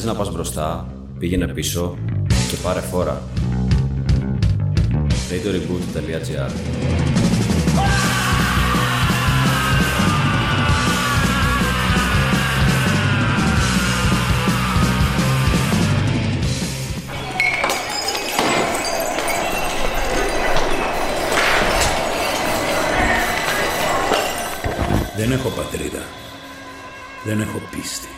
Θες να πας μπροστά, πήγαινε πίσω και πάρε φόρα. radioreboot.gr Δεν έχω πατρίδα. Δεν έχω πίστη.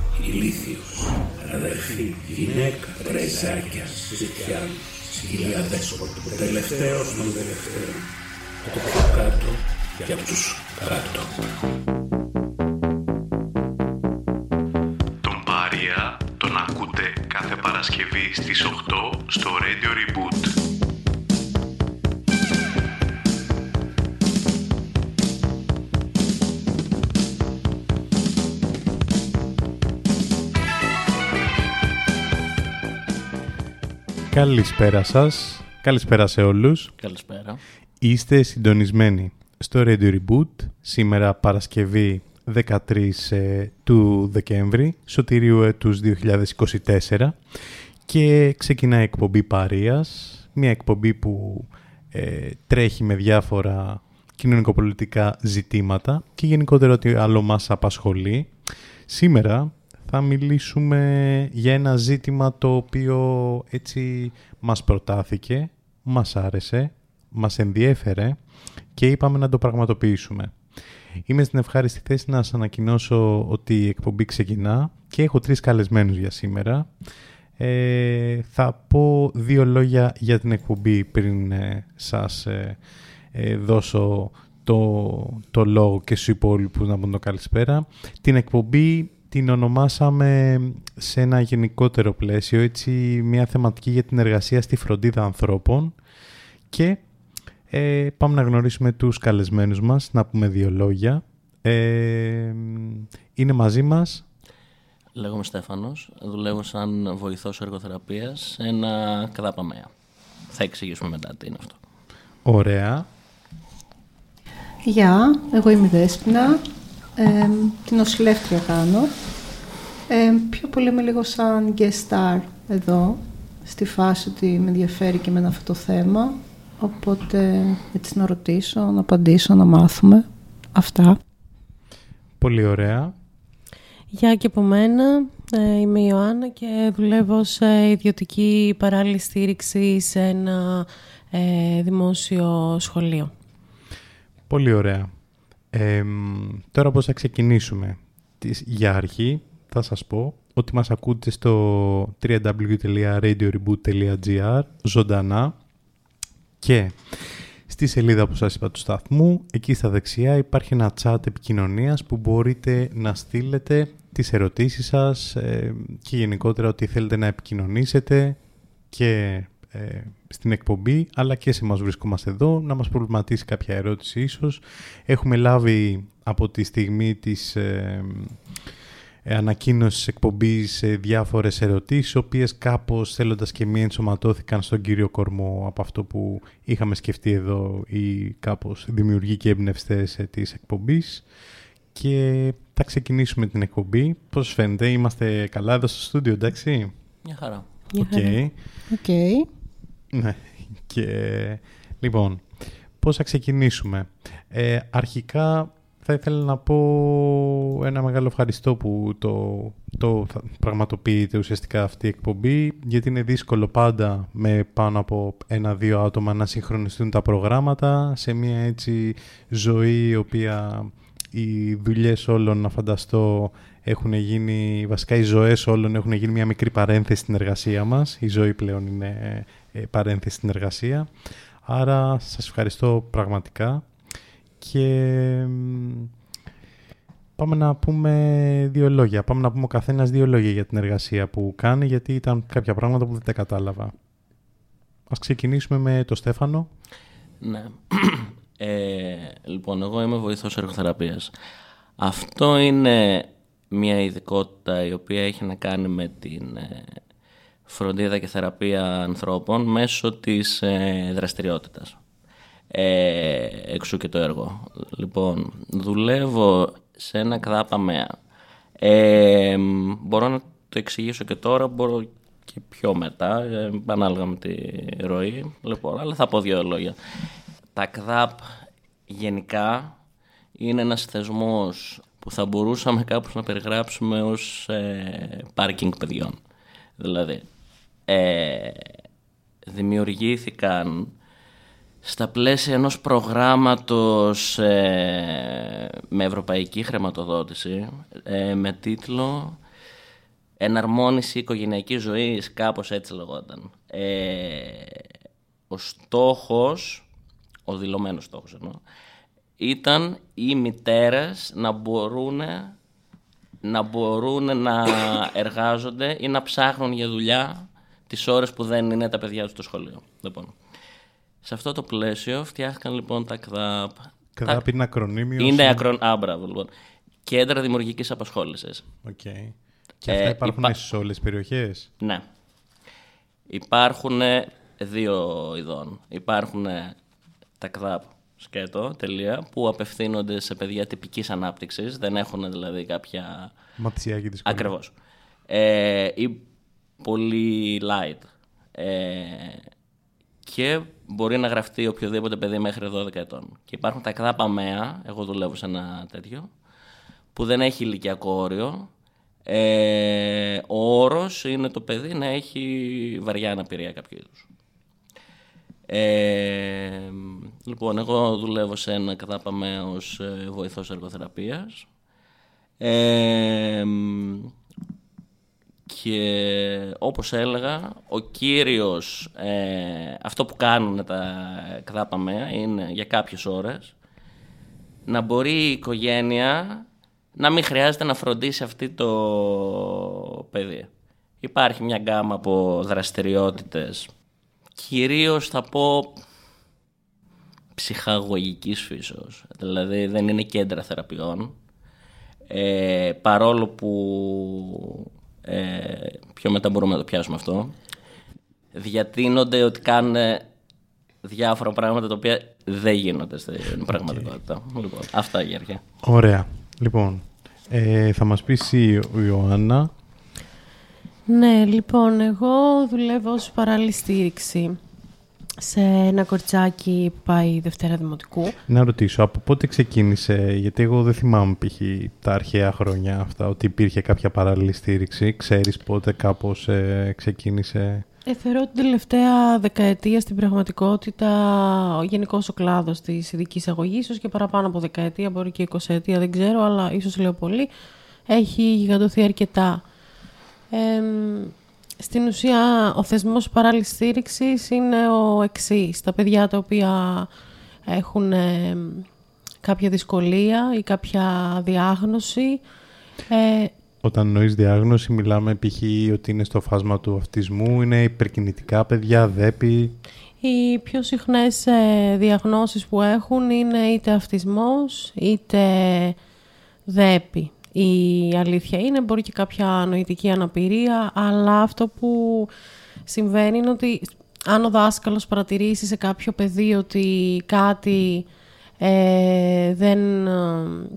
ηλίθιος, αδερφή, γυναίκα, πρεζάκια, ζητιά, σκυλιά δέσποτο, τελευταίος των τελευταίων, από το πιο κάτω και από τους κάτω. Τον Πάρια τον ακούτε κάθε Παρασκευή στις 8 στο Radio Reboot. Καλησπέρα σας, καλησπέρα σε όλους. Καλησπέρα. Είστε συντονισμένοι στο Radio Reboot, σήμερα Παρασκευή 13 ε, του Δεκέμβρη, σωτηρίου έτους 2024 και ξεκινάει η εκπομπή Παρίας, μια εκπομπή που ε, τρέχει με διάφορα κοινωνικοπολιτικά ζητήματα και γενικότερα ότι άλλο μας απασχολεί. Σήμερα θα μιλήσουμε για ένα ζήτημα το οποίο έτσι μας προτάθηκε, μας άρεσε, μας ενδιέφερε και είπαμε να το πραγματοποιήσουμε. Είμαι στην ευχάριστη θέση να σας ανακοινώσω ότι η εκπομπή ξεκινά και έχω τρεις καλεσμένους για σήμερα. Ε, θα πω δύο λόγια για την εκπομπή πριν ε, σας ε, ε, δώσω το, το λόγο και στους υπόλοιπους να πούν το καλησπέρα. Την εκπομπή την ονομάσαμε σε ένα γενικότερο πλαίσιο, έτσι μια θεματική για την εργασία στη φροντίδα ανθρώπων και ε, πάμε να γνωρίσουμε τους καλεσμένους μας, να πούμε δύο λόγια. Ε, είναι μαζί μας. Λέγομαι Στέφανος, δουλεύω σαν βοηθός εργοθεραπείας σε ένα καδαπαμέα. Θα εξηγήσουμε μετά τι είναι αυτό. Ωραία. Γεια, εγώ είμαι η Δέσποινα, ε, την νοσηλεύτρια κάνω. Ε, πιο πολύ είμαι λίγο σαν guest star εδώ, στη φάση ότι με ενδιαφέρει και με αυτό το θέμα. Οπότε έτσι να ρωτήσω, να απαντήσω, να μάθουμε. Αυτά. Πολύ ωραία. Γεια και από μένα. Ε, είμαι η Ιωάννα και δουλεύω σε ιδιωτική παράλληλη στήριξη σε ένα ε, δημόσιο σχολείο. Πολύ ωραία. Ε, τώρα πώς θα ξεκινήσουμε; Για αρχή θα σας πω ότι μας ακούτε στο www.radioreboot.gr ζωντανά και στη σελίδα που σας είπα του σταθμού, εκεί στα δεξιά υπάρχει ένα chat επικοινωνίας που μπορείτε να στείλετε τις ερωτήσεις σας ε, και γενικότερα ότι θέλετε να επικοινωνήσετε και ε, στην εκπομπή αλλά και σε μας βρισκόμαστε εδώ να μας προβληματίσει κάποια ερώτηση ίσως. Έχουμε λάβει από τη στιγμή της ε, ε, ανακοίνωσης εκπομπής σε διάφορες ερωτήσεις, οι οποίες κάπως θέλοντας και μία ενσωματώθηκαν στον κύριο κορμό από αυτό που είχαμε σκεφτεί εδώ ή κάπως δημιουργικοί εμπνευστές της εκπομπής. Και θα ξεκινήσουμε την εκπομπή. Πώς φαίνεται, είμαστε καλά εδώ στο στούντιο, εντάξει; Μια χαρά. Μια Οκ. χαρά. Οκ. Ναι. Και λοιπόν, πώς θα ξεκινήσουμε; Ε, αρχικά θα ήθελα να πω ένα μεγάλο ευχαριστώ που το, το θα- πραγματοποιείται ουσιαστικά αυτή η εκπομπή γιατί είναι δύσκολο πάντα με πάνω από ένα-δύο άτομα να συγχρονιστούν τα προγράμματα σε μια έτσι ζωή η οποία οι δουλειές όλων να φανταστώ έχουν γίνει, βασικά οι ζωές όλων έχουν γίνει μια μικρή παρένθεση στην εργασία μας. Η ζωή πλέον είναι ε, παρένθεση στην εργασία. Άρα σας ευχαριστώ πραγματικά και μ, πάμε να πούμε δύο λόγια. Πάμε να πούμε ο καθένας δύο λόγια για την εργασία που κάνει, γιατί ήταν κάποια πράγματα που δεν τα κατάλαβα. Ας ξεκινήσουμε με το Στέφανο. Ναι. Ε, λοιπόν, εγώ είμαι βοηθός εργοθεραπείας. Αυτό είναι μια ειδικότητα η οποία έχει να κάνει με την ε, φροντίδα και θεραπεία ανθρώπων μέσω της ε, δραστηριότητας. Ε, εξού και το έργο. Λοιπόν, δουλεύω σε ένα κδάπα Ε, μπορώ να το εξηγήσω και τώρα, μπορώ και πιο μετά, ε, ανάλογα με τη ροή. Λοιπόν, αλλά θα πω δύο λόγια. Τα ΚΔΑΠ γενικά είναι ένας θεσμός που θα μπορούσαμε κάπως να περιγράψουμε ως ε, πάρκινγκ παιδιών. Δηλαδή, ε, δημιουργήθηκαν στα πλαίσια ενός προγράμματος ε, με ευρωπαϊκή χρηματοδότηση ε, με τίτλο «Εναρμόνιση οικογενειακής ζωής», κάπως έτσι λεγόταν. Ε, ο στόχος, ο δηλωμένος στόχος εννοώ, ήταν οι μητέρες να μπορούν να μπορούν να εργάζονται ή να ψάχνουν για δουλειά τις ώρες που δεν είναι τα παιδιά τους στο σχολείο. Λοιπόν, σε αυτό το πλαίσιο φτιάχτηκαν λοιπόν τα ΚΔΑΠ. ΚΔΑΠ είναι ακρονίμιο. Είναι ακρον... Α, μπράβο, λοιπόν. Κέντρα δημιουργικής απασχόλησης. Okay. Και αυτά ε, υπάρχουν υπά... σε όλες τις περιοχές; Ναι. Υπάρχουν δύο ειδών. Υπάρχουν τα ΚΔΑΠ σκέτο, τελεία, που απευθύνονται σε παιδιά τυπικής ανάπτυξης, δεν έχουν δηλαδή κάποια... Ματσιάκι δυσκολία. Ακριβώς. Ε, ή πολύ light. Ε, και μπορεί να γραφτεί οποιοδήποτε παιδί μέχρι 12 ετών. Και υπάρχουν τα κδάπα ΜΕΑ, εγώ δουλεύω σε ένα τέτοιο, που δεν έχει ηλικιακό όριο. Ε, ο όρος είναι το παιδί να έχει βαριά αναπηρία κάποιου είδους. Ε, λοιπόν, εγώ δουλεύω σε ένα κατάπαμε ως ε, βοηθός εργοθεραπείας. Ε, και όπως έλεγα, ο κύριος, ε, αυτό που κάνουν τα κατάπαμε είναι για κάποιες ώρες, να μπορεί η οικογένεια να μην χρειάζεται να φροντίσει αυτή το παιδί. Υπάρχει μια γκάμα από δραστηριότητες κυρίως θα πω ψυχαγωγικής φύσεως. Δηλαδή δεν είναι κέντρα θεραπείων. Ε, παρόλο που ε, πιο μετά μπορούμε να το πιάσουμε αυτό. Διατείνονται ότι κάνουν διάφορα πράγματα τα οποία δεν γίνονται στην πραγματικότητα. Λοιπόν, αυτά για αρχή. Ωραία. Λοιπόν, ε, θα μας πει εσύ, Ιωάννα, ναι, λοιπόν, εγώ δουλεύω ως παράλληλη στήριξη σε ένα κορτσάκι που πάει Δευτέρα Δημοτικού. Να ρωτήσω, από πότε ξεκίνησε, γιατί εγώ δεν θυμάμαι π.χ. τα αρχαία χρόνια αυτά, ότι υπήρχε κάποια παράλληλη στήριξη. Ξέρεις πότε κάπως ε, ξεκίνησε... Ε, θεωρώ την τελευταία δεκαετία στην πραγματικότητα ο γενικός ο κλάδος της ειδικής αγωγής, ίσως και παραπάνω από δεκαετία, μπορεί και εικοσαετία, δεν ξέρω, αλλά ίσως λέω πολύ, έχει γιγαντωθεί αρκετά στην ουσία ο θεσμός παράλληλης στήριξης είναι ο εξής. Τα παιδιά τα οποία έχουν κάποια δυσκολία ή κάποια διάγνωση. Ε, Όταν νοείς διάγνωση μιλάμε π.χ. ότι είναι στο φάσμα του αυτισμού, είναι υπερκινητικά παιδιά, δέπη. Οι πιο συχνές ε, διαγνώσεις που έχουν είναι είτε αυτισμός είτε δέπη. Η αλήθεια είναι, μπορεί και κάποια νοητική αναπηρία, αλλά αυτό που συμβαίνει είναι ότι αν ο δάσκαλος παρατηρήσει σε κάποιο παιδί ότι κάτι, ε, δεν,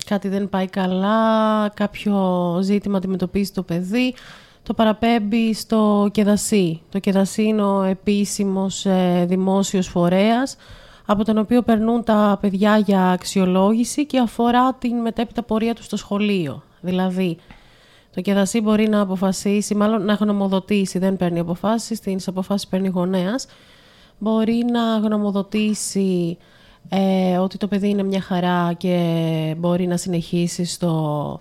κάτι δεν πάει καλά, κάποιο ζήτημα αντιμετωπίζει το παιδί, το παραπέμπει στο ΚΕΔΑΣΥ. Το ΚΕΔΑΣΥ είναι ο επίσημος ε, δημόσιος φορέας, από τον οποίο περνούν τα παιδιά για αξιολόγηση και αφορά την μετέπειτα πορεία τους στο σχολείο. Δηλαδή, το ΚΕΔΑΣΥ μπορεί να αποφασίσει, μάλλον να γνωμοδοτήσει, δεν παίρνει αποφάσεις, τις αποφάσεις παίρνει γονέας, μπορεί να γνωμοδοτήσει ε, ότι το παιδί είναι μια χαρά και μπορεί να συνεχίσει στο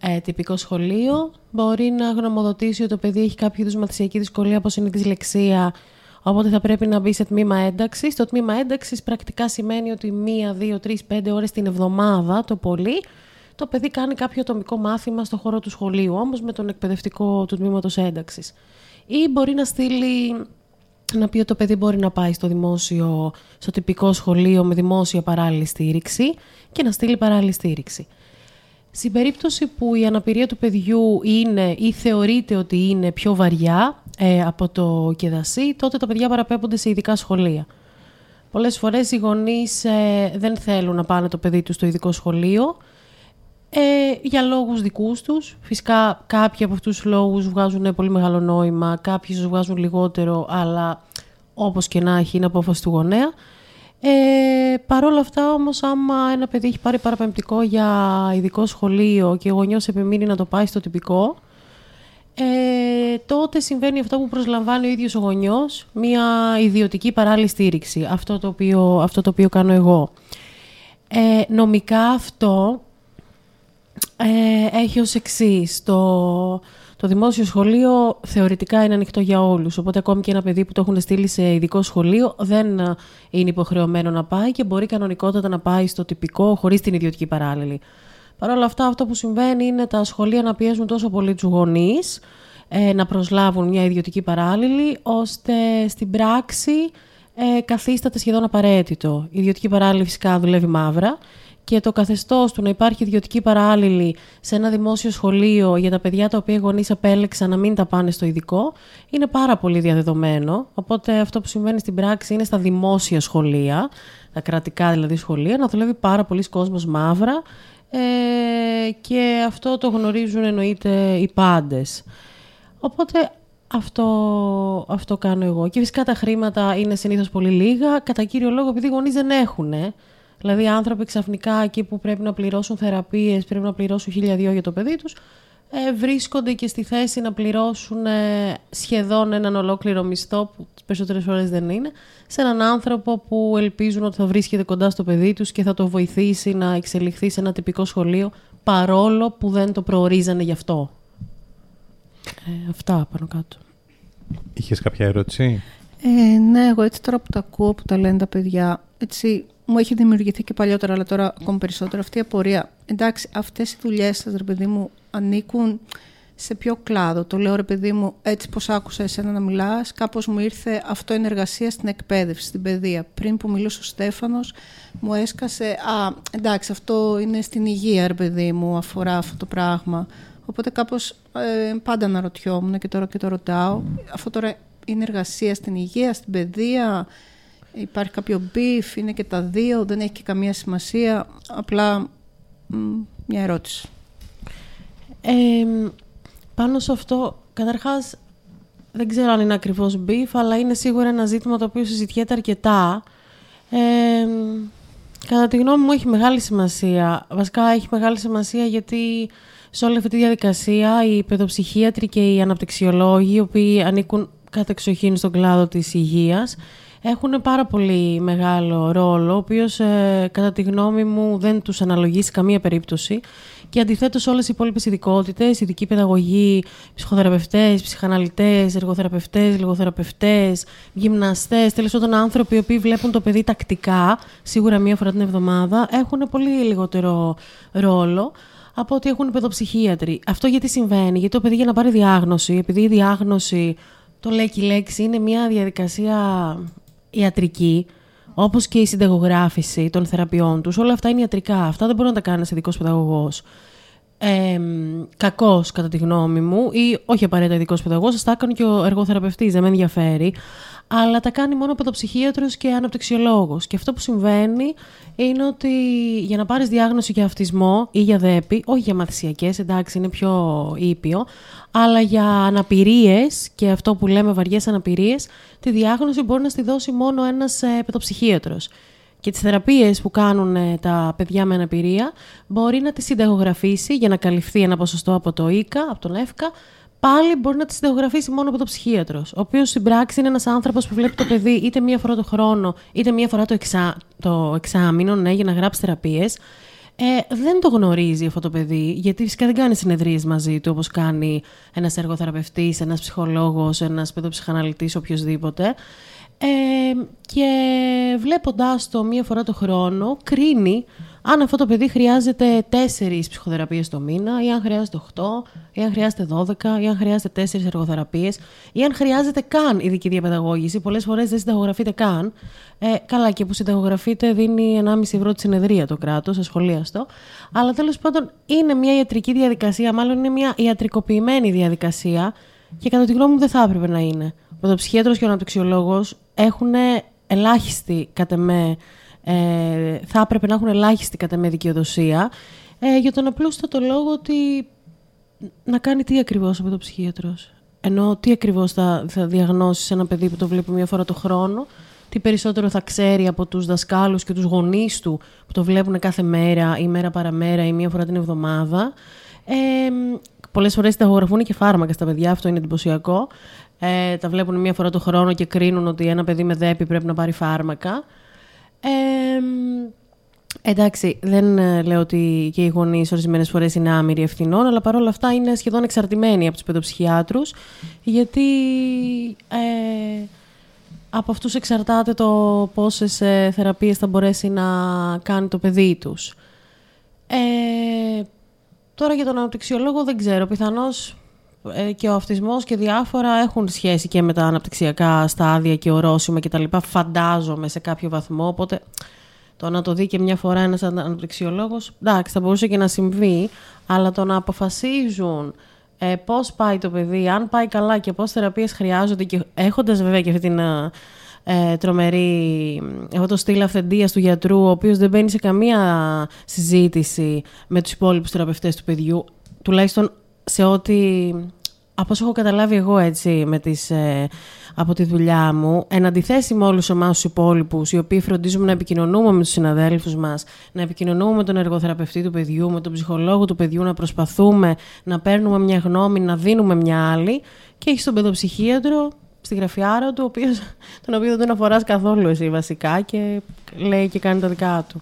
ε, τυπικό σχολείο, μπορεί να γνωμοδοτήσει ότι το παιδί έχει κάποιο είδους μαθησιακή δυσκολία όπως είναι η δυσλεξία Οπότε θα πρέπει να μπει σε τμήμα ένταξης. Το τμήμα ένταξης πρακτικά σημαίνει ότι μία, δύο, τρεις, πέντε ώρες την εβδομάδα το πολύ το παιδί κάνει κάποιο ατομικό μάθημα στο χώρο του σχολείου, όμως με τον εκπαιδευτικό του τμήματος ένταξης. Ή μπορεί να στείλει να πει ότι το παιδί μπορεί να πάει στο δημόσιο, στο τυπικό σχολείο με δημόσια παράλληλη στήριξη και να στείλει παράλληλη στήριξη. Στην περίπτωση που η αναπηρία του παιδιού είναι ή θεωρείται ότι είναι πιο βαριά ε, από το κεδασί, τότε τα παιδιά παραπέμπονται σε ειδικά σχολεία. Πολλές φορές οι γονείς ε, δεν θέλουν να πάνε το παιδί τους στο ειδικό σχολείο ε, για λόγους δικούς τους. Φυσικά κάποιοι από αυτούς τους λόγους βγάζουν πολύ μεγάλο νόημα, κάποιοι τους βγάζουν λιγότερο, αλλά όπως και να έχει είναι απόφαση του γονέα. Ε, Παρ' όλα αυτά όμως άμα ένα παιδί έχει πάρει παραπεμπτικό για ειδικό σχολείο και ο γονιός επιμείνει να το πάει στο τυπικό, ε, τότε συμβαίνει αυτό που προσλαμβάνει ο ίδιος ο γονιός, μια ιδιωτική παράλληλη στήριξη, αυτό το οποίο, αυτό το οποίο κάνω εγώ. Ε, νομικά αυτό ε, έχει ως εξής. Το, το δημόσιο σχολείο θεωρητικά είναι ανοιχτό για όλους, οπότε ακόμη και ένα παιδί που το έχουν στείλει σε ειδικό σχολείο δεν είναι υποχρεωμένο να πάει και μπορεί κανονικότατα να πάει στο τυπικό χωρίς την ιδιωτική παράλληλη. Παρ' όλα αυτά αυτό που συμβαίνει είναι τα σχολεία να πιέζουν τόσο πολύ τους γονείς ε, να προσλάβουν μια ιδιωτική παράλληλη, ώστε στην πράξη ε, καθίσταται σχεδόν απαραίτητο. Η ιδιωτική παράλληλη φυσικά δουλεύει μαύρα και το καθεστώς του να υπάρχει ιδιωτική παράλληλη σε ένα δημόσιο σχολείο για τα παιδιά τα οποία οι γονείς επέλεξαν να μην τα πάνε στο ειδικό είναι πάρα πολύ διαδεδομένο. Οπότε αυτό που συμβαίνει στην πράξη είναι στα δημόσια σχολεία, τα κρατικά δηλαδή σχολεία, να δουλεύει πάρα πολλοί κόσμος μαύρα ε, και αυτό το γνωρίζουν εννοείται οι πάντες. Οπότε αυτό, αυτό κάνω εγώ. Και φυσικά τα χρήματα είναι συνήθως πολύ λίγα, κατά κύριο λόγο επειδή οι γονείς δεν έχουν. Δηλαδή άνθρωποι ξαφνικά εκεί που πρέπει να πληρώσουν θεραπείες, πρέπει να πληρώσουν χίλια δύο για το παιδί τους, ε, βρίσκονται και στη θέση να πληρώσουν ε, σχεδόν έναν ολόκληρο μισθό, που τις περισσότερες φορές δεν είναι, σε έναν άνθρωπο που ελπίζουν ότι θα βρίσκεται κοντά στο παιδί τους και θα το βοηθήσει να εξελιχθεί σε ένα τυπικό σχολείο, παρόλο που δεν το προορίζανε γι' αυτό. Ε, αυτά πάνω κάτω. Είχες κάποια ερώτηση; Ε, ναι, εγώ έτσι τώρα που τα ακούω, που τα λένε τα παιδιά, έτσι μου έχει δημιουργηθεί και παλιότερα, αλλά τώρα ακόμη περισσότερο αυτή η απορία. Εντάξει, αυτές οι δουλειές σας, ρε παιδί μου, ανήκουν σε ποιο κλάδο. Το λέω, ρε παιδί μου, έτσι πως άκουσα εσένα να μιλάς, κάπως μου ήρθε αυτό είναι εργασία στην εκπαίδευση, στην παιδεία. Πριν που μιλούσε ο Στέφανος, μου έσκασε, α, εντάξει, αυτό είναι στην υγεία, ρε παιδί μου, αφορά αυτό το πράγμα. Οπότε κάπως ε, πάντα αναρωτιόμουν και τώρα και το ρωτάω. Αυτό τώρα είναι εργασία στην υγεία, στην παιδεία, Υπάρχει κάποιο beef, είναι και τα δύο, δεν έχει και καμία σημασία. Απλά μια ερώτηση. Πάνω σε αυτό, καταρχάς, δεν ξέρω αν είναι ακριβώς beef, αλλά είναι σίγουρα ένα ζήτημα το οποίο συζητιέται αρκετά. κατά τη γνώμη μου έχει μεγάλη σημασία. Βασικά έχει μεγάλη σημασία γιατί σε όλη αυτή τη διαδικασία οι παιδοψυχίατροι και οι αναπτυξιολόγοι, οι οποίοι ανήκουν κατεξοχήν στον κλάδο της υγείας, έχουν πάρα πολύ μεγάλο ρόλο, ο οποίος ε, κατά τη γνώμη μου δεν τους αναλογεί σε καμία περίπτωση και αντιθέτως όλες οι υπόλοιπες ειδικότητες, ειδική παιδαγωγή, ψυχοθεραπευτές, ψυχαναλυτές, εργοθεραπευτές, λογοθεραπευτές, γυμναστές, τέλος πάντων άνθρωποι οι οποίοι βλέπουν το παιδί τακτικά, σίγουρα μία φορά την εβδομάδα, έχουν πολύ λιγότερο ρόλο από ότι έχουν παιδοψυχίατροι. Αυτό γιατί συμβαίνει, γιατί το παιδί για να πάρει διάγνωση, επειδή η διάγνωση το λέει και η λέξη, είναι μια διαδικασία ιατρική, όπως και η συνταγογράφηση των θεραπείων τους, όλα αυτά είναι ιατρικά. Αυτά δεν μπορεί να τα κάνει ένας ειδικός παιδαγωγός. Ε, κακός, κατά τη γνώμη μου, ή όχι απαραίτητα ειδικός παιδαγωγός, θα τα έκανε και ο εργοθεραπευτής, δεν με ενδιαφέρει αλλά τα κάνει μόνο παιδοψυχίατρος και αναπτυξιολόγος. Και αυτό που συμβαίνει είναι ότι για να πάρεις διάγνωση για αυτισμό ή για δέπη, όχι για μαθησιακές, εντάξει είναι πιο ήπιο, αλλά για αναπηρίες και αυτό που λέμε βαριές αναπηρίες, τη διάγνωση μπορεί να στη δώσει μόνο ένας ε, παιδοψυχίατρος. Και τις θεραπείες που κάνουν ε, τα παιδιά με αναπηρία μπορεί να τις συνταγογραφήσει για να καλυφθεί ένα ποσοστό από το ΙΚΑ, από τον ΕΦΚΑ, πάλι μπορεί να τη συνταγογραφήσει μόνο από το ψυχίατρος. Ο οποίος στην πράξη είναι ένας άνθρωπος που βλέπει το παιδί είτε μία φορά το χρόνο, είτε μία φορά το, εξά, το εξάμεινο ναι, για να γράψει θεραπείες. Ε, δεν το γνωρίζει αυτό το παιδί, γιατί φυσικά δεν κάνει συνεδρίες μαζί του όπως κάνει ένας εργοθεραπευτής, ένας ψυχολόγος, ένας παιδοψυχαναλυτής, οποιοδήποτε. Ε, και βλέποντάς το μία φορά το χρόνο, κρίνει αν αυτό το παιδί χρειάζεται τέσσερις ψυχοθεραπείες το μήνα, ή αν χρειάζεται 8, ή αν χρειάζεται 12, ή αν χρειάζεται τέσσερις εργοθεραπείες, ή αν χρειάζεται καν ειδική διαπαιδαγώγηση. Πολλές φορές δεν συνταγογραφείται καν. Ε, καλά, και που συνταγογραφείται δίνει 1,5 ευρώ τη συνεδρία το κράτος, ασχολίαστο. Αλλά τέλος πάντων είναι μια ιατρική διαδικασία, μάλλον είναι μια ιατρικοποιημένη διαδικασία και κατά τη γνώμη μου δεν θα έπρεπε να είναι. Ο ποδοψυχίατρος και ο αναπτυξιολόγος έχουν ελάχιστη κατ' εμέ ε, θα έπρεπε να έχουν ελάχιστη κατά με δικαιοδοσία ε, για τον απλούστατο λόγο ότι να κάνει τι ακριβώς από το ψυχίατρος. Ενώ τι ακριβώς θα, θα διαγνώσει ένα παιδί που το βλέπει μία φορά το χρόνο, τι περισσότερο θα ξέρει από τους δασκάλους και τους γονείς του που το βλέπουν κάθε μέρα ή μέρα παραμέρα ή μία φορά την εβδομάδα. Ε, πολλές φορές τα και φάρμακα στα παιδιά, αυτό είναι εντυπωσιακό. Ε, τα βλέπουν μία φορά το χρόνο και κρίνουν ότι ένα παιδί με δέπη πρέπει να πάρει φάρμακα εντάξει, δεν ε, λέω ότι και οι γονείς ορισμένες φορές είναι άμυροι ευθυνών, αλλά παρόλα αυτά είναι σχεδόν εξαρτημένοι από τους παιδοψυχιάτρους, γιατί ε, από αυτούς εξαρτάται το πόσες ε, θεραπείες θα μπορέσει να κάνει το παιδί τους. Ε, τώρα για τον αναπτυξιολόγο δεν ξέρω, πιθανώς ε, και ο αυτισμός και διάφορα έχουν σχέση και με τα αναπτυξιακά στάδια και ορόσημα κτλ. Φαντάζομαι σε κάποιο βαθμό, οπότε το να το δει και μια φορά ένας αναπτυξιολόγος, εντάξει θα μπορούσε και να συμβεί, αλλά το να αποφασίζουν ε, πώς πάει το παιδί, αν πάει καλά και πώς θεραπείες χρειάζονται και έχοντας βέβαια και αυτή την ε, ε τρομερή, έχω το στυλ αυθεντίας του γιατρού, ο οποίος δεν μπαίνει σε καμία συζήτηση με τους υπόλοιπους θεραπευτές του παιδιού, τουλάχιστον σε ό,τι από όσο έχω καταλάβει εγώ έτσι με τις, ε, από τη δουλειά μου, εν αντιθέσει με όλους εμάς τους υπόλοιπους, οι οποίοι φροντίζουμε να επικοινωνούμε με τους συναδέλφους μας, να επικοινωνούμε με τον εργοθεραπευτή του παιδιού, με τον ψυχολόγο του παιδιού, να προσπαθούμε να παίρνουμε μια γνώμη, να δίνουμε μια άλλη και έχει τον παιδοψυχίατρο στη γραφιάρα του, ο οποίος, τον οποίο δεν τον αφοράς καθόλου εσύ βασικά και λέει και κάνει τα δικά του.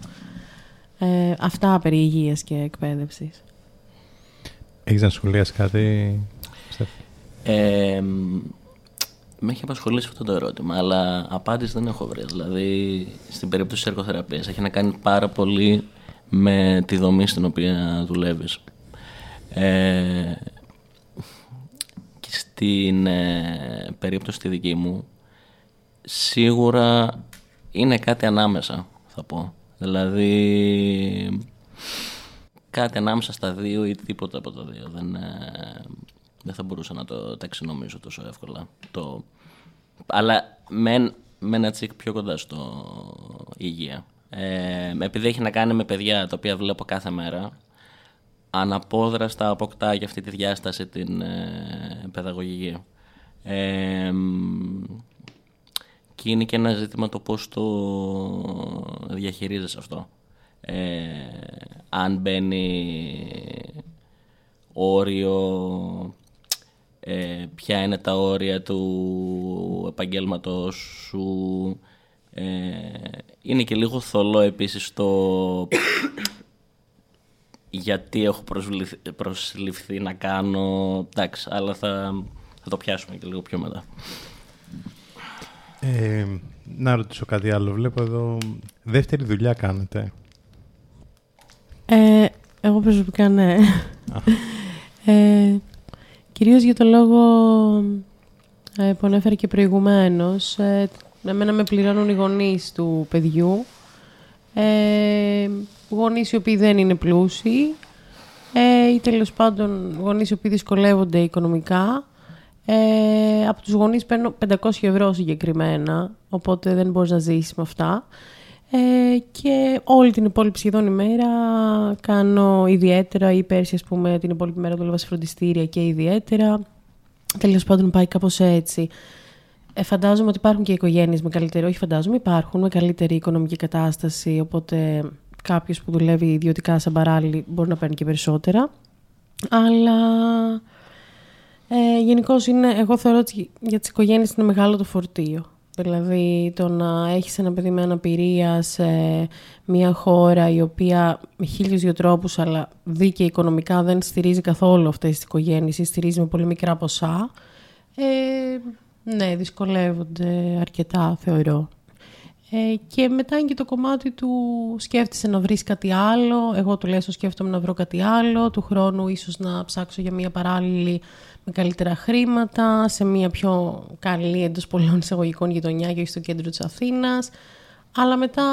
Ε, αυτά περί υγείας και εκπαίδευσης. Έχεις να σχολιάσεις κάτι, ε, με έχει απασχολήσει αυτό το ερώτημα, αλλά απάντηση δεν έχω βρει. Δηλαδή, στην περίπτωση της εργοθεραπείας έχει να κάνει πάρα πολύ με τη δομή στην οποία δουλεύεις. Ε, και στην ε, περίπτωση τη δική μου, σίγουρα είναι κάτι ανάμεσα, θα πω. Δηλαδή, κάτι ανάμεσα στα δύο ή τίποτα από τα δύο. Δεν, ε, δεν θα μπορούσα να το ταξινομήσω τόσο εύκολα. Το... Αλλά με, με ένα τσικ πιο κοντά στο υγεία. Ε, επειδή έχει να κάνει με παιδιά τα οποία βλέπω κάθε μέρα, αναπόδραστα αποκτά για αυτή τη διάσταση την ε, παιδαγωγική. Ε, και είναι και ένα ζήτημα το πώς το διαχειρίζεσαι αυτό ε, αν μπαίνει όριο, ε, ποια είναι τα όρια του επαγγέλματος σου. Ε, είναι και λίγο θολό επίσης το γιατί έχω προσληφθεί να κάνω, εντάξει, αλλά θα, θα το πιάσουμε και λίγο πιο μετά. Ε, να ρωτήσω κάτι άλλο. Βλέπω εδώ δεύτερη δουλειά κάνετε. Ε, εγώ προσωπικά ναι. ε, κυρίως για το λόγο ε, που ανέφερε και προηγουμένως. Ε, εμένα με πληρώνουν οι γονείς του παιδιού. Ε, γονείς οι οποίοι δεν είναι πλούσιοι ε, ή τέλος πάντων γονείς οι οποίοι δυσκολεύονται οικονομικά. Ε, από τους γονείς παίρνω 500 ευρώ συγκεκριμένα, οπότε δεν μπορείς να ζήσεις με αυτά. Ε, και όλη την υπόλοιπη σχεδόν ημέρα κάνω ιδιαίτερα ή πέρσι ας πούμε την υπόλοιπη μέρα δούλευα σε φροντιστήρια και ιδιαίτερα. Τέλος πάντων πάει κάπως έτσι. Ε, φαντάζομαι ότι υπάρχουν και οικογένειες με καλύτερη, όχι φαντάζομαι, υπάρχουν με καλύτερη οικονομική κατάσταση, οπότε κάποιος που δουλεύει ιδιωτικά σαν παράλληλη μπορεί να παίρνει και περισσότερα. Αλλά ε, γενικώς εγώ θεωρώ ότι για τις οικογένειες είναι μεγάλο το φορτίο. Δηλαδή το να έχεις ένα παιδί με αναπηρία σε μια χώρα η οποία με χίλιους δύο τρόπους αλλά δίκαιη οικονομικά δεν στηρίζει καθόλου αυτές τις οικογένειες ή στηρίζει με πολύ μικρά ποσά. Ε, ναι, δυσκολεύονται αρκετά θεωρώ. Ε, και μετά είναι και το κομμάτι του σκέφτεσαι να βρεις κάτι άλλο, εγώ τουλάχιστον σκέφτομαι να βρω κάτι άλλο, του χρόνου ίσως να ψάξω για μια παράλληλη με καλύτερα χρήματα, σε μια πιο καλή εντός πολλών εισαγωγικών γειτονιά και όχι στο κέντρο της Αθήνας. Αλλά μετά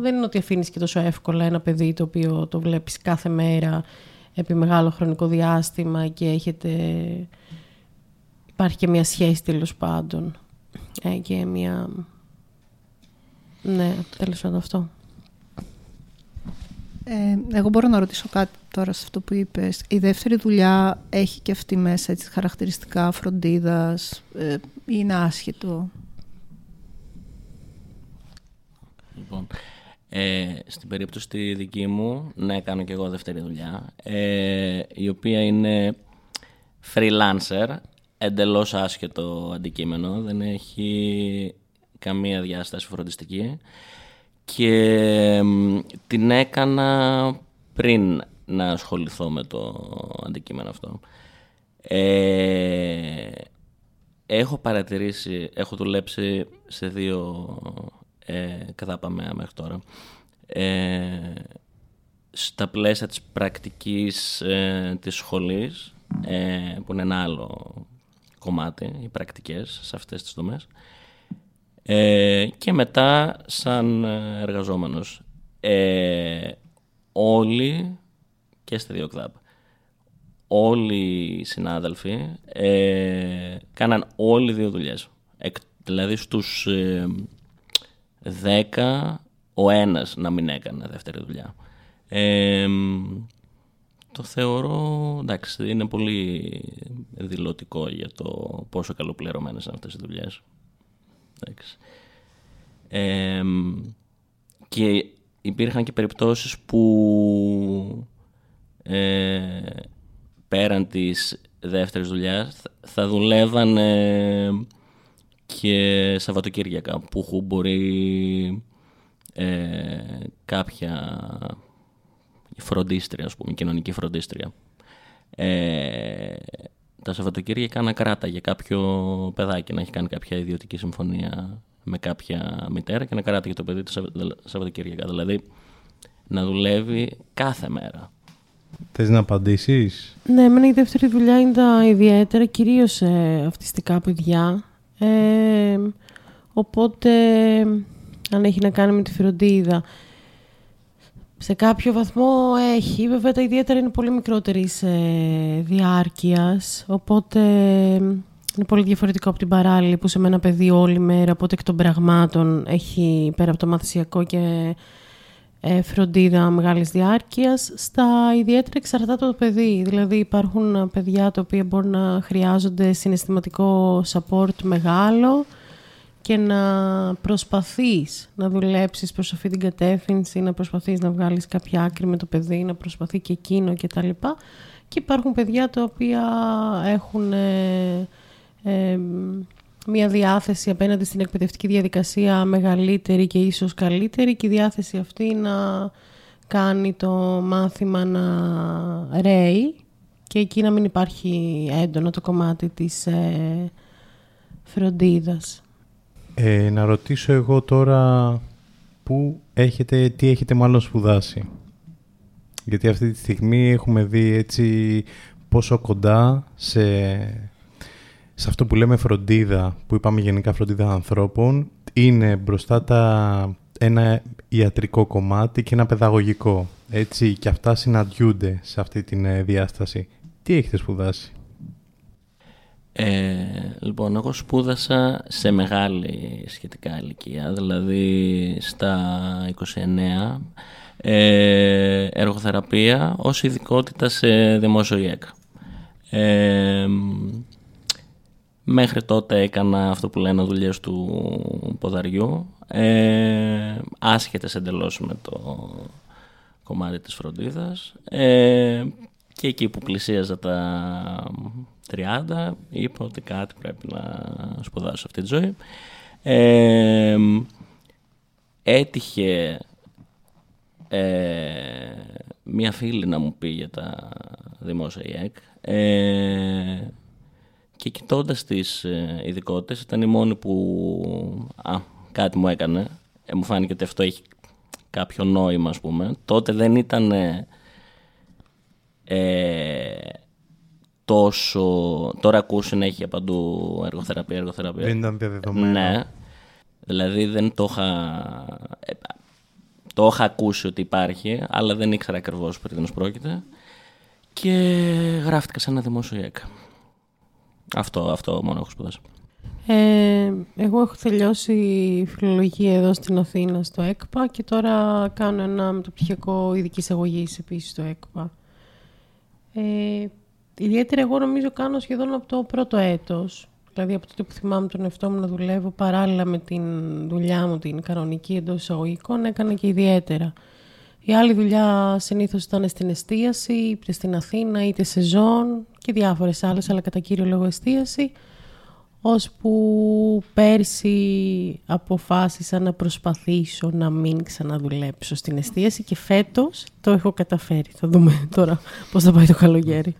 δεν είναι ότι αφήνεις και τόσο εύκολα ένα παιδί το οποίο το βλέπεις κάθε μέρα επί μεγάλο χρονικό διάστημα και έχετε... υπάρχει και μια σχέση τέλος πάντων ε, και μια... Ναι, τέλος πάντων αυτό. Ε, εγώ μπορώ να ρωτήσω κάτι τώρα σε αυτό που είπες. Η δεύτερη δουλειά έχει και αυτή μέσα έτσι, χαρακτηριστικά φροντίδας ε, ή είναι άσχετο; Λοιπόν, ε, στην περίπτωση τη δική μου, ναι, κάνω και εγώ δεύτερη δουλειά, ε, η οποία είναι freelancer, εντελώς άσχετο αντικείμενο, δεν έχει καμία διάσταση φροντιστική και την έκανα πριν να ασχοληθώ με το αντικείμενο αυτό. Ε, έχω παρατηρήσει, έχω δουλέψει σε δύο ε, κατάπαμε μέχρι τώρα. Ε, στα πλαίσια της πρακτικής ε, της σχολής, ε, που είναι ένα άλλο κομμάτι, οι πρακτικές σε αυτές τις δομές, ε, και μετά σαν εργαζόμενος. Ε, όλοι και στα δύο κλαμπ. Όλοι οι συνάδελφοι ε, κάναν όλοι δύο δουλειές. δηλαδή στους ε, δέκα ο ένας να μην έκανε δεύτερη δουλειά. Ε, το θεωρώ, εντάξει, είναι πολύ δηλωτικό για το πόσο καλοπληρωμένες είναι αυτές οι δουλειές. Ε, και υπήρχαν και περιπτώσεις που ε, πέραν της δεύτερης δουλειάς θα δουλεύαν και Σαββατοκύριακα που μπορεί ε, κάποια φροντίστρια, ας πούμε, κοινωνική φροντίστρια. Ε, τα Σαββατοκύριακα να κράτα για κάποιο παιδάκι, να έχει κάνει κάποια ιδιωτική συμφωνία με κάποια μητέρα και να κράτα για το παιδί του Σαββατοκύριακα. Δηλαδή να δουλεύει κάθε μέρα. Θες να απαντήσεις; Ναι, εμένα η δεύτερη δουλειά είναι τα ιδιαίτερα, κυρίως σε αυτιστικά παιδιά. Ε, οπότε, αν έχει να κάνει με τη φροντίδα, σε κάποιο βαθμό έχει. Βέβαια, τα ιδιαίτερα είναι πολύ μικρότερης ε, διάρκειας, οπότε είναι πολύ διαφορετικό από την παράλληλη που σε με ένα παιδί όλη μέρα, οπότε εκ των πραγμάτων έχει πέρα από το μαθησιακό και ε, φροντίδα μεγάλης διάρκειας. Στα ιδιαίτερα εξαρτάται το παιδί. Δηλαδή υπάρχουν παιδιά τα οποία μπορούν να χρειάζονται συναισθηματικό support μεγάλο και να προσπαθείς να δουλέψεις προς αυτή την κατεύθυνση, να προσπαθείς να βγάλεις κάποια άκρη με το παιδί, να προσπαθεί και εκείνο και τα λοιπά. Και υπάρχουν παιδιά τα οποία έχουν ε, ε, μια διάθεση απέναντι στην εκπαιδευτική διαδικασία μεγαλύτερη και ίσως καλύτερη και η διάθεση αυτή να κάνει το μάθημα να ρέει και εκεί να μην υπάρχει έντονο το κομμάτι της ε, φροντίδας. Ε, να ρωτήσω εγώ τώρα που έχετε, τι έχετε μάλλον σπουδάσει. Γιατί αυτή τη στιγμή έχουμε δει έτσι πόσο κοντά σε σε αυτό που λέμε φροντίδα, που είπαμε γενικά φροντίδα ανθρώπων, είναι μπροστά τα, ένα ιατρικό κομμάτι και ένα παιδαγωγικό. Έτσι, και αυτά συναντιούνται σε αυτή τη ε, διάσταση. Τι έχετε σπουδάσει; Ε, λοιπόν, εγώ σπούδασα σε μεγάλη σχετικά ηλικία, δηλαδή στα 29, ε, εργοθεραπεία ως ειδικότητα σε δημόσιο ΙΕΚ. Ε, Μέχρι τότε έκανα αυτό που λένε δουλειές του ποδαριού, ε, άσχετες εντελώς με το κομμάτι της φροντίδας. Ε, και εκεί που πλησίαζα τα 30 είπα ότι κάτι πρέπει να σπουδάσω αυτή τη ζωή. Ε, έτυχε ε, μία φίλη να μου πει για τα δημόσια ΙΕΚ. Ε, και κοιτώντας τις ε, ειδικότητες, ήταν η μόνη που α, κάτι μου έκανε. ε, μου φάνηκε ότι αυτό έχει κάποιο νόημα, ας πούμε. Τότε δεν ήταν ε, τόσο... Τώρα ακούς συνέχεια παντού εργοθεραπεία, εργοθεραπεία. Δεν ήταν διαδεδομένο. Ναι. Δηλαδή δεν το είχα... ε, Το είχα ακούσει ότι υπάρχει, αλλά δεν ήξερα ακριβώς περί τίνος πρόκειται. Και γράφτηκα σε ένα δημόσιο ΙΕΚ. Αυτό, αυτό μόνο έχω σπουδάσει. Ε, εγώ έχω τελειώσει φιλολογία εδώ στην Αθήνα στο ΕΚΠΑ και τώρα κάνω ένα μεταπτυχιακό ειδική εισαγωγής επίσης στο ΕΚΠΑ. Ε, ιδιαίτερα εγώ νομίζω κάνω σχεδόν από το πρώτο έτος. Δηλαδή από τότε που θυμάμαι τον εαυτό μου να δουλεύω παράλληλα με την δουλειά μου την κανονική εντός εισαγωγικών έκανα και ιδιαίτερα. Η άλλη δουλειά συνήθως ήταν στην εστίαση, είτε στην Αθήνα, είτε σε ζών και διάφορες άλλες, αλλά κατά κύριο λόγο εστίαση ώσπου πέρσι αποφάσισα να προσπαθήσω να μην ξαναδουλέψω στην εστίαση και φέτος το έχω καταφέρει. Θα δούμε τώρα πώς θα πάει το καλοκαίρι.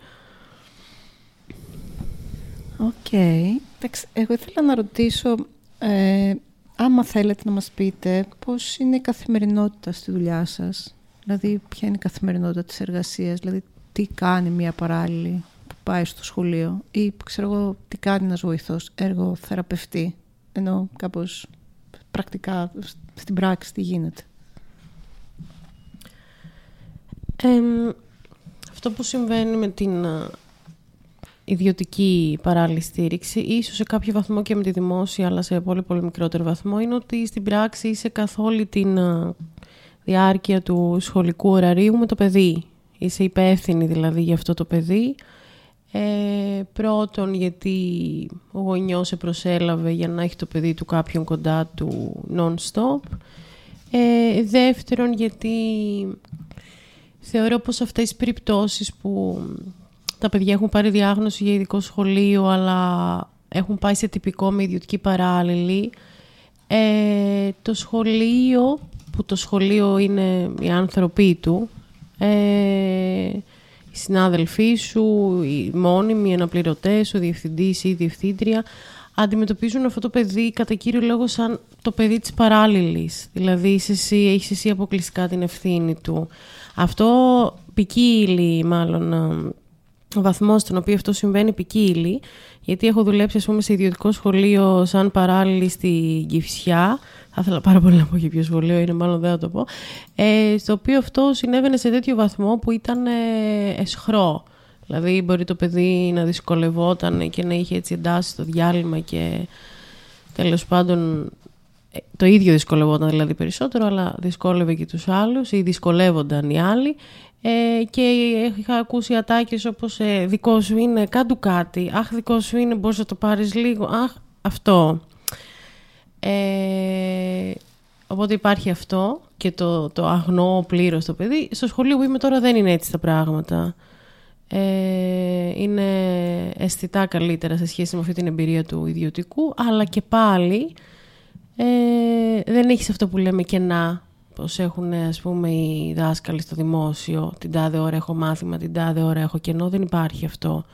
Οκ. Εντάξει, Εγώ ήθελα να ρωτήσω, ε, άμα θέλετε να μας πείτε, πώς είναι η καθημερινότητα στη δουλειά σας; Δηλαδή, ποια είναι η καθημερινότητα της εργασίας, δηλαδή τι κάνει μια παράλληλη που πάει στο σχολείο; Ή ξέρω εγώ τι κάνει ένας βοηθός, εργοθεραπευτή, ενώ κάπως πρακτικά στην πράξη τι γίνεται; Εμ, αυτό που συμβαίνει με την α, ιδιωτική παράλληλη στήριξη, ίσως σε κάποιο βαθμό και με τη δημόσια, αλλά σε πολύ πολύ μικρότερο βαθμό, είναι ότι στην πράξη είσαι καθ' όλη την α, διάρκεια του σχολικού ωραρίου με το παιδί. Είσαι υπεύθυνη δηλαδή για αυτό το παιδί. Ε, πρώτον γιατί ο γονιός σε προσέλαβε για να έχει το παιδί του κάποιον κοντά του non-stop. Ε, δεύτερον γιατί θεωρώ πως αυτές οι περιπτώσεις που τα παιδιά έχουν πάρει διάγνωση για ειδικό σχολείο αλλά έχουν πάει σε τυπικό με ιδιωτική παράλληλη ε, το σχολείο που το σχολείο είναι οι άνθρωποι του ε, οι συνάδελφοί σου, οι μόνιμοι, οι αναπληρωτές, ο διευθυντής ή η διευθύντρια αντιμετωπίζουν αυτό το παιδί κατά κύριο λόγο σαν το παιδί της παράλληλης. Δηλαδή είσαι εσύ, έχεις εσύ αποκλειστικά την ευθύνη του. Αυτό ποικίλει μάλλον ο βαθμός στον οποίο αυτό συμβαίνει ποικίλει γιατί έχω δουλέψει ας πούμε, σε ιδιωτικό σχολείο σαν παράλληλη στη Κυφσιά θα ήθελα πάρα πολύ να πω για ποιο σχολείο είναι, μάλλον δεν θα το πω. Ε, στο οποίο αυτό συνέβαινε σε τέτοιο βαθμό που ήταν ε, εσχρό. Δηλαδή μπορεί το παιδί να δυσκολευόταν και να είχε έτσι εντάσεις στο διάλειμμα και τέλος πάντων ε, το ίδιο δυσκολευόταν δηλαδή περισσότερο αλλά δυσκόλευε και τους άλλους ή δυσκολεύονταν οι άλλοι ε, και είχα ακούσει ατάκες όπως ε, δικό σου είναι κάντου κάτι, αχ δικό σου είναι μπορείς να το πάρεις λίγο, αχ αυτό. Ε, οπότε υπάρχει αυτό και το, το αγνό πλήρως το παιδί. Στο σχολείο που είμαι τώρα δεν είναι έτσι τα πράγματα. Ε, είναι αισθητά καλύτερα σε σχέση με αυτή την εμπειρία του ιδιωτικού, αλλά και πάλι ε, δεν έχεις αυτό που λέμε κενά, πως έχουν ας πούμε οι δάσκαλοι στο δημόσιο, την τάδε ώρα έχω μάθημα, την τάδε ώρα έχω κενό, δεν υπάρχει αυτό.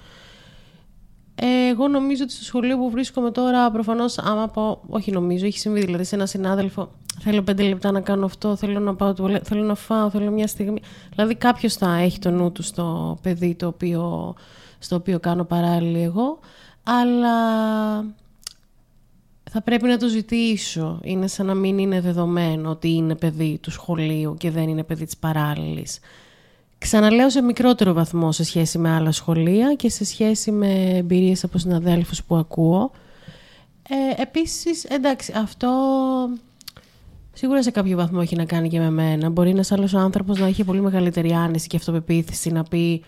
Ε, εγώ νομίζω ότι στο σχολείο που βρίσκομαι τώρα, προφανώς, άμα πω. Όχι νομίζω, έχει συμβεί δηλαδή σε ένα συνάδελφο. Θέλω πέντε λεπτά να κάνω αυτό, θέλω να πάω θέλω να φάω, θέλω μια στιγμή. Δηλαδή κάποιος θα έχει το νου του στο παιδί το οποίο, στο οποίο κάνω παράλληλη εγώ. Αλλά θα πρέπει να το ζητήσω. Είναι σαν να μην είναι δεδομένο ότι είναι παιδί του σχολείου και δεν είναι παιδί της παράλληλης. Ξαναλέω σε μικρότερο βαθμό σε σχέση με άλλα σχολεία και σε σχέση με εμπειρίες από συναδέλφους που ακούω. Ε, επίσης, εντάξει, αυτό σίγουρα σε κάποιο βαθμό έχει να κάνει και με μένα. Μπορεί ένας άλλος άνθρωπος να έχει πολύ μεγαλύτερη άνεση και αυτοπεποίθηση να πει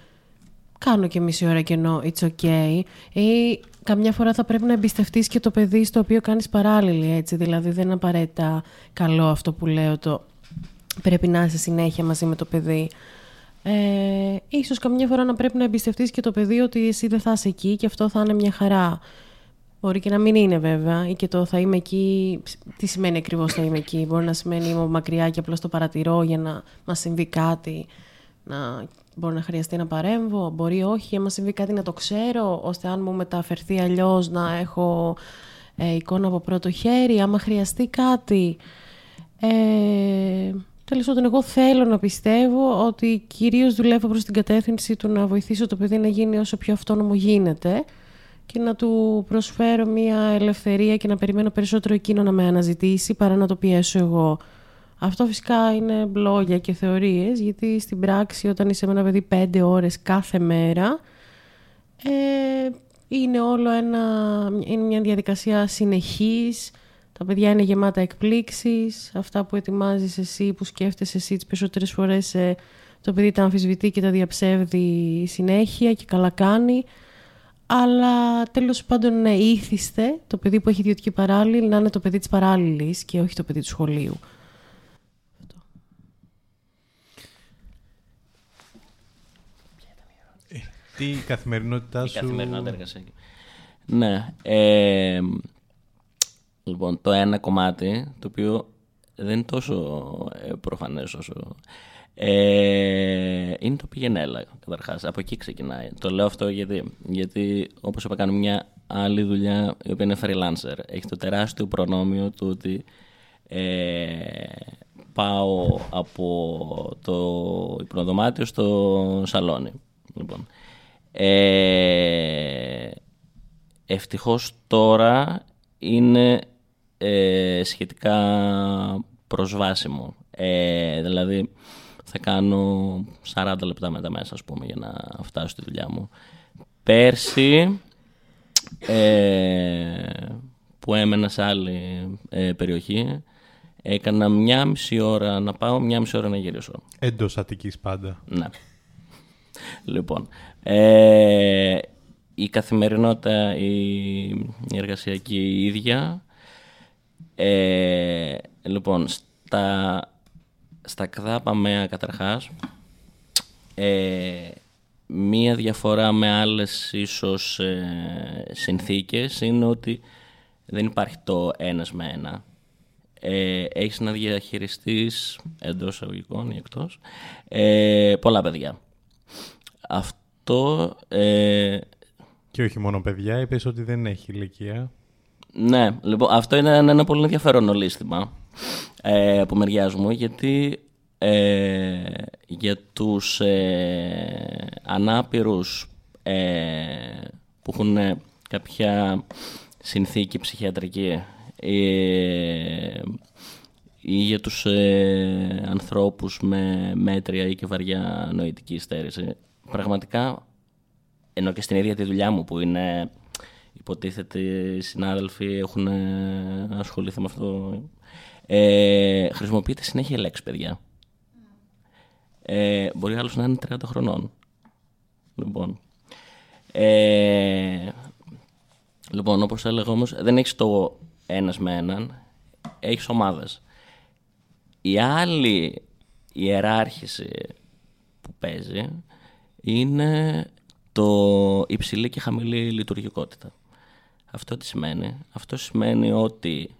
κάνω και μισή ώρα κενό, it's okay. Ή καμιά φορά θα πρέπει να εμπιστευτείς και το παιδί στο οποίο κάνεις παράλληλη, έτσι. Δηλαδή δεν είναι απαραίτητα καλό αυτό που λέω το πρέπει να είσαι συνέχεια μαζί με το παιδί. Ε, ίσως καμιά φορά να πρέπει να εμπιστευτείς και το παιδί ότι εσύ δεν θα είσαι εκεί και αυτό θα είναι μια χαρά. Μπορεί και να μην είναι βέβαια ή και το θα είμαι εκεί, τι σημαίνει ακριβώς θα είμαι εκεί. Μπορεί να σημαίνει είμαι μακριά και απλώς το παρατηρώ για να μας συμβεί κάτι, να μπορεί να χρειαστεί να παρέμβω, μπορεί όχι, άμα συμβεί κάτι να το ξέρω, ώστε αν μου μεταφερθεί αλλιώς να έχω ε, εικόνα από πρώτο χέρι, άμα χρειαστεί κάτι. Ε, Τέλος πάντων, εγώ θέλω να πιστεύω ότι κυρίως δουλεύω προς την κατεύθυνση του να βοηθήσω το παιδί να γίνει όσο πιο αυτόνομο γίνεται και να του προσφέρω μια ελευθερία και να περιμένω περισσότερο εκείνο να με αναζητήσει παρά να το πιέσω εγώ. Αυτό φυσικά είναι μπλόγια και θεωρίες, γιατί στην πράξη όταν είσαι με ένα παιδί πέντε ώρες κάθε μέρα, ε, είναι όλο ένα, είναι μια διαδικασία συνεχής, τα παιδιά είναι γεμάτα εκπλήξεις, αυτά που ετοιμάζεις εσύ, που σκέφτεσαι εσύ τις περισσότερες φορές ε, το παιδί τα αμφισβητεί και τα διαψεύδει συνέχεια και καλά κάνει. Αλλά τέλος πάντων ναι, ήθιστε το παιδί που έχει ιδιωτική παράλληλη να είναι το παιδί της παράλληλης και όχι το παιδί του σχολείου. Τι καθημερινότητά σου... Η καθημερινότητα εργασίας. Ναι. Ε, λοιπόν, το ένα κομμάτι, το οποίο δεν είναι τόσο ε, προφανές όσο... Ε, είναι το πηγενέλα, καταρχάς. Από εκεί ξεκινάει. Το λέω αυτό γιατί, γιατί όπως είπα, κάνω μια άλλη δουλειά η οποία είναι freelancer. Έχει το τεράστιο προνόμιο του ότι ε, πάω από το υπνοδωμάτιο στο σαλόνι. Λοιπόν, ε, ευτυχώς τώρα είναι ε, σχετικά προσβάσιμο. Ε, δηλαδή θα κάνω 40 λεπτά μετά μέσα ας πούμε για να φτάσω στη δουλειά μου. Πέρσι ε, που έμενα σε άλλη ε, περιοχή έκανα μια μισή ώρα να πάω, μια μισή ώρα να γυρίσω. Εντός Αττικής πάντα. Ναι. Λοιπόν, ε, η καθημερινότητα, η, η εργασιακή η ίδια. Ε, λοιπόν, στα, στα ΚΔΑΠΑ ΜΕΑ καταρχάς, ε, μία διαφορά με άλλες ίσως ε, συνθήκες είναι ότι δεν υπάρχει το ένας με ένα. Ε, έχεις να διαχειριστείς εντός εισαγωγικών ή εκτός ε, πολλά παιδιά. Αυτό... Ε, και όχι μόνο παιδιά, είπες ότι δεν έχει ηλικία. Ναι, λοιπόν, αυτό είναι ένα, πολύ ενδιαφέρον ολίσθημα ε, από μεριάς μου, γιατί ε, για τους ε, ανάπηρους ε, που έχουν κάποια συνθήκη ψυχιατρική ε, ή για τους ε, ανθρώπους με μέτρια ή και βαριά νοητική στέρηση. Πραγματικά, ενώ και στην ίδια τη δουλειά μου που είναι υποτίθεται οι συνάδελφοι έχουν ε, ασχοληθεί με αυτό. Ε, χρησιμοποιείται συνέχεια λέξη, παιδιά. Ε, μπορεί άλλος να είναι 30 χρονών. Λοιπόν, ε, λοιπόν όπως έλεγα όμως, δεν έχεις το ένας με έναν, έχεις ομάδες. Η άλλη ιεράρχηση που παίζει είναι το υψηλή και χαμηλή λειτουργικότητα. Αυτό τι σημαίνει; Αυτό σημαίνει ότι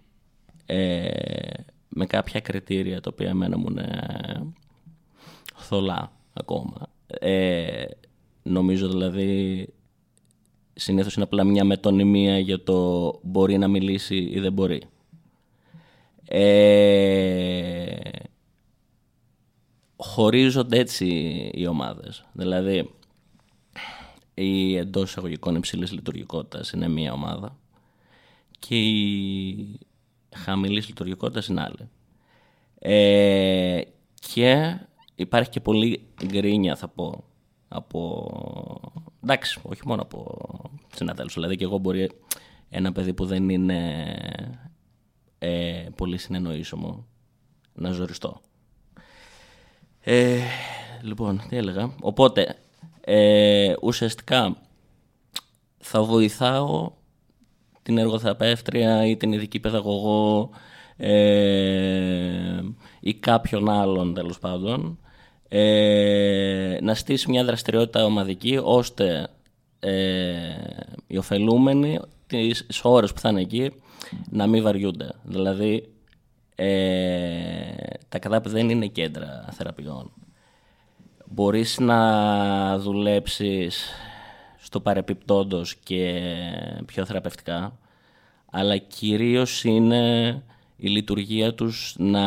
ε, με κάποια κριτήρια τα οποία εμένα μου είναι θολά ακόμα. Ε, νομίζω δηλαδή συνήθως είναι απλά μια μετωνυμία για το μπορεί να μιλήσει ή δεν μπορεί. Ε, χωρίζονται έτσι οι ομάδες. Δηλαδή, η εντός εισαγωγικών υψηλής λειτουργικότητας είναι μία ομάδα και η χαμηλής λειτουργικότητας είναι άλλη. Ε, και υπάρχει και πολύ γκρίνια, θα πω, από. Εντάξει, όχι μόνο από συναδέλφους. Δηλαδή, και εγώ μπορεί ένα παιδί που δεν είναι ε, πολύ συνεννοήσιμο να ζοριστώ. Ε, λοιπόν, τι έλεγα. Οπότε, ε, ουσιαστικά θα βοηθάω την εργοθεραπεύτρια ή την ειδική παιδαγωγό ε, ή κάποιον άλλον τέλος πάντων ε, να στήσει μια δραστηριότητα ομαδική ώστε ε, οι ωφελούμενοι τις ώρες που θα είναι εκεί να μην βαριούνται. Δηλαδή ε, τα κατάπη δεν είναι κέντρα θεραπείων. Μπορείς να δουλέψεις στο παρεπιπτόντος και πιο θεραπευτικά, αλλά κυρίως είναι η λειτουργία τους να...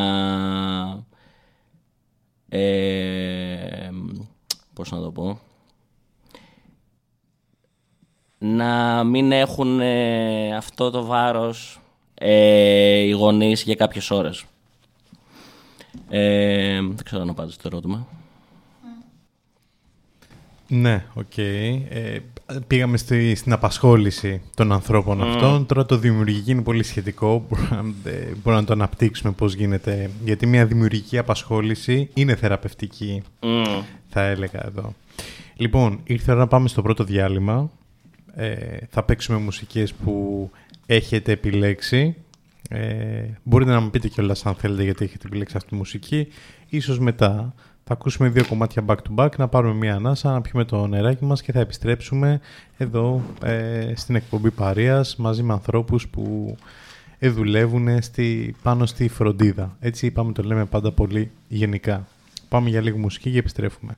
Ε, πώς να το πω... Να μην έχουν ε, αυτό το βάρος ε, οι γονείς για κάποιες ώρες. Ε, δεν ξέρω αν απάντησε το ερώτημα. Ναι, οκ. Ε, πήγαμε στη, στην απασχόληση των ανθρώπων αυτών. Τώρα το δημιουργική είναι πολύ σχετικό. Μπορούμε να το αναπτύξουμε πώς γίνεται. Γιατί μια δημιουργική απασχόληση είναι θεραπευτική, θα έλεγα εδώ. Λοιπόν, ήρθε ώρα να πάμε στο πρώτο διάλειμμα. Ε, θα παίξουμε μουσικές που έχετε επιλέξει. Ε, μπορείτε να μου πείτε κιόλας αν θέλετε γιατί έχετε επιλέξει αυτή τη μουσική. Ίσως μετά θα ακούσουμε δύο κομμάτια back to back, να πάρουμε μία ανάσα, να πιούμε το νεράκι μας και θα επιστρέψουμε εδώ ε, στην εκπομπή Παρίας μαζί με ανθρώπους που ε, δουλεύουν στη, πάνω στη φροντίδα. Έτσι είπαμε το λέμε πάντα πολύ γενικά. Πάμε για λίγο μουσική και επιστρέφουμε.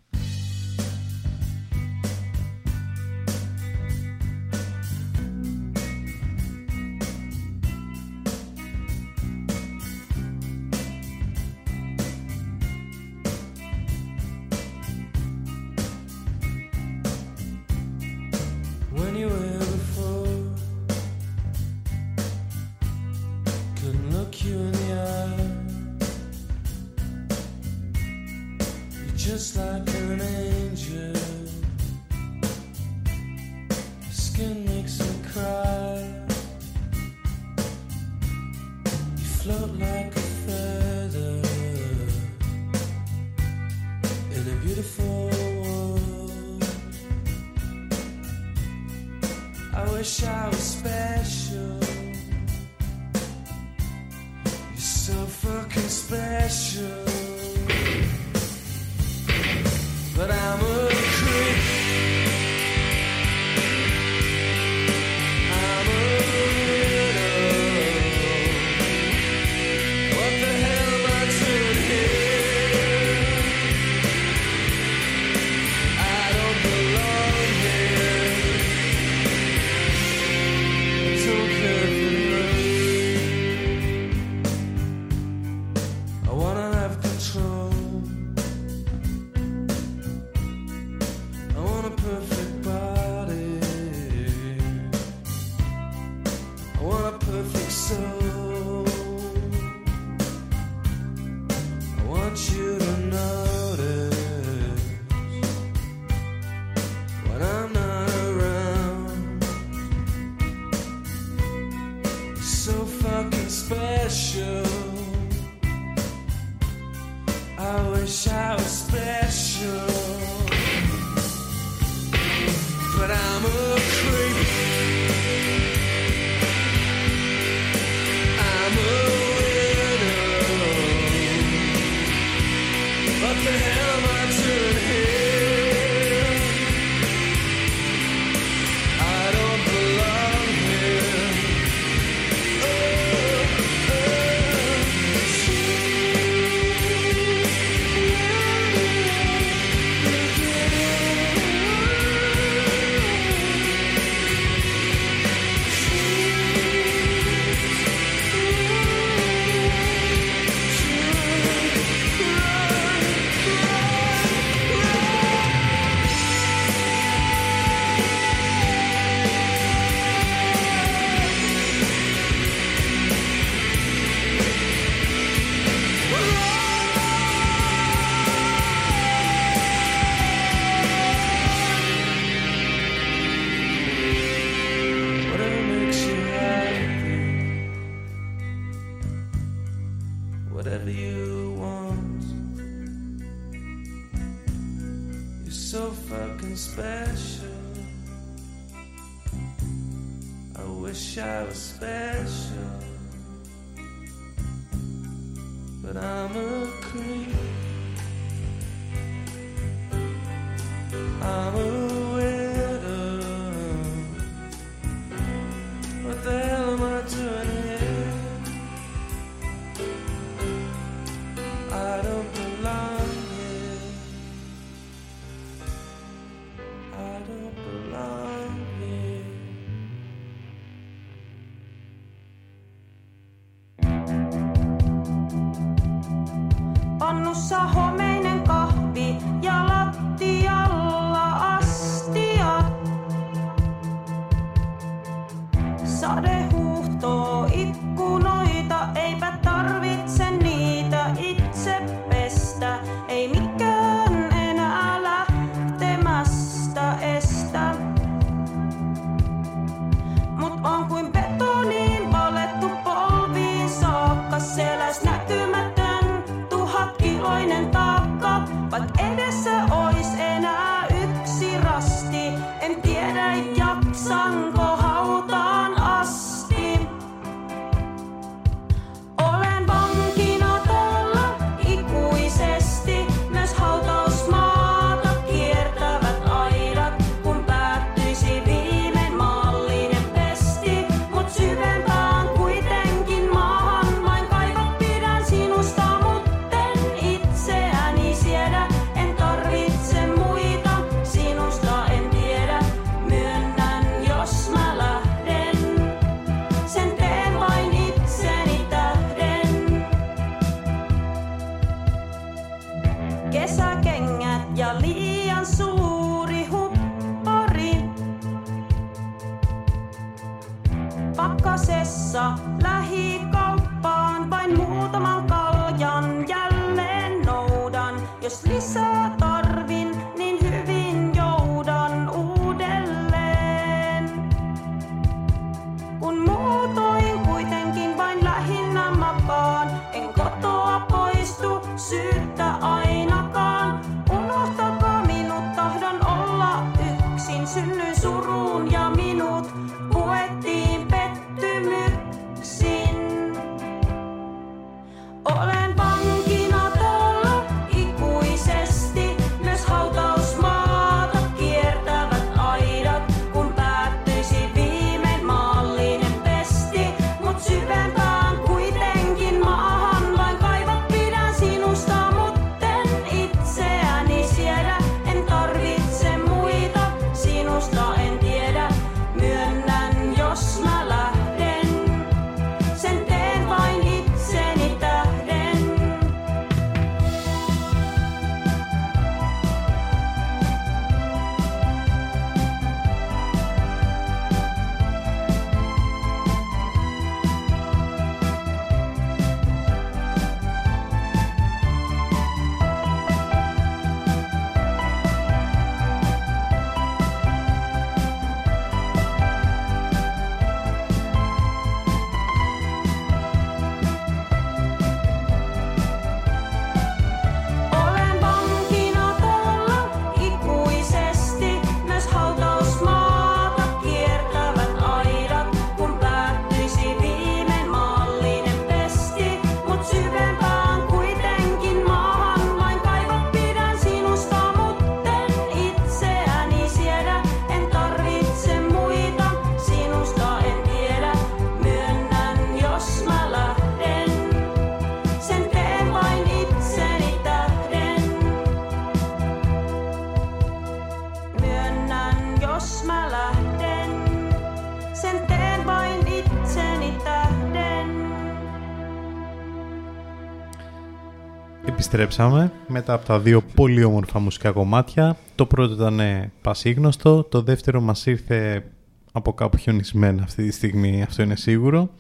Επιστρέψαμε μετά από τα δύο πολύ όμορφα μουσικά κομμάτια. Το πρώτο ήταν ε, πασίγνωστο, το δεύτερο μας ήρθε από κάπου χιονισμένα αυτή τη στιγμή, αυτό είναι σίγουρο.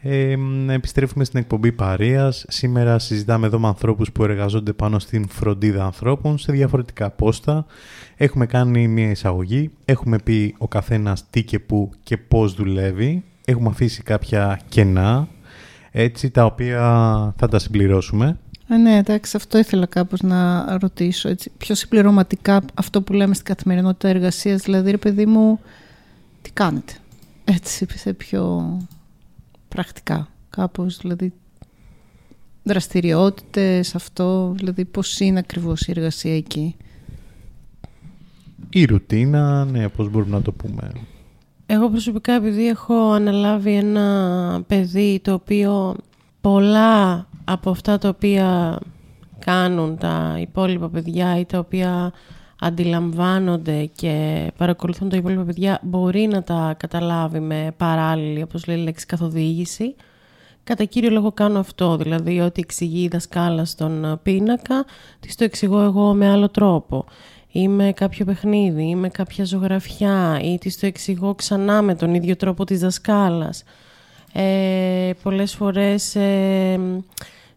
Ε, μ, επιστρέφουμε στην εκπομπή Παρίας. Σήμερα συζητάμε εδώ με ανθρώπους που εργαζόνται πάνω στην φροντίδα ανθρώπων σε διαφορετικά πόστα. Έχουμε κάνει μια εισαγωγή, έχουμε πει ο καθένας τι και πού και πώς δουλεύει. Έχουμε αφήσει κάποια κενά, έτσι, τα οποία θα τα συμπληρώσουμε. Ε, ναι, εντάξει, αυτό ήθελα κάπως να ρωτήσω. Έτσι, πιο συμπληρωματικά αυτό που λέμε στην καθημερινότητα εργασίας, δηλαδή ρε παιδί μου, τι κάνετε; Έτσι, σε πιο πρακτικά κάπως, δηλαδή δραστηριότητες, αυτό, δηλαδή πώς είναι ακριβώς η εργασία εκεί; Η ρουτίνα, ναι, πώς μπορούμε να το πούμε; Εγώ προσωπικά επειδή έχω αναλάβει ένα παιδί το οποίο πολλά από αυτά τα οποία κάνουν τα υπόλοιπα παιδιά ή τα οποία αντιλαμβάνονται και παρακολουθούν τα υπόλοιπα παιδιά μπορεί να τα καταλάβει με παράλληλη, όπως λέει η λέξη, καθοδήγηση. Κατά κύριο λόγο κάνω αυτό, δηλαδή ότι εξηγεί η δασκάλα στον ε, πίνακα, της το εξηγώ εγώ με άλλο τρόπο. Ή με κάποιο παιχνίδι, ή με κάποια ζωγραφιά, ή της το εξηγώ ξανά με τον ίδιο τρόπο της δασκάλας. Ε, πολλές φορές ε,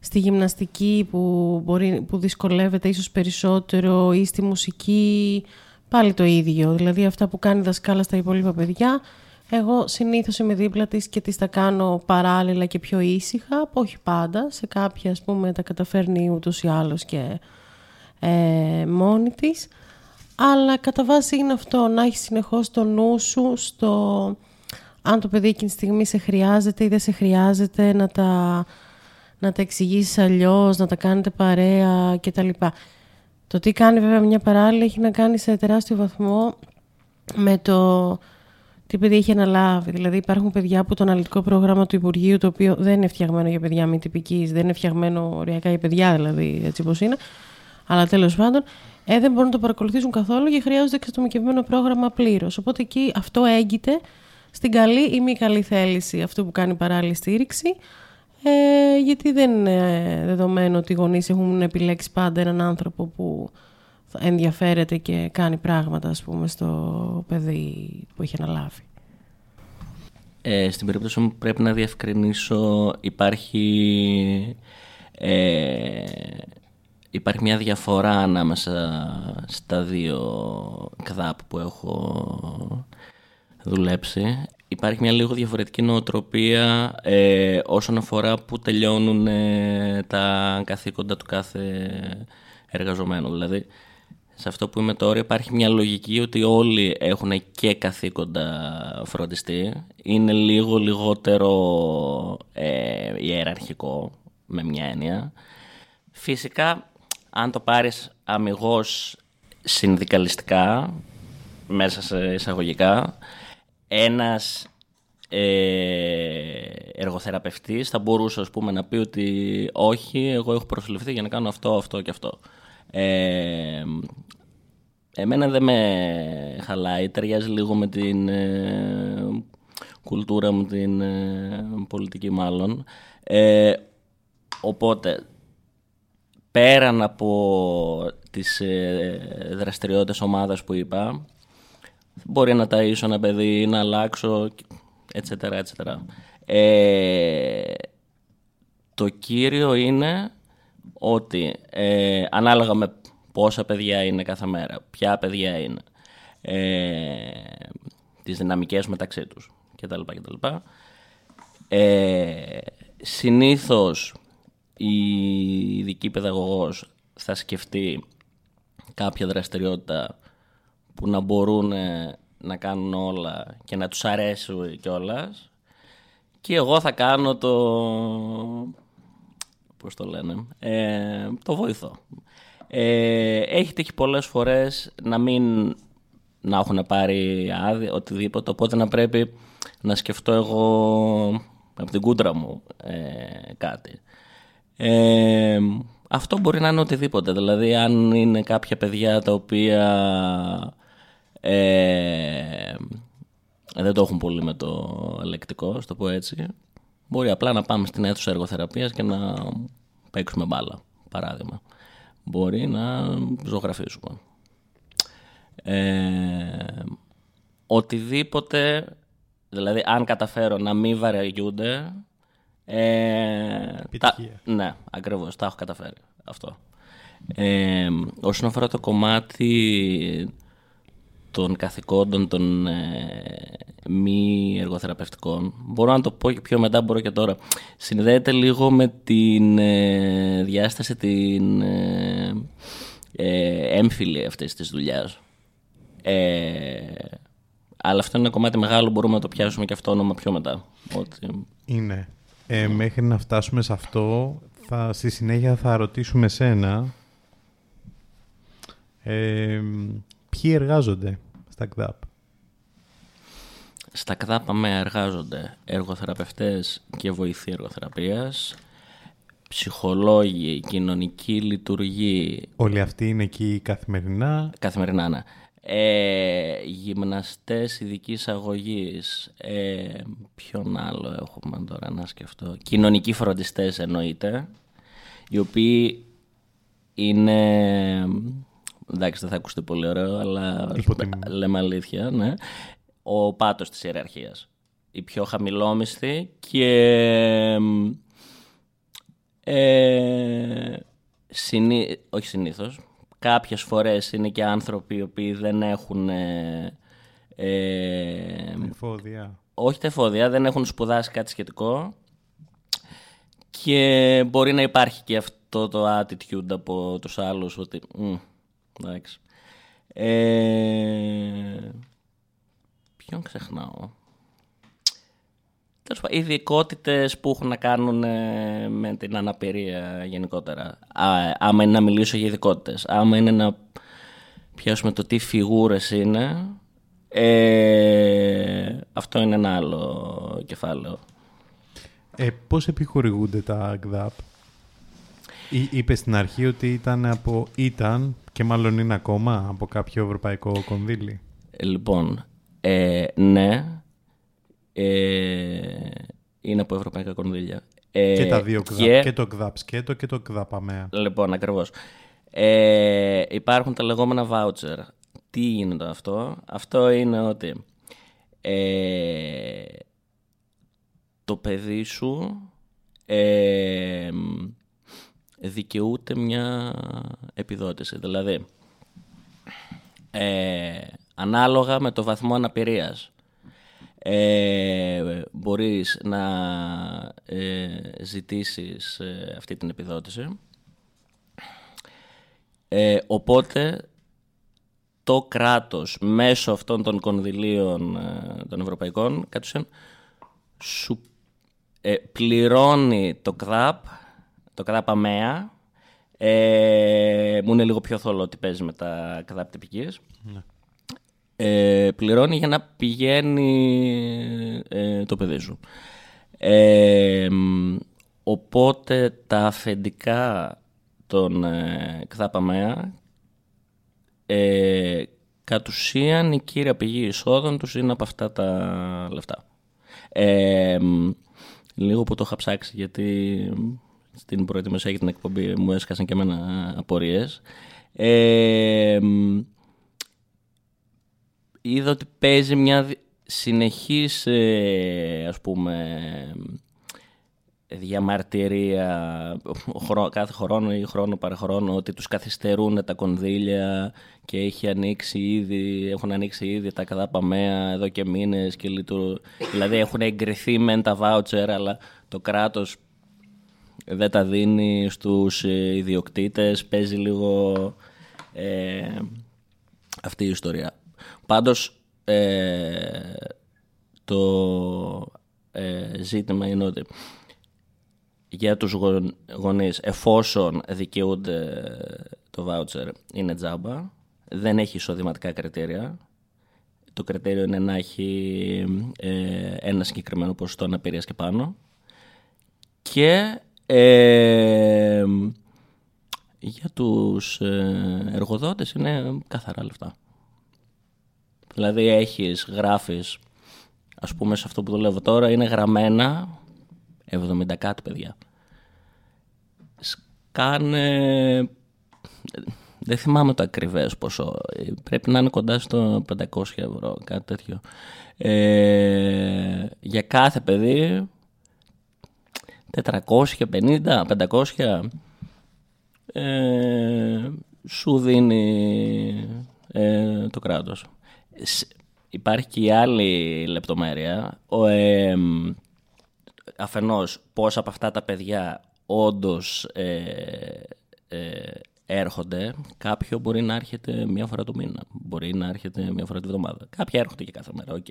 στη γυμναστική που, μπορεί, που δυσκολεύεται ίσως περισσότερο ή στη μουσική πάλι το ίδιο. Δηλαδή αυτά που κάνει η δασκάλα στα υπόλοιπα παιδιά εγώ συνήθως είμαι δίπλα της και της τα κάνω παράλληλα και πιο ήσυχα, όχι πάντα. Σε κάποια ας πούμε τα καταφέρνει ούτως ή άλλως και ε, μόνη της. Αλλά κατά βάση είναι αυτό, να έχεις συνεχώς το νου σου στο αν το παιδί εκείνη τη στιγμή σε χρειάζεται ή δεν σε χρειάζεται, να τα, να τα εξηγήσεις αλλιώς, να τα κάνετε παρέα κτλ. Το τι κάνει βέβαια μια παράλληλη έχει να κάνει σε τεράστιο βαθμό με το τι παιδί έχει αναλάβει. Δηλαδή, υπάρχουν παιδιά που το αναλυτικό πρόγραμμα του Υπουργείου, το οποίο δεν είναι φτιαγμένο για παιδιά μη τυπικής, δεν είναι φτιαγμένο οριακά για παιδιά, δηλαδή έτσι όπως είναι. Αλλά τέλος πάντων, ε, δεν μπορούν να το παρακολουθήσουν καθόλου και χρειάζονται εξατομικευμένο πρόγραμμα πλήρως. Οπότε εκεί αυτό έγκυται στην καλή ή μη καλή θέληση αυτού που κάνει παράλληλη στήριξη. Ε, γιατί δεν είναι δεδομένο ότι οι γονείς έχουν επιλέξει πάντα έναν άνθρωπο που ενδιαφέρεται και κάνει πράγματα ας πούμε στο παιδί που έχει αναλάβει. Ε, στην περίπτωση μου πρέπει να διευκρινίσω υπάρχει, ε, υπάρχει μια διαφορά ανάμεσα στα δύο ΚΔΑΠ που έχω δουλέψει. Υπάρχει μια λίγο διαφορετική νοοτροπία ε, όσον αφορά που τελειώνουν ε, τα καθήκοντα του κάθε εργαζομένου. Δηλαδή, σε αυτό που είμαι τώρα υπάρχει μια λογική ότι όλοι έχουν και καθήκοντα φροντιστή. Είναι λίγο λιγότερο ε, ιεραρχικό με μια έννοια. Φυσικά, αν το πάρεις αμυγός συνδικαλιστικά, μέσα σε εισαγωγικά, ένας ε, εργοθεραπευτής θα μπορούσε ας πούμε, να πει ότι όχι, εγώ έχω προσληφθεί για να κάνω αυτό, αυτό και αυτό. Ε, εμένα δεν με χαλάει, ταιριάζει λίγο με την ε, κουλτούρα μου, την ε, πολιτική μάλλον. Ε, οπότε, πέραν από τις ε, δραστηριότητες ομάδας που είπα, μπορεί να ταΐσω ένα παιδί, να αλλάξω, etc. etc. Ε, το κύριο είναι ότι ε, ανάλογα με πόσα παιδιά είναι κάθε μέρα, ποια παιδιά είναι, ε, τις δυναμικές μεταξύ τους κτλ. κτλ. Ε, συνήθως η ειδική παιδαγωγός θα σκεφτεί κάποια δραστηριότητα που να μπορούν να κάνουν όλα και να τους αρέσει κιόλας. και εγώ θα κάνω το πώς το λένε, ε, το βοηθό. Ε, έχει τύχει πολλές φορές να μην να έχουν πάρει άδεια, οτιδήποτε, οπότε να πρέπει να σκεφτώ εγώ από την κούντρα μου ε, κάτι. Ε, αυτό μπορεί να είναι οτιδήποτε, δηλαδή αν είναι κάποια παιδιά τα οποία ε, δεν το έχουν πολύ με το ελεκτικό, στο πω έτσι, Μπορεί απλά να πάμε στην αίθουσα εργοθεραπείας και να παίξουμε μπάλα, παράδειγμα. Μπορεί να ζωγραφίσουμε. Ε, οτιδήποτε, δηλαδή αν καταφέρω να μην βαραγιούνται, ε, τα, ναι, ακριβώς, τα έχω καταφέρει αυτό. Ε, όσον αφορά το κομμάτι των καθηκόντων των ε, μη εργοθεραπευτικών. Μπορώ να το πω και πιο μετά, μπορώ και τώρα. Συνδέεται λίγο με την ε, διάσταση την ε, ε, έμφυλη αυτής της δουλειάς. Ε, αλλά αυτό είναι ένα κομμάτι μεγάλο, μπορούμε να το πιάσουμε και αυτό όνομα πιο μετά. Ότι... Είναι. Ε, μέχρι να φτάσουμε σε αυτό, θα, στη συνέχεια θα ρωτήσουμε σένα ε, ποιοι εργάζονται; Στα ΚΔΑΠ. Στα ΚΔΑΠ με εργάζονται εργοθεραπευτές και βοηθοί εργοθεραπείας, ψυχολόγοι, κοινωνική λειτουργή. Όλοι αυτοί είναι εκεί καθημερινά. Καθημερινά, ναι. Ε, γυμναστές ειδικής αγωγής. Ε, ποιον άλλο έχουμε τώρα να σκεφτώ. Κοινωνικοί φροντιστές εννοείται. Οι οποίοι είναι... Εντάξει, δεν θα ακουστεί πολύ ωραίο, αλλά Υποτιμημένο. λέμε αλήθεια, ναι. Ο πάτος της ιεραρχίας. Οι πιο χαμηλόμισθοι και... Ε, συνή... Όχι συνήθως. Κάποιες φορές είναι και άνθρωποι οι οποίοι δεν έχουν... Ε, ε, Εφόδια. όχι τα εφόδια, δεν έχουν σπουδάσει κάτι σχετικό και μπορεί να υπάρχει και αυτό το attitude από τους άλλους ότι «Μμ, εντάξει. Ε, ποιον ξεχνάω; Τέλος πάντων, ειδικότητες που έχουν να κάνουν ε, με την αναπηρία γενικότερα. Α, άμα είναι να μιλήσω για ειδικότητες. Άμα είναι να πιάσουμε το τι φιγούρες είναι, ε, αυτό είναι ένα άλλο κεφάλαιο. Ε, πώς επιχορηγούνται τα ΓΔΑΠ. Ή, είπες στην αρχή ότι ήταν, από, ήταν και μάλλον είναι ακόμα από κάποιο ευρωπαϊκό κονδύλι. Ε, Λοιπόν, ε, ναι, ε, είναι από ευρωπαϊκά κονδύλια. Ε, και τα δύο ΓΔΑΠ. και- Και το ΓΔΑΠ σκέτο και το ΓΔΑΠ αμαία. Λοιπόν, ακριβώς. Ε, υπάρχουν τα λεγόμενα voucher. Τι γίνεται αυτό; Αυτό είναι ότι ε, το παιδί σου ε, δικαιούται μια επιδότηση. Δηλαδή, ε, ανάλογα με το βαθμό αναπηρίας ε, μπορείς να ε, ζητήσεις ε, αυτή την επιδότηση. Ε, οπότε το κράτος μέσω αυτών των κονδυλίων ε, των ευρωπαϊκών κατ' ουσίαν, σου ε, πληρώνει το ΚΔΑΠ, το ΚΔΑΠ ΑΜΕΑ, ε, μου είναι λίγο πιο θολό ότι παίζει με τα ΚΔΑΠ τυπικής, ε, πληρώνει για να πηγαίνει ε, το παιδί σου. Ε, μ, οπότε τα αφεντικά των ε, ΚΔΑΠ ΑΜΕΑ ε, κατ' ουσίαν η κύρια πηγή εισόδων τους είναι από αυτά τα λεφτά. Ε, μ, λίγο που το είχα ψάξει γιατί στην προετοιμασία για την εκπομπή μου έσκασαν και εμένα απορίες. Ε, μ, είδα ότι παίζει μια δι- συνεχής ε, ας πούμε διαμαρτυρία χρό- κάθε χρόνο ή χρόνο παρά χρόνο ότι τους καθυστερούν τα κονδύλια και έχει ανοίξει ήδη, έχουν ανοίξει ήδη τα καδάπαμαία εδώ και μήνες και λειτουργούν. δηλαδή έχουν εγκριθεί μεν τα βάουτσερ αλλά το κράτος δεν τα δίνει στους ε, ιδιοκτήτες παίζει λίγο ε, αυτή η ιστορία. Πάντως ε, το ε, ζήτημα είναι ότι για τους γον- γονείς εφόσον δικαιούνται το βάουτσερ είναι τζάμπα δεν έχει εισοδηματικά κριτήρια. Το κριτήριο είναι να έχει ε, ένα συγκεκριμένο ποσοστό αναπηρίας και πάνω. Και ε, για τους ε, εργοδότες είναι καθαρά λεφτά. Δηλαδή έχεις, γράφεις, ας πούμε σε αυτό που δουλεύω τώρα είναι γραμμένα 70 κάτι παιδιά. Σκάνε, δεν θυμάμαι το ακριβές ποσό, Ε, πρέπει να είναι κοντά στο 500 ευρώ, κάτι τέτοιο. Ε, για κάθε παιδί 450, 500 ε, σου δίνει ε, το κράτος. Σ- Υπάρχει και η άλλη λεπτομέρεια. Ο, ε, αφενός πώς από αυτά τα παιδιά όντως ε, ε, έρχονται. Κάποιο μπορεί να έρχεται μία φορά το μήνα. Μπορεί να έρχεται μία φορά τη βδομάδα. Κάποια έρχονται και κάθε μέρα. οκ.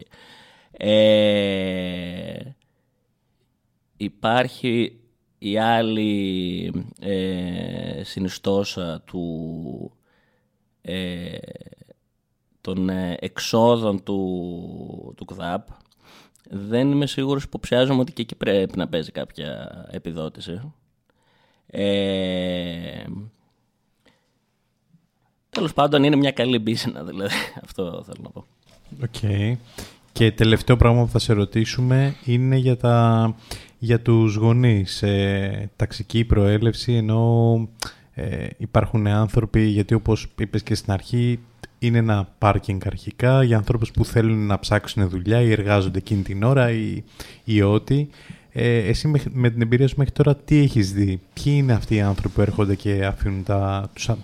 Ε, υπάρχει η άλλη ε, συνιστώσα του, ε, των ε, εξόδων του, του ΚΔΑΠ δεν είμαι σίγουρος υποψιάζομαι ότι και εκεί πρέπει να παίζει κάποια επιδότηση. Ε, Τέλος πάντων, είναι μια καλή μπίσνα, δηλαδή. Αυτό θέλω να πω. Οκ. Και τελευταίο πράγμα που θα σε ρωτήσουμε είναι για, τα, για τους γονείς. Ε, ταξική προέλευση, εννοώ ε, υπάρχουν άνθρωποι, γιατί όπως είπες και στην αρχή, είναι ένα πάρκινγκ αρχικά για ανθρώπους που θέλουν να ψάξουν δουλειά ή εργάζονται εκείνη την ώρα ή, ή ό,τι. Ε, εσύ με, με την εμπειρία σου μέχρι τώρα τι έχεις δει, ποιοι είναι αυτοί οι άνθρωποι που έρχονται και αφήνουν τα, τους, α-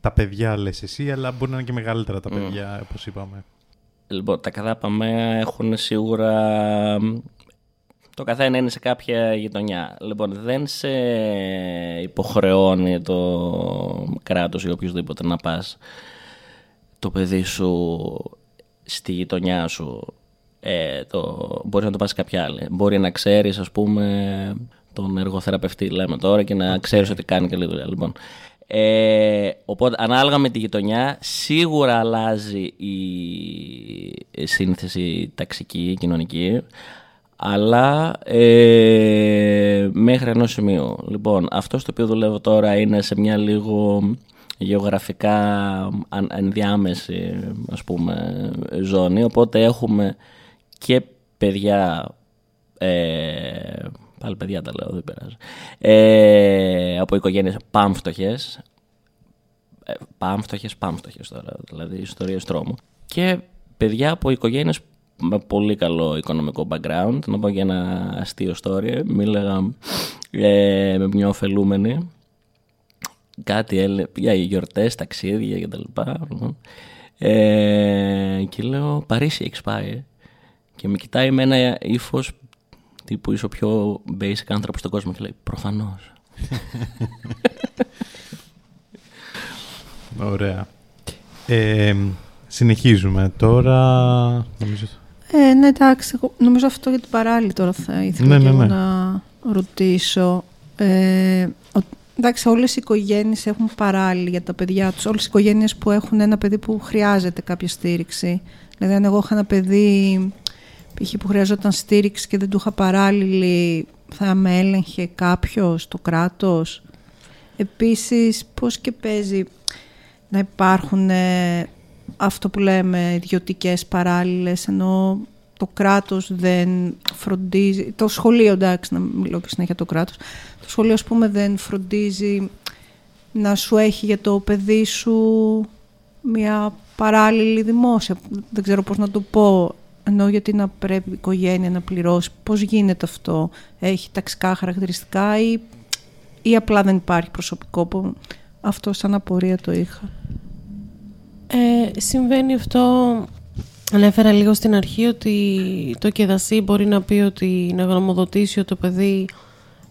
τα παιδιά λες εσύ, αλλά μπορεί να είναι και μεγαλύτερα τα παιδιά, όπως είπαμε. Λοιπόν, τα καδάπαμε έχουν σίγουρα. Το καθένα είναι σε κάποια γειτονιά. Λοιπόν, δεν σε υποχρεώνει το κράτος ή οποιοδήποτε να πας το παιδί σου στη γειτονιά σου. Ε, το, μπορείς να το πας σε κάποια άλλη. Μπορεί να ξέρεις, ας πούμε, τον εργοθεραπευτή, λέμε τώρα, και να ξέρεις ότι κάνει καλή δουλειά. Λοιπόν, ε, οπότε, ανάλογα με τη γειτονιά, σίγουρα αλλάζει η σύνθεση ταξική, κοινωνική, αλλά ε, μέχρι ενός σημείου. Λοιπόν, αυτός στο οποίο δουλεύω τώρα είναι σε μια λίγο γεωγραφικά αν- ενδιάμεση, ας πούμε, ζώνη, οπότε έχουμε και παιδιά ε, πάλι παιδιά τα λέω, δεν πειράζει. Ε, από οικογένειες πάμφτωχες. Ε, πάμφτωχες, πάμφτωχες τώρα, δηλαδή ιστορίες τρόμου. Και παιδιά από οικογένειες με πολύ καλό οικονομικό background. Να πω για ένα αστείο story. Μίλαγα ε, με μια ωφελούμενη. Κάτι έλε, για γιορτές, ταξίδια κτλ. Ε, και λέω Παρίσι έχεις πάει. ε;» Και με κοιτάει με ένα ύφος τύπου είσαι ο πιο basic άνθρωπος στον κόσμο και λέει Προφανώς. Ωραία. Ε, συνεχίζουμε τώρα. Νομίζω... Ε, ναι, εντάξει. εγώ Νομίζω αυτό για την παράλληλη τώρα θα ήθελα Ναι, και ναι, εγώ ναι. να ρωτήσω. Ε, ο- εντάξει, όλες οι οικογένειες έχουν παράλληλη για τα παιδιά τους. Όλες οι οικογένειες που έχουν ένα παιδί που χρειάζεται κάποια στήριξη. Δηλαδή, αν εγώ είχα ένα παιδί π.χ. που χρειαζόταν στήριξη και δεν του είχα παράλληλη, θα με έλεγχε κάποιος, το κράτος. Επίσης, πώς και παίζει να υπάρχουν ε, αυτό που λέμε ιδιωτικές παράλληλες, ενώ το κράτος δεν φροντίζει, το σχολείο εντάξει να μιλώ και συνέχεια το κράτος, το σχολείο ας πούμε δεν φροντίζει να σου έχει για το παιδί σου μια παράλληλη δημόσια, δεν ξέρω πώς να το πω, ενώ γιατί να πρέπει η οικογένεια να πληρώσει, πώς γίνεται αυτό, έχει ταξικά χαρακτηριστικά ή, ή απλά δεν υπάρχει προσωπικό που αυτό σαν απορία το είχα; Ε, συμβαίνει αυτό, ανέφερα λίγο στην αρχή ότι το κεδασί μπορεί να πει ότι να γνωμοδοτήσει ότι το παιδί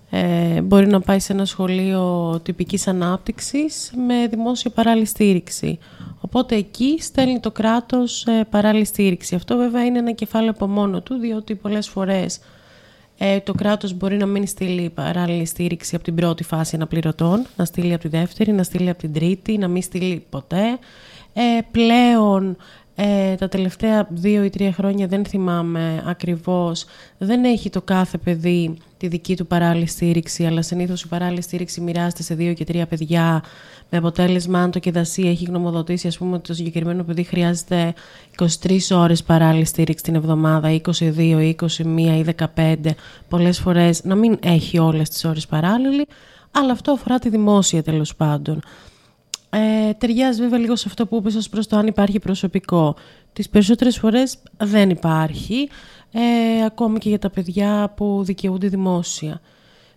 ε, μπορεί να πάει σε ένα σχολείο τυπικής ανάπτυξης με δημόσια παράλληλη στήριξη. Οπότε εκεί στέλνει το κράτος ε, παράλληλη στήριξη. Αυτό βέβαια είναι ένα κεφάλαιο από μόνο του, διότι πολλές φορές ε, το κράτος μπορεί να μην στείλει παράλληλη στήριξη από την πρώτη φάση αναπληρωτών, να στείλει από τη δεύτερη, να στείλει από την τρίτη, να μην στείλει ποτέ. Ε, πλέον ε, τα τελευταία δύο ή τρία χρόνια δεν θυμάμαι ακριβώς, δεν έχει το κάθε παιδί τη δική του παράλληλη στήριξη, αλλά συνήθως η παράλληλη στήριξη μοιράζεται σε δύο και τρία παιδιά, με αποτέλεσμα αν το κεδασί έχει γνωμοδοτήσει ας πούμε ότι το συγκεκριμένο παιδί χρειάζεται 23 ώρες παράλληλη στήριξη την εβδομάδα, 22 ή 21 ή 15, πολλές φορές να μην έχει όλες τις ώρες παράλληλη, αλλά αυτό αφορά τη δημόσια τέλος πάντων. Ε, ταιριάζει βέβαια λίγο σε αυτό που είπες ως προς το αν υπάρχει προσωπικό. Τις περισσότερες φορές δεν υπάρχει, ε, ακόμη και για τα παιδιά που δικαιούνται δημόσια.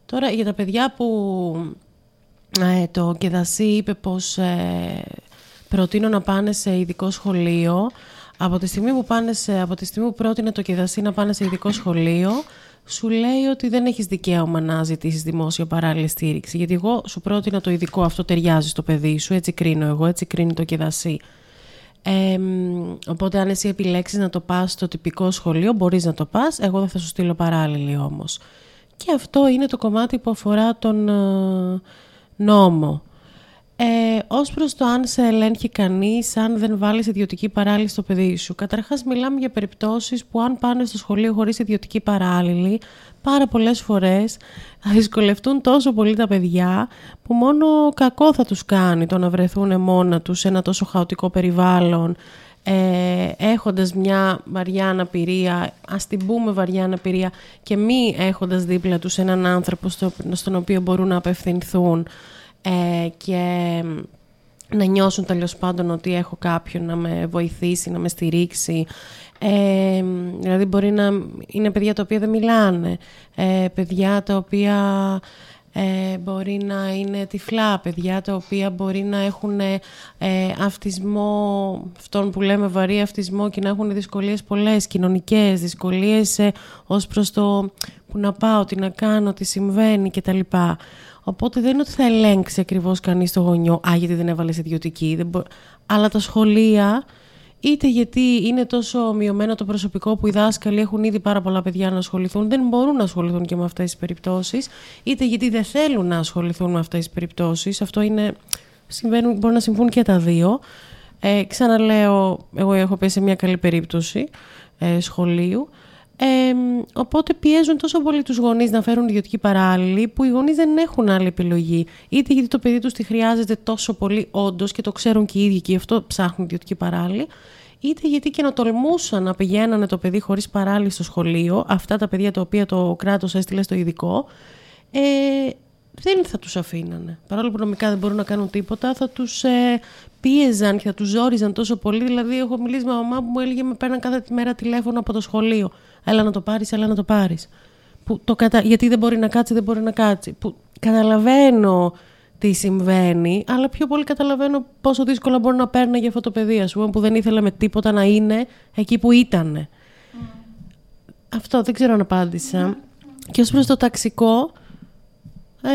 Τώρα για τα παιδιά που ε, το Κεδασί είπε πως ε, προτείνω να πάνε σε ειδικό σχολείο, από τη στιγμή που, πάνε σε, από τη στιγμή που πρότεινε το Κεδασί να πάνε σε ειδικό σχολείο, σου λέει ότι δεν έχεις δικαίωμα να ζητήσεις δημόσια παράλληλη στήριξη. Γιατί εγώ σου πρότεινα το ειδικό, αυτό ταιριάζει στο παιδί σου, έτσι κρίνω εγώ, έτσι κρίνει το Κεδασί. Ε, μ, οπότε αν εσύ επιλέξεις να το πας στο τυπικό σχολείο, μπορείς να το πας, εγώ δεν θα σου στείλω παράλληλη όμως. Και αυτό είναι το κομμάτι που αφορά τον ε, νόμο. Ε, ως προς το αν σε ελέγχει κανείς, αν δεν βάλεις ιδιωτική παράλληλη στο παιδί σου. Καταρχάς μιλάμε για περιπτώσεις που αν πάνε στο σχολείο χωρίς ιδιωτική παράλληλη, πάρα πολλές φορές θα δυσκολευτούν τόσο πολύ τα παιδιά που μόνο κακό θα τους κάνει το να βρεθούν μόνα τους σε ένα τόσο χαοτικό περιβάλλον ε, έχοντας μια βαριά αναπηρία, ας την πούμε βαριά αναπηρία και μη έχοντας δίπλα τους έναν άνθρωπο στο, στον οποίο μπορούν να απευθυνθούν ε, και να νιώσουν τέλος πάντων ότι έχω κάποιον να με βοηθήσει, να με στηρίξει. Ε, δηλαδή μπορεί να είναι παιδιά τα οποία δεν μιλάνε, ε, παιδιά τα οποία ε, μπορεί να είναι τυφλά, παιδιά τα οποία μπορεί να έχουν ε, αυτισμό, αυτόν που λέμε βαρύ αυτισμό και να έχουν δυσκολίες πολλές, κοινωνικές δυσκολίες ε, ως προς το που να πάω, τι να κάνω, τι συμβαίνει κτλ. Οπότε δεν είναι ότι θα ελέγξει ακριβώς κανείς το γονιό, α, γιατί δεν έβαλες ιδιωτική, δεν μπο... αλλά τα σχολεία είτε γιατί είναι τόσο μειωμένο το προσωπικό που οι δάσκαλοι έχουν ήδη πάρα πολλά παιδιά να ασχοληθούν, δεν μπορούν να ασχοληθούν και με αυτές τις περιπτώσεις, είτε γιατί δεν θέλουν να ασχοληθούν με αυτές τις περιπτώσεις. Αυτό είναι, συμβαίνουν, μπορεί να συμβούν και τα δύο. Ε, ξαναλέω, εγώ έχω πέσει σε μια καλή περίπτωση ε, σχολείου. Ε, οπότε πιέζουν τόσο πολύ τους γονείς να φέρουν ιδιωτική παράλληλη που οι γονείς δεν έχουν άλλη επιλογή. Είτε γιατί το παιδί τους τη χρειάζεται τόσο πολύ όντως και το ξέρουν και οι ίδιοι και γι' αυτό ψάχνουν ιδιωτική παράλληλη, είτε γιατί και να τολμούσαν να πηγαίνανε το παιδί χωρίς παράλληλη στο σχολείο, αυτά τα παιδιά τα οποία το κράτος έστειλε στο ειδικό, ε, δεν θα τους αφήνανε. Παρόλο που νομικά δεν μπορούν να κάνουν τίποτα, θα τους ε, πίεζαν και θα τους ζόριζαν τόσο πολύ. Δηλαδή, έχω μιλήσει με μαμά που μου έλεγε με παίρναν κάθε μέρα τηλέφωνο από το σχολείο. Έλα να το πάρεις, έλα να το πάρεις. Που το κατα... Γιατί δεν μπορεί να κάτσει, δεν μπορεί να κάτσει. Που καταλαβαίνω τι συμβαίνει, αλλά πιο πολύ καταλαβαίνω πόσο δύσκολα μπορεί να παίρνει για αυτό το παιδί, ας πούμε, που δεν ήθελε με τίποτα να είναι εκεί που ήταν. Αυτό δεν ξέρω αν απάντησα. Και ως προς το ταξικό, ε,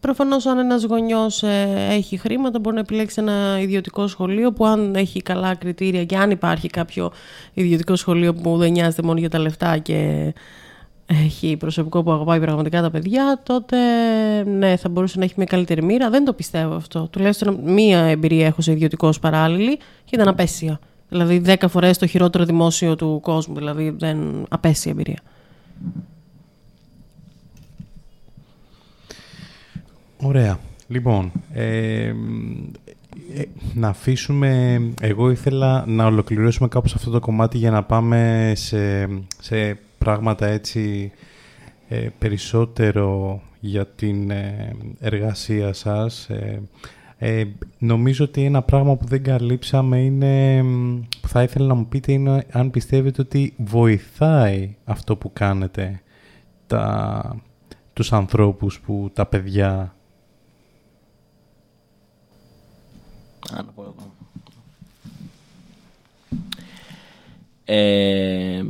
προφανώς αν ένας γονιός ε, έχει χρήματα μπορεί να επιλέξει ένα ιδιωτικό σχολείο που αν έχει καλά κριτήρια και αν υπάρχει κάποιο ιδιωτικό σχολείο που δεν νοιάζεται μόνο για τα λεφτά και έχει προσωπικό που αγαπάει πραγματικά τα παιδιά, τότε ναι, θα μπορούσε να έχει μια καλύτερη μοίρα. Δεν το πιστεύω αυτό. Τουλάχιστον μία εμπειρία έχω σε ιδιωτικό παράλληλη και ήταν απέσια. Δηλαδή, δέκα φορές το χειρότερο δημόσιο του κόσμου. Δηλαδή, δεν απέσια εμπειρία. Ωραία. Λοιπόν, ε, ε, να αφήσουμε... Εγώ ήθελα να ολοκληρώσουμε κάπως αυτό το κομμάτι για να πάμε σε, σε πράγματα έτσι ε, περισσότερο για την ε, εργασία σας. Ε, νομίζω ότι ένα πράγμα που δεν καλύψαμε είναι, που θα ήθελα να μου πείτε, είναι αν πιστεύετε ότι βοηθάει αυτό που κάνετε τα, τους ανθρώπους, που, τα παιδιά. Α, να πω εγώ. Ε,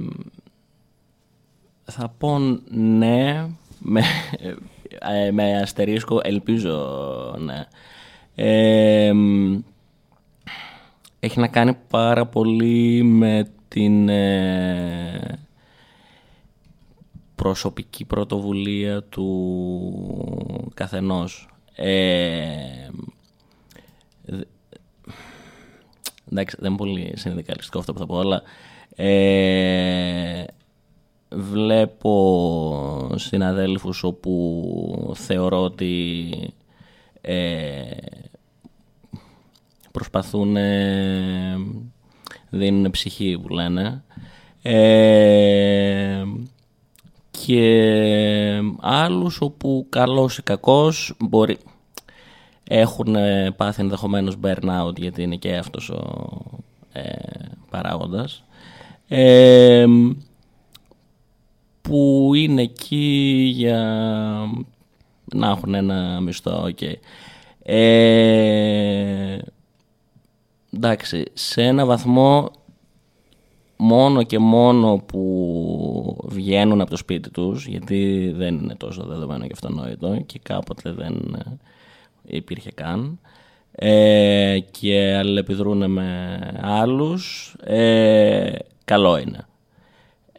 θα πω ναι, με, ε, με αστερίσκο, ελπίζω ναι. Ε, έχει να κάνει πάρα πολύ με την ε, προσωπική πρωτοβουλία του καθενός. Ε, εντάξει, δεν είναι πολύ συνδικαλιστικό αυτό που θα πω, αλλά ε, βλέπω συναδέλφους όπου θεωρώ ότι ε, προσπαθούν, ε, δίνουν ψυχή που λένε. Ε, και άλλους όπου καλός ή κακός μπορεί, έχουν πάθει ενδεχομένως burnout γιατί είναι και αυτός ο ε, παράγοντας. Ε, που είναι εκεί για να έχουν ένα μισθό. Okay. Ε, εντάξει, σε ένα βαθμό μόνο και μόνο που βγαίνουν από το σπίτι τους, γιατί δεν είναι τόσο δεδομένο και αυτονόητο και κάποτε δεν υπήρχε καν, ε, και αλληλεπιδρούν με άλλους, ε, καλό είναι.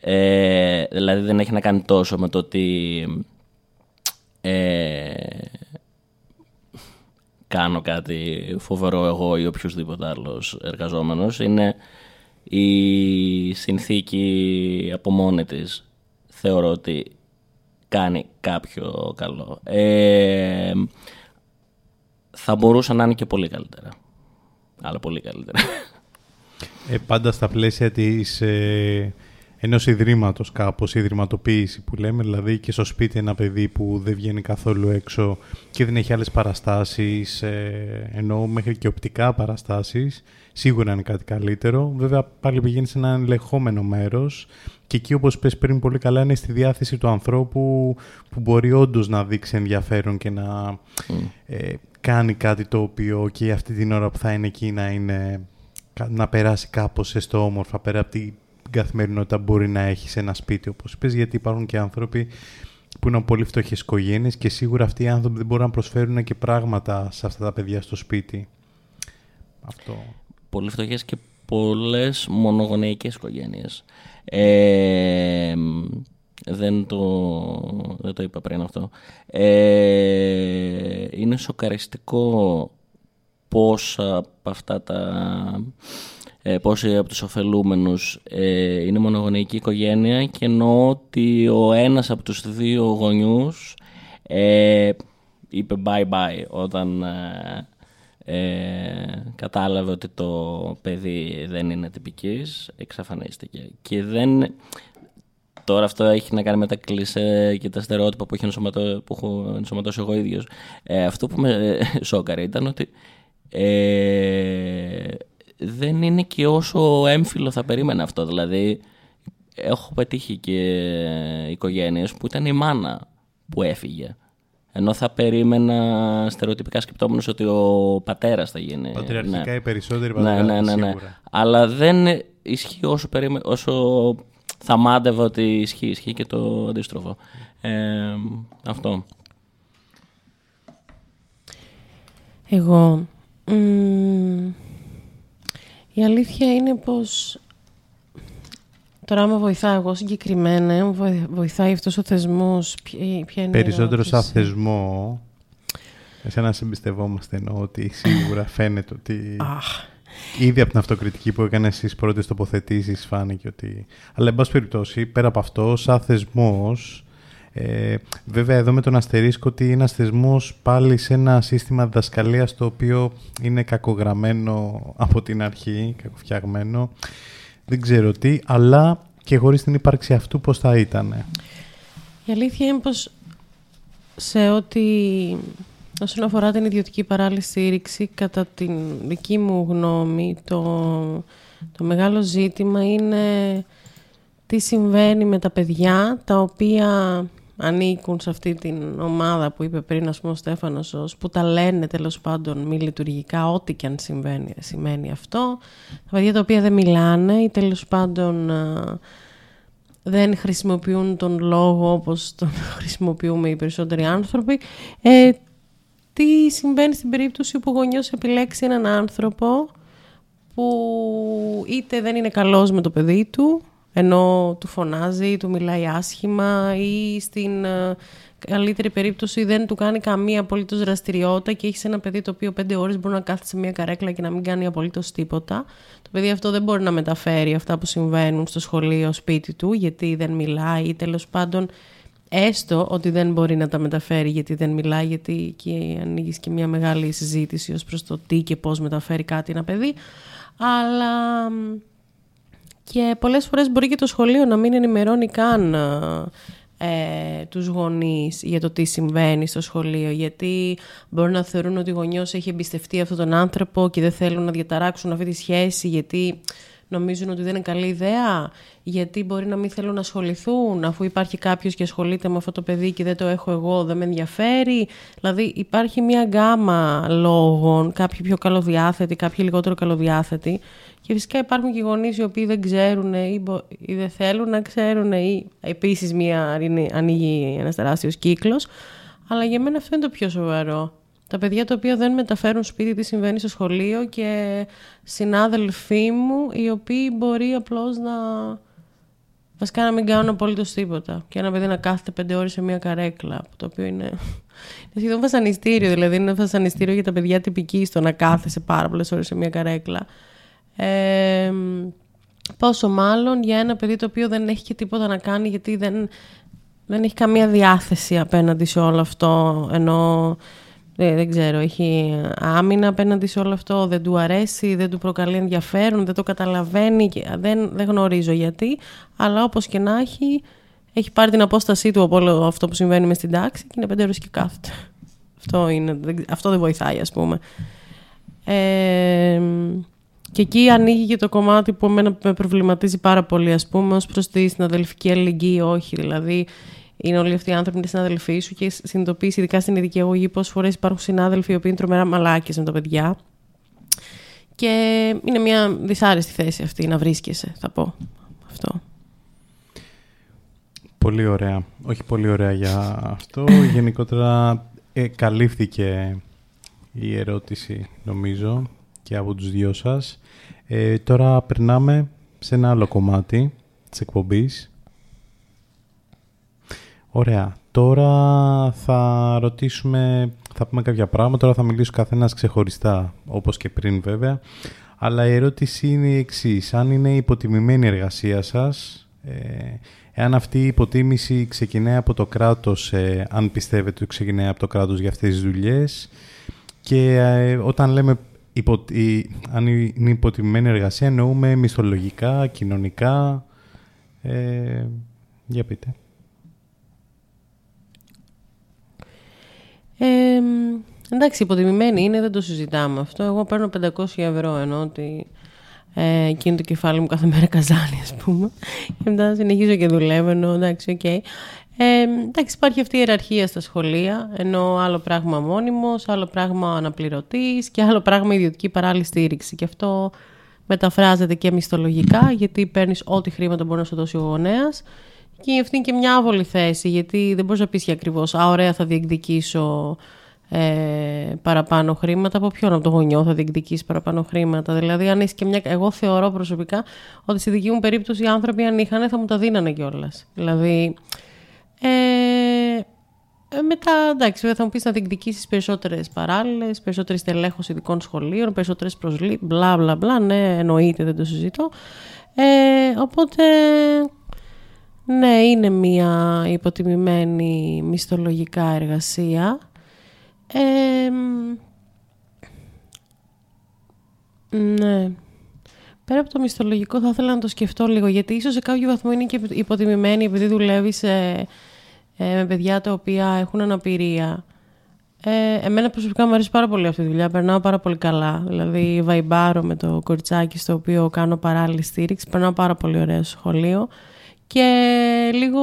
Ε, δηλαδή δεν έχει να κάνει τόσο με το ότι ε, κάνω κάτι φοβερό εγώ ή οποιοδήποτε άλλος εργαζόμενος. Είναι η συνθήκη από μόνη της θεωρώ ότι κάνει κάποιο καλό. Ε, θα μπορούσε να είναι και πολύ καλύτερα. Αλλά πολύ καλύτερα. Ε, πάντα στα πλαίσια της, ε, ενός ιδρύματος κάπως, ιδρυματοποίηση που λέμε, δηλαδή και στο σπίτι ένα παιδί που δεν βγαίνει καθόλου έξω και δεν έχει άλλες παραστάσεις, ε, ενώ μέχρι και οπτικά παραστάσεις, σίγουρα είναι κάτι καλύτερο. Βέβαια πάλι πηγαίνει σε ένα ελεγχόμενο μέρος και εκεί όπως πες πριν πολύ καλά είναι στη διάθεση του ανθρώπου που μπορεί όντως να δείξει ενδιαφέρον και να ε, κάνει κάτι το οποίο και αυτή την ώρα που θα είναι εκεί να, είναι, να περάσει κάπως έστω όμορφα πέρα από την καθημερινότητα που μπορεί να έχει σε ένα σπίτι όπως είπες γιατί υπάρχουν και άνθρωποι που είναι πολύ φτωχές οικογένειες και σίγουρα αυτοί οι άνθρωποι δεν μπορούν να προσφέρουν και πράγματα σε αυτά τα παιδιά στο σπίτι. Αυτό. Πολύ φτωχές και πολλές μονογονεϊκές οικογένειες. Ε, δεν, το, δεν το είπα πριν αυτό. Ε, είναι σοκαριστικό πόσα από αυτά τα... Ε, πόσοι από τους ωφελούμενους ε, είναι μονογονεϊκή οικογένεια και εννοώ ότι ο ένας από τους δύο γονιούς ε, είπε bye bye όταν ε, ε, κατάλαβε ότι το παιδί δεν είναι τυπικής, εξαφανίστηκε. Και δεν... Τώρα αυτό έχει να κάνει με τα κλίσε και τα στερεότυπα που, έχει ενσωματώ, που έχω ενσωματώσει εγώ ίδιος. Ε, αυτό που με σόκαρε ήταν ότι ε, δεν είναι και όσο έμφυλο θα περίμενα αυτό. Δηλαδή, έχω πετύχει και οικογένειες που ήταν η μάνα που έφυγε. Ενώ θα περίμενα στερεοτυπικά σκεπτόμενος ότι ο πατέρας θα γίνει. Πατριαρχικά ναι. οι περισσότεροι ναι, πατέρες, ναι, ναι, ναι. σίγουρα. Αλλά δεν ισχύει όσο, περίμε... όσο θα μάντευα ότι ισχύει. Ισχύει και το αντίστροφο. Ε, αυτό. Εγώ. μ, η αλήθεια είναι πως τώρα άμα βοηθάω εγώ συγκεκριμένα, άμα βοη- βοηθάει αυτός ο θεσμός, ποια, ποια είναι η Περισσότερο σαν ερώτηση; θεσμό, εσένα σε εμπιστευόμαστε εννοώ ότι σίγουρα φαίνεται ότι... Ήδη από την αυτοκριτική που έκανε στις πρώτες τοποθετήσεις φάνηκε ότι... Αλλά εν πάση περιπτώσει, πέρα από αυτό, σαν θεσμός, ε, βέβαια εδώ με τον αστερίσκο ότι είναι ένας θεσμός πάλι σε ένα σύστημα διδασκαλίας το οποίο είναι κακογραμμένο από την αρχή, κακοφτιαγμένο, δεν ξέρω τι, αλλά και χωρίς την ύπαρξη αυτού πώς θα ήταν. Η αλήθεια είναι πως σε ό,τι όσον αφορά την ιδιωτική παράλληλη στήριξη, κατά την δική μου γνώμη, το, το μεγάλο ζήτημα είναι τι συμβαίνει με τα παιδιά τα οποία ανήκουν σε αυτή την ομάδα που είπε πριν ας πούμε, ο Στέφανος ως, που τα λένε τέλος πάντων μη λειτουργικά ό,τι και αν συμβαίνει, σημαίνει αυτό. Τα παιδιά τα οποία δεν μιλάνε ή τέλος πάντων α, δεν χρησιμοποιούν τον λόγο όπως τον χρησιμοποιούμε οι περισσότεροι άνθρωποι ε, τι συμβαίνει στην περίπτωση που ο γονιός επιλέξει έναν άνθρωπο που είτε δεν είναι καλός με το παιδί του ενώ του φωνάζει, του μιλάει άσχημα ή στην ε, καλύτερη περίπτωση δεν του κάνει καμία απολύτως δραστηριότητα και έχεις ένα παιδί το οποίο πέντε ώρες μπορεί να κάθεται σε μια καρέκλα και να μην κάνει απολύτως τίποτα. Το παιδί αυτό δεν μπορεί να μεταφέρει αυτά που συμβαίνουν στο σχολείο, σπίτι του, γιατί δεν μιλάει ή τέλος πάντων έστω ότι δεν μπορεί να τα μεταφέρει γιατί δεν μιλάει, γιατί εκεί ανοίγεις και μια μεγάλη συζήτηση ως προς το τι και πώς μεταφέρει κάτι ένα παιδί. Αλλά μ, και πολλές φορές μπορεί και το σχολείο να μην ενημερώνει καν ε, τους γονείς για το τι συμβαίνει στο σχολείο γιατί μπορεί να θεωρούν ότι ο γονιός έχει εμπιστευτεί αυτόν τον άνθρωπο και δεν θέλουν να διαταράξουν αυτή τη σχέση γιατί νομίζουν ότι δεν είναι καλή ιδέα γιατί μπορεί να μην θέλουν να ασχοληθούν αφού υπάρχει κάποιος και ασχολείται με αυτό το παιδί και δεν το έχω εγώ, δεν με ενδιαφέρει δηλαδή υπάρχει μια γκάμα λόγων κάποιοι πιο καλοδιάθετοι, κάποιοι λιγότερο καλοδιάθετοι και φυσικά υπάρχουν και γονείς οι οποίοι δεν ξέρουν ή, μπο- ή δεν θέλουν να ξέρουν ή επίσης μία είναι- ανοίγει ένας τεράστιος κύκλος. Αλλά για μένα αυτό είναι το πιο σοβαρό. Τα παιδιά τα οποία δεν μεταφέρουν σπίτι τι συμβαίνει στο σχολείο και συνάδελφοί μου οι οποίοι μπορεί απλώς να Βασικά να μην κάνουν απολύτως τίποτα. Και ένα παιδί να κάθεται πέντε ώρες σε μια καρέκλα. Το οποίο είναι. είναι σχεδόν βασανιστήριο. Δηλαδή είναι βασανιστήριο για τα παιδιά τυπική στο να κάθεσαι πάρα πολλές ώρες σε μια καρέκλα. Ε, πόσο μάλλον για ένα παιδί το οποίο δεν έχει και τίποτα να κάνει γιατί δεν, δεν έχει καμία διάθεση απέναντι σε όλο αυτό. Ενώ δεν, δεν ξέρω, έχει άμυνα απέναντι σε όλο αυτό, δεν του αρέσει, δεν του προκαλεί ενδιαφέρον, δεν το καταλαβαίνει, και δεν, δεν γνωρίζω γιατί, αλλά όπως και να έχει, έχει πάρει την απόστασή του από όλο αυτό που συμβαίνει μες στην τάξη και είναι πέντε ώρες και κάθεται. Αυτό, είναι, δεν- αυτό δεν βοηθάει ας πούμε. Ε, και εκεί ανοίγει και το κομμάτι που εμένα με προβληματίζει πάρα πολύ, ας πούμε, ως προς τη συναδελφική αλληλεγγύη, όχι. Δηλαδή, είναι όλοι αυτοί οι άνθρωποι είναι συναδελφοί σου και συνειδητοποιείς, ειδικά στην ειδική αγωγή, πόσες φορές υπάρχουν συνάδελφοι οι οποίοι είναι τρομερά μαλάκες με τα παιδιά. Και είναι μια δυσάρεστη θέση αυτή να βρίσκεσαι, θα πω. Αυτό. Πολύ ωραία. Όχι πολύ ωραία για αυτό. Γενικότερα ε, καλύφθηκε η ερώτηση, νομίζω, και από τους δυο σας. Ε, τώρα περνάμε σε ένα άλλο κομμάτι της εκπομπής. Ωραία. Τώρα θα ρωτήσουμε, θα πούμε κάποια πράγματα. Τώρα θα μιλήσω καθένας ξεχωριστά, όπως και πριν βέβαια. Αλλά η ερώτηση είναι η εξής. Αν είναι υποτιμημένη η εργασία σας, ε, εάν αυτή η υποτίμηση ξεκινάει από το κράτος, ε, αν πιστεύετε ότι ξεκινάει από το κράτος για αυτές τις δουλειές, και ε, όταν λέμε υπο, η- αν είναι υποτιμημένη εργασία, εννοούμε μισθολογικά, κοινωνικά. Ε, για πείτε. Ε, εντάξει, υποτιμημένη είναι, δεν το συζητάμε αυτό. Εγώ παίρνω 500 ευρώ εννοώ ότι ε, γίνεται το κεφάλι μου κάθε μέρα καζάνι, ας πούμε. Και μετά συνεχίζω και δουλεύω, εννοώ εντάξει, οκ. Ε, εντάξει, υπάρχει αυτή η ιεραρχία στα σχολεία, εννοώ άλλο πράγμα μόνιμος, άλλο πράγμα αναπληρωτής και άλλο πράγμα ιδιωτική παράλληλη στήριξη. Και αυτό μεταφράζεται και μισθολογικά, γιατί παίρνεις ό,τι χρήματα μπορεί να σου δώσει ο γονέας. Και αυτή είναι και μια άβολη θέση, γιατί δεν μπορείς να πεις και ακριβώς «Α, ωραία, θα διεκδικήσω ε, παραπάνω χρήματα». Από ποιον, από το γονιό θα διεκδικήσεις παραπάνω χρήματα. Δηλαδή, αν είσαι και μια... εγώ θεωρώ προσωπικά ότι στη δική μου περίπτωση οι άνθρωποι αν είχαν θα μου τα δίνανε κιόλας. Δηλαδή, ε, ε, μετά, εντάξει, βέβαια θα μου πεις να διεκδικήσεις περισσότερες παράλληλες, περισσότερη στελέχωση ειδικών σχολείων, περισσότερες προσλήψει, μπλα μπλα μπλα. Ναι, εννοείται, δεν το συζητώ. Ε, οπότε, ναι, είναι μια υποτιμημένη μισθολογικά εργασία. Ε, ναι. Πέρα από το μισθολογικό θα ήθελα να το σκεφτώ λίγο, γιατί ίσως σε κάποιο βαθμό είναι και υποτιμημένη επειδή δουλεύει σε, ε, με παιδιά τα οποία έχουν αναπηρία. Ε, εμένα προσωπικά μου αρέσει πάρα πολύ αυτή η δουλειά, περνάω πάρα πολύ καλά. Δηλαδή βαϊμπάρω με το κοριτσάκι στο οποίο κάνω παράλληλη στήριξη, περνάω πάρα πολύ ωραία στο σχολείο και λίγο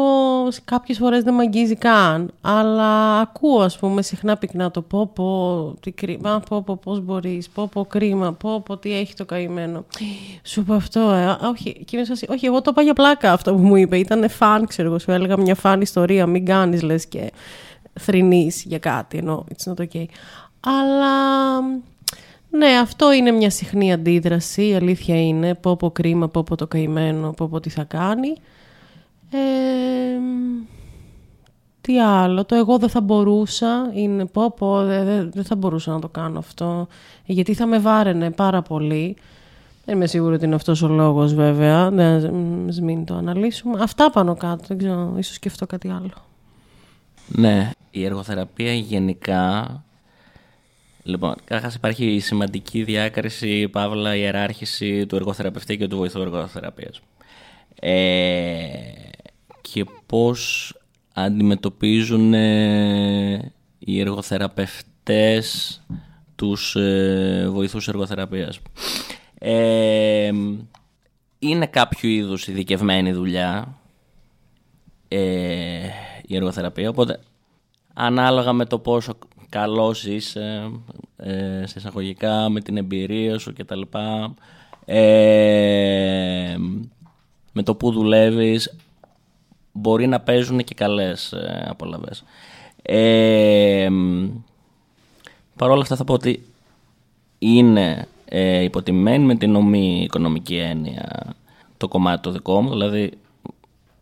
κάποιες φορές δεν με αγγίζει καν, αλλά ακούω ας πούμε συχνά πυκνά το πω πω, τι κρίμα, πω πω πώς μπορείς, πω πω κρίμα, πω πω τι έχει το καημένο. Σου είπα αυτό, ε, όχι, εκείνος σας- όχι εγώ το είπα για πλάκα αυτό που μου είπε, ήταν φαν ξέρω εγώ, σου έλεγα μια φαν ιστορία, μην κάνεις λες και θρηνείς για κάτι, ενώ it's not okay. Αλλά ναι, αυτό είναι μια συχνή αντίδραση, η αλήθεια είναι. Πω πω κρίμα, πω πω το καημένο, πω πω τι θα κάνει. Ε, τι άλλο, το εγώ δεν θα μπορούσα, είναι πω πω, δεν δε, δεν θα μπορούσα να το κάνω αυτό, γιατί θα με βάραινε πάρα πολύ. Δεν είμαι σίγουρη ότι είναι αυτός ο λόγος βέβαια, δεν, μ, μην το αναλύσουμε. Αυτά πάνω κάτω, δεν ξέρω, ίσως σκεφτώ κάτι άλλο. Ναι, η εργοθεραπεία γενικά. Λοιπόν, καταρχάς υπάρχει η σημαντική διάκριση, παύλα, ιεράρχηση του εργοθεραπευτή και του βοηθού εργοθεραπείας. Ε, και πώς αντιμετωπίζουν ε, οι εργοθεραπευτές τους ε, βοηθούς εργοθεραπείας. Ε, είναι κάποιο είδους ειδικευμένη δουλειά ε, η εργοθεραπεία. Οπότε, ανάλογα με το πόσο καλός είσαι, ε, σε εισαγωγικά, με την εμπειρία σου κτλ. Ε, με το που δουλεύεις, μπορεί να παίζουν και καλές ε, απολαβές. Ε, Παρ' όλα αυτά θα πω ότι είναι ε, υποτιμημένη με την νομή οικονομική έννοια το κομμάτι το δικό μου, δηλαδή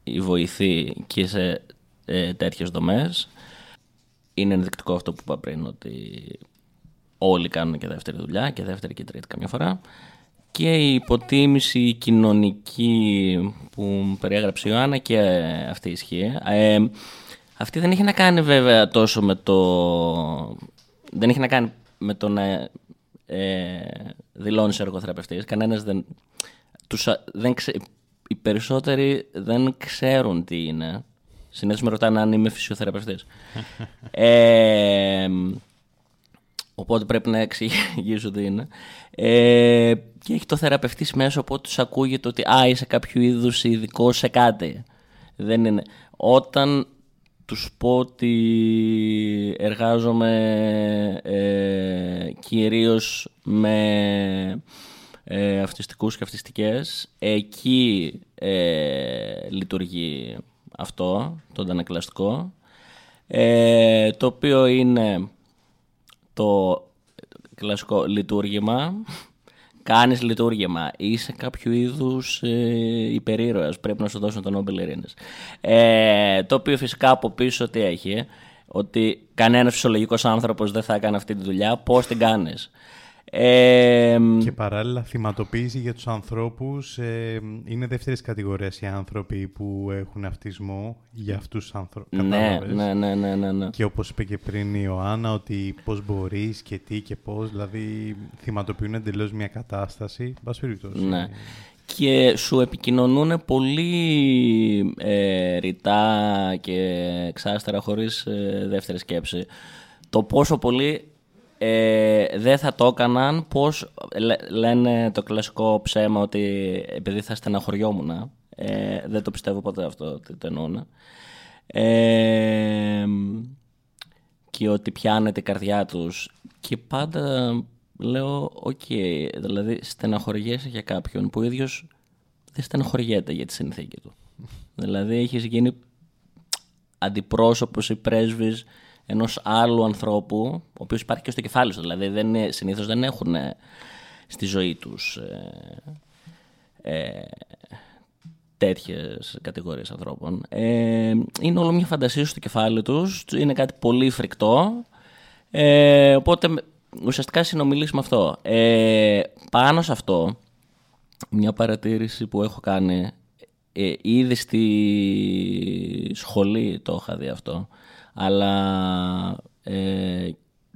η βοηθή και σε ε, τέτοιες δομές. Είναι ενδεικτικό αυτό που είπα πριν, ότι όλοι κάνουν και δεύτερη δουλειά και δεύτερη και τρίτη καμιά φορά. Και η υποτίμηση κοινωνική που περιέγραψε η Ιωάννα και αυτή ισχύει. Ε, αυτή δεν έχει να κάνει βέβαια τόσο με το... Δεν έχει να κάνει με το να ε, δηλώνεις εργοθεραπευτής. Κανένας δεν... Τους, α- δεν ξε, οι περισσότεροι δεν ξέρουν τι είναι. Συνήθως με ρωτάνε αν είμαι φυσιοθεραπευτής. ε, οπότε πρέπει να εξηγήσω τι είναι. Ε, και έχει το θεραπευτής μέσα, οπότε τους ακούγεται ότι α, είσαι κάποιο είδους ειδικό σε κάτι. Δεν είναι. Όταν τους πω ότι εργάζομαι ε, κυρίως με ε, αυτιστικούς και αυτιστικές, εκεί ε, λειτουργεί αυτό, το αντανακλαστικό, ε, το οποίο είναι το κλασικό λειτουργήμα. Κάνεις λειτουργήμα. Είσαι κάποιο είδους ε, υπερήρωας. Πρέπει να σου δώσουν τον Νόμπελ Ειρήνης. Ε, το οποίο φυσικά από πίσω τι έχει. ε, Ότι κανένας φυσιολογικός άνθρωπος δεν θα έκανε αυτή τη δουλειά. Πώς την κάνεις; Ε, Και παράλληλα θυματοποίηση για τους ανθρώπους ε, είναι δεύτερης κατηγορίας οι άνθρωποι που έχουν αυτισμό για αυτούς τους ανθρώπους. ναι, ναι, ναι, ναι, ναι, ναι. Και όπως είπε και πριν η Ιωάννα ότι πώς μπορείς και τι και πώς, δηλαδή θυματοποιούν εντελώς μια κατάσταση. Εν πάση περιπτώσει. Ναι. Και σου επικοινωνούν πολύ ε, ρητά και εξάστερα χωρίς ε, δεύτερη σκέψη. Το πόσο πολύ ε, δεν θα το έκαναν, πώς λέ- λένε το κλασικό ψέμα ότι επειδή θα στεναχωριόμουν. Ε, δεν το πιστεύω ποτέ αυτό ότι το εννοούν. Ε, και ότι πιάνεται η καρδιά τους και πάντα λέω οκ, δηλαδή στεναχωριέσαι για κάποιον που ο ίδιος δεν στεναχωριέται για τη συνθήκη του. δηλαδή έχεις γίνει αντιπρόσωπος ή πρέσβης ενός άλλου ανθρώπου, ο οποίος υπάρχει και στο κεφάλι σου. Δηλαδή δεν είναι, συνήθως δεν έχουν ε, στη ζωή τους ε, ε, τέτοιες κατηγορίες ανθρώπων. Ε, είναι όλο μια φαντασία στο κεφάλι τους, είναι κάτι πολύ φρικτό, ε, οπότε με- ουσιαστικά συνομιλείς με αυτό. Ε, πάνω σε αυτό, μια παρατήρηση που έχω κάνει, ε, ήδη στη σχολή το είχα δει αυτό, αλλά ε,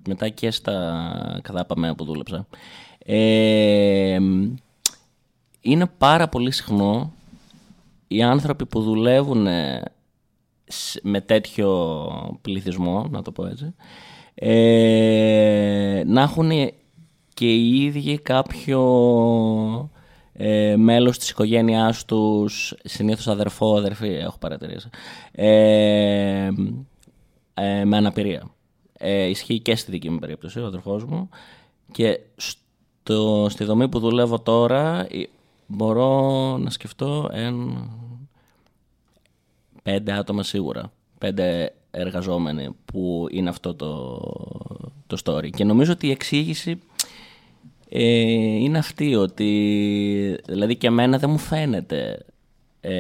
μετά και στα καδάπαμε που δούλεψα. Ε, είναι πάρα πολύ συχνό οι άνθρωποι που δουλεύουν ε, σ- με τέτοιο πληθυσμό, να το πω έτσι, ε, να έχουν και οι ίδιοι κάποιο ε, μέλος της οικογένειάς τους, συνήθως αδερφό, αδερφή, έχω παρατηρήσει, ε, ε, με αναπηρία. Ε, ισχύει και στη δική μου περίπτωση, ο αδερφός μου. Και στο, στη δομή που δουλεύω τώρα ε, μπορώ να σκεφτώ εν, πέντε άτομα σίγουρα. Πέντε εργαζόμενοι που είναι αυτό το, το story. Και νομίζω ότι η εξήγηση ε, είναι αυτή ότι δηλαδή και εμένα δεν μου φαίνεται ε,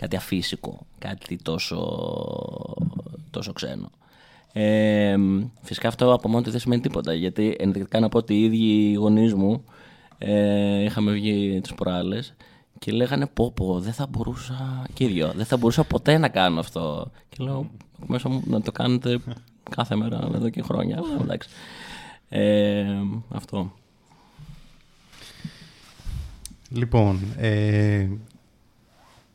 κάτι αφύσικο, κάτι τόσο, τόσο ξένο. Ε, φυσικά αυτό από μόνο του δεν σημαίνει τίποτα γιατί ενδεικτικά να πω ότι οι ίδιοι οι γονείς μου ε, είχαμε βγει τις προάλλες και λέγανε πω πω δεν θα μπορούσα και οι δυο, δεν θα μπορούσα ποτέ να κάνω αυτό και λέω μέσα μου μα το κάνετε κάθε μέρα εδώ και χρόνια αλλά εντάξει ε, αυτό. Λοιπόν, ε,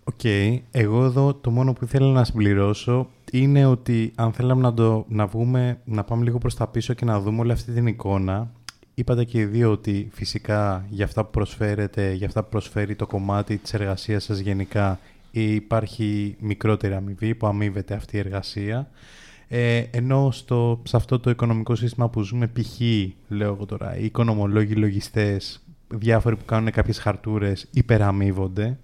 οκ, εγώ εδώ το μόνο που ήθελα να συμπληρώσω είναι ότι αν θέλαμε να, το, να βγούμε, να πάμε λίγο προς τα πίσω και να δούμε όλη αυτή την εικόνα, είπατε και οι δύο ότι φυσικά για αυτά που προσφέρετε, για αυτά που προσφέρει το κομμάτι της εργασίας σας γενικά υπάρχει μικρότερη αμοιβή που αμείβεται αυτή η εργασία. Ε, ενώ στο, σε αυτό το οικονομικό σύστημα που ζούμε, π.χ. λέω εγώ τώρα, οι οικονομολόγοι, οι λογιστές, διάφοροι που κάνουν κάποιες χαρτούρες υπεραμείβονται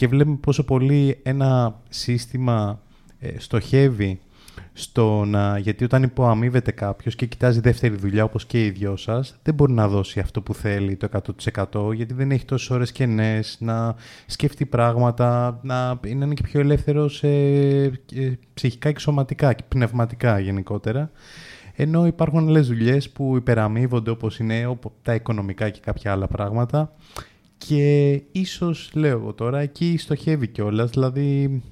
και βλέπουμε πόσο πολύ ένα σύστημα ε, στοχεύει στο να, γιατί όταν υποαμείβεται κάποιος και κοιτάζει δεύτερη δουλειά όπως και οι δυο σας, δεν μπορεί να δώσει αυτό που θέλει το 100% γιατί δεν έχει τόσες ώρες κενές, να σκεφτεί πράγματα, να είναι και πιο ελεύθερος ε, ε, ψυχικά και σωματικά και πνευματικά γενικότερα. Ενώ υπάρχουν άλλες δουλειές που υπεραμείβονται όπως είναι όπως τα οικονομικά και κάποια άλλα πράγματα και ίσως, λέω εγώ τώρα, εκεί στοχεύει κιόλας, δηλαδή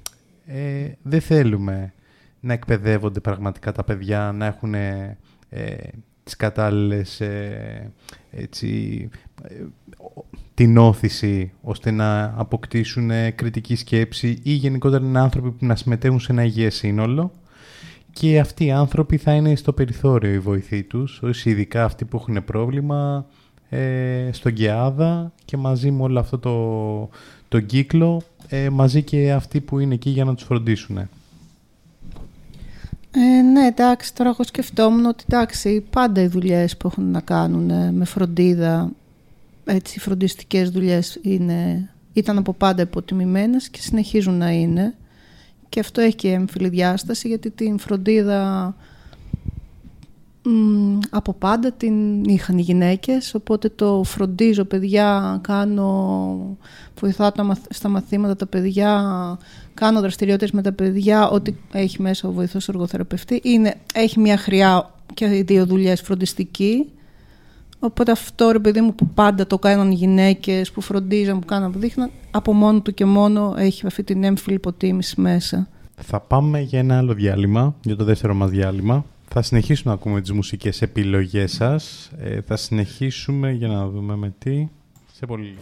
ε, δεν θέλουμε να εκπαιδεύονται πραγματικά τα παιδιά, να έχουν ε, τις κατάλληλες ε, έτσι, ε, την όθηση ώστε να αποκτήσουν κριτική σκέψη ή γενικότερα είναι άνθρωποι που να συμμετέχουν σε ένα υγιές σύνολο. Και αυτοί οι άνθρωποι θα είναι στο περιθώριο η βοηθή τους, ειδικά αυτοί που έχουν πρόβλημα ε, στον ΚΕΑΔΑ και μαζί με όλο αυτό το, το κύκλο, ε, μαζί και αυτοί που είναι εκεί για να τους φροντίσουν. Ε, ναι, εντάξει, τώρα εγώ σκεφτόμουν ότι εντάξει, πάντα οι δουλειές που έχουν να κάνουν ε, με φροντίδα, έτσι, οι φροντιστικές δουλειές είναι, ήταν από πάντα υποτιμημένες και συνεχίζουν να είναι. Και αυτό έχει και έμφυλη διάσταση, γιατί την φροντίδα από πάντα την είχαν οι γυναίκες, οπότε το φροντίζω παιδιά, κάνω, βοηθάω στα μαθήματα τα παιδιά, κάνω δραστηριότητες με τα παιδιά, ό,τι έχει μέσα ο βοηθός εργοθεραπευτή. Είναι, έχει μια χρειά και οι δύο δουλειές φροντιστική. Οπότε αυτό ρε παιδί μου που πάντα το κάνουν οι γυναίκες, που φροντίζαν, που κάναν, που δείχναν, από μόνο του και μόνο έχει αυτή την έμφυλη υποτίμηση μέσα. Θα πάμε για ένα άλλο διάλειμμα, για το δεύτερο μας διάλειμμα. Θα συνεχίσουμε να ακούμε τις μουσικές επιλογές σας. Ε, θα συνεχίσουμε για να δούμε με τι. Σε πολύ λίγο.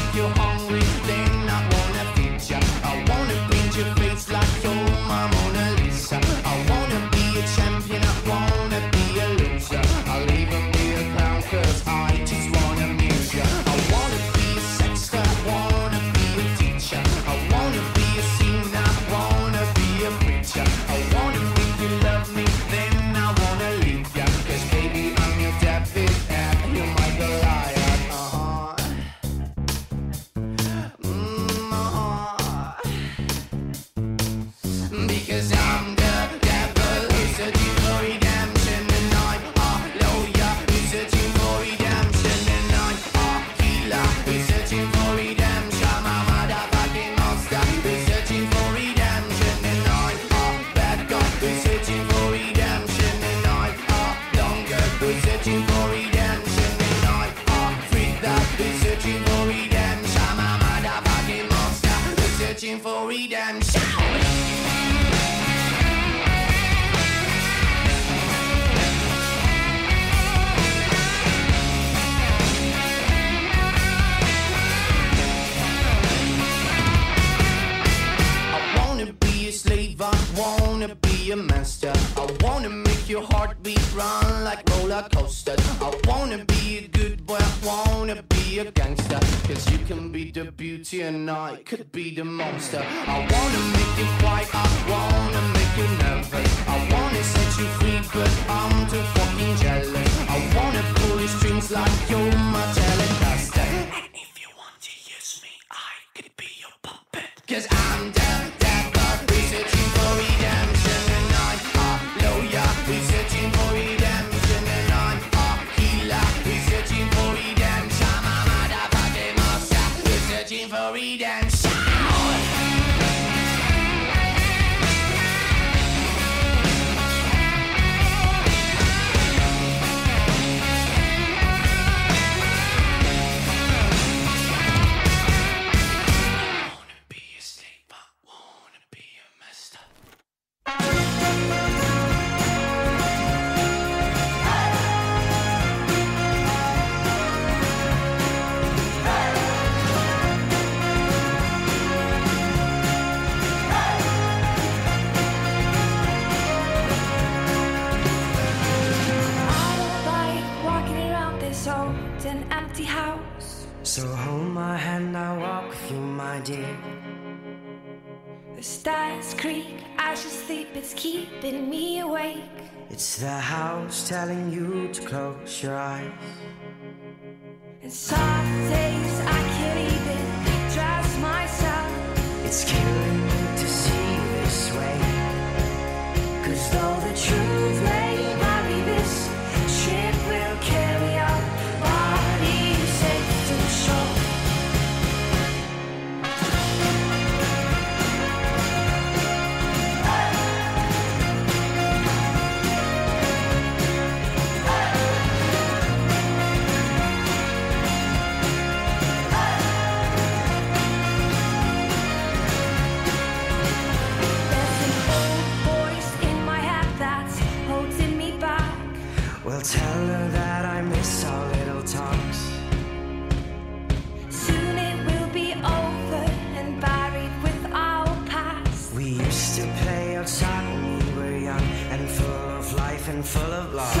you hungry, then I wanna feed ya. I wanna paint your face like you're my master. I wanna make your heartbeat run like roller coasters. I wanna be a good boy, I wanna be a gangster. Cause you can be the beauty and I could be the monster. I wanna make you quiet, I wanna make you nervous. I wanna set you free, but I'm too fucking jealous. I wanna pull your strings like you're my telecaster. The stars creak, I should sleep, it's keeping me awake. It's the house telling you to close your eyes. And some days I can't even trust myself. It's killing me to see this way. Cause though the truth full of love.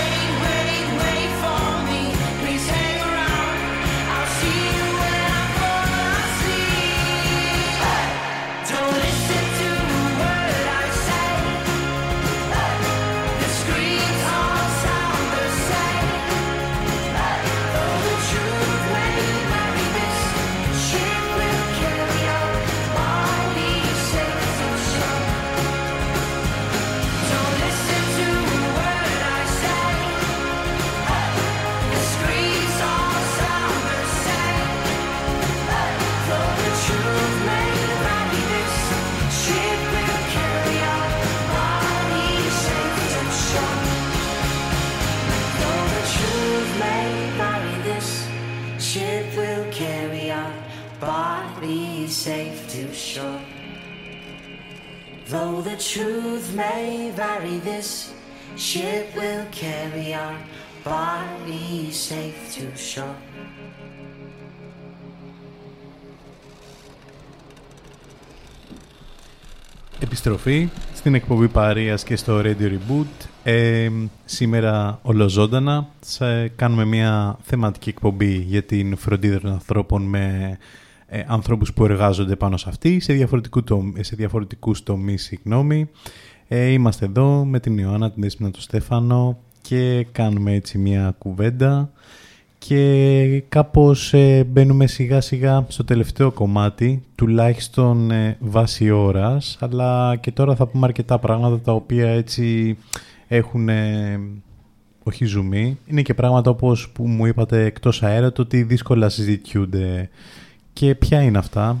truth may vary, this ship will carry our bodies safe to shore. Επιστροφή στην εκπομπή Παρίας και στο Radio Reboot. Ε, σήμερα ολοζώντανα θα κάνουμε μια θεματική εκπομπή για την φροντίδα των ανθρώπων με ε, ανθρώπους που εργάζονται πάνω σε αυτή, σε, διαφορετικού τομ, σε διαφορετικούς τομείς, συγγνώμη. Ε, είμαστε εδώ με την Ιωάννα, την Δέσποινα, τον Στέφανο και κάνουμε έτσι μια κουβέντα και κάπως ε, μπαίνουμε σιγά σιγά στο τελευταίο κομμάτι, τουλάχιστον ε, βάση ώρας, αλλά και τώρα θα πούμε αρκετά πράγματα τα οποία έτσι έχουν, ε, όχι ζουμί, είναι και πράγματα όπως που μου είπατε εκτός αέρα, το ότι δύσκολα συζητιούνται και ποια είναι αυτά;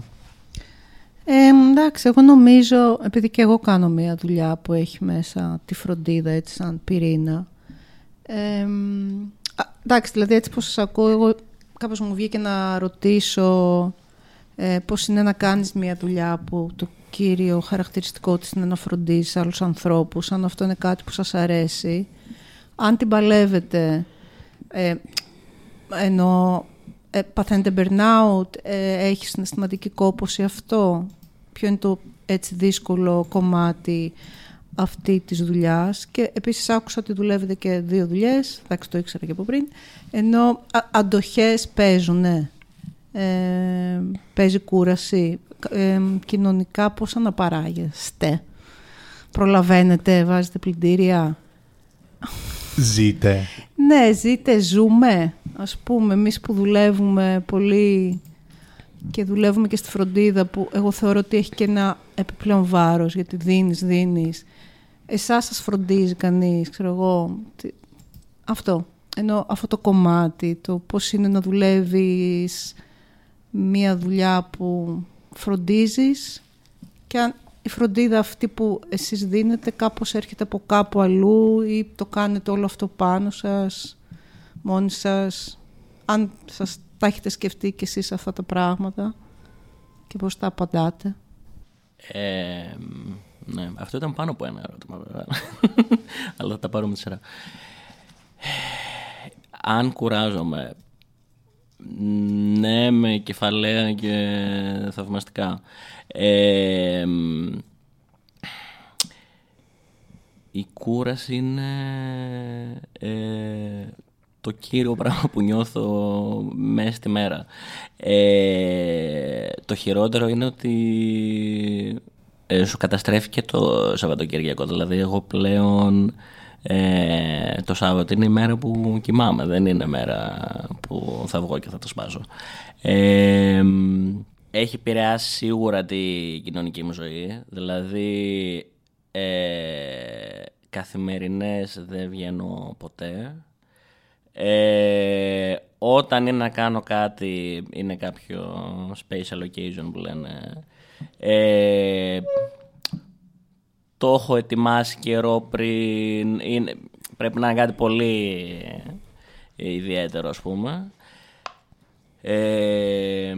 Ε, εντάξει, εγώ νομίζω, επειδή και εγώ κάνω μια δουλειά που έχει μέσα τη φροντίδα, έτσι σαν πυρήνα. Ε, α, εντάξει, δηλαδή έτσι πως σας ακούω, εγώ κάπως μου βγήκε να ρωτήσω ε, πώς είναι να κάνεις μια δουλειά που το κύριο χαρακτηριστικό της είναι να φροντίζεις άλλους ανθρώπους, αν αυτό είναι κάτι που σας αρέσει. Αν την παλεύετε, ε, ενώ ε, παθαίνετε burnout, ε, έχεις συναισθηματική κόπωση αυτό. Ποιο είναι το έτσι δύσκολο κομμάτι αυτή της δουλειάς και επίσης άκουσα ότι δουλεύετε και δύο δουλειές, εντάξει το ήξερα και από πριν, ενώ α- αντοχές παίζουν, ναι. Ε, παίζει κούραση. Ε, κοινωνικά πώς αναπαράγεστε; Προλαβαίνετε, βάζετε πλυντήρια; Ζείτε. Ναι, ζείτε, ζούμε. Ας πούμε, εμείς που δουλεύουμε πολύ και δουλεύουμε και στη φροντίδα που εγώ θεωρώ ότι έχει και ένα επιπλέον βάρος γιατί δίνεις, δίνεις. Εσάς σας φροντίζει κανείς, ξέρω εγώ. τι- Αυτό. Ενώ αυτό το κομμάτι, το πώς είναι να δουλεύεις μία δουλειά που φροντίζεις και αν η φροντίδα αυτή που εσείς δίνετε κάπως έρχεται από κάπου αλλού ή το κάνετε όλο αυτό πάνω σας, μόνοι σας, αν σας τα έχετε σκεφτεί κι εσείς αυτά τα πράγματα και πώς τα απαντάτε. Ε, ναι, αυτό ήταν πάνω από ένα ερώτημα βέβαια. Αλλά θα τα πάρουμε τη σειρά. Αν κουράζομαι, ναι με κεφαλαία και θαυμαστικά. Ε, η κούραση είναι ε, το κύριο πράγμα που νιώθω μέσα στη μέρα. Ε, το χειρότερο είναι ότι ε, σου καταστρέφει και το Σαββατοκυριακό. Δηλαδή εγώ πλέον ε, το Σάββατο είναι η μέρα που κοιμάμαι. Δεν είναι μέρα που θα βγω και θα το σπάσω. Ε, έχει επηρεάσει σίγουρα τη κοινωνική μου ζωή. Δηλαδή ε, καθημερινές δεν βγαίνω ποτέ. Ε, όταν είναι να κάνω κάτι είναι κάποιο special occasion που λένε. Ε, το έχω ετοιμάσει καιρό πριν είναι, πρέπει να είναι κάτι πολύ ιδιαίτερο ας πούμε. Ε,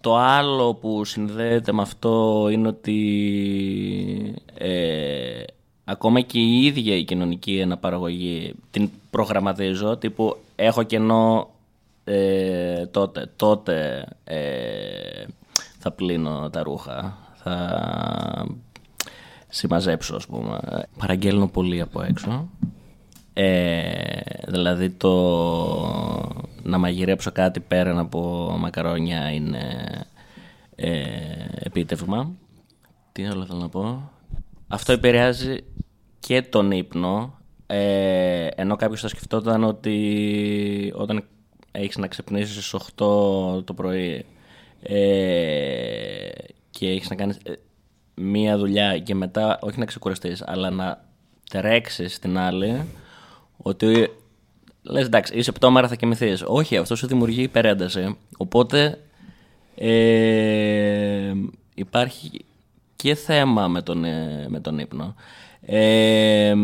το άλλο που συνδέεται με αυτό είναι ότι ε, ακόμα και η ίδια η κοινωνική αναπαραγωγή την προγραμματίζω τύπου έχω κενό ε, τότε, τότε ε, θα πλύνω τα ρούχα, θα συμμαζέψω ας πούμε. Παραγγέλνω πολύ από έξω. Ε, δηλαδή το να μαγειρέψω κάτι πέραν από μακαρόνια είναι ε, επίτευγμα. Τι άλλο θέλω να πω. Αυτό επηρεάζει και τον ύπνο. Ε, ενώ κάποιος θα σκεφτόταν ότι όταν έχεις να ξυπνήσεις στις 8 το πρωί ε, και έχεις να κάνεις ε, μία δουλειά και μετά όχι να ξεκουραστείς αλλά να τρέξεις στην άλλη ότι λες εντάξει είσαι πτώμερα θα κοιμηθείς όχι αυτό σου δημιουργεί υπερένταση οπότε ε, υπάρχει και θέμα με τον, ε, με τον ύπνο ε,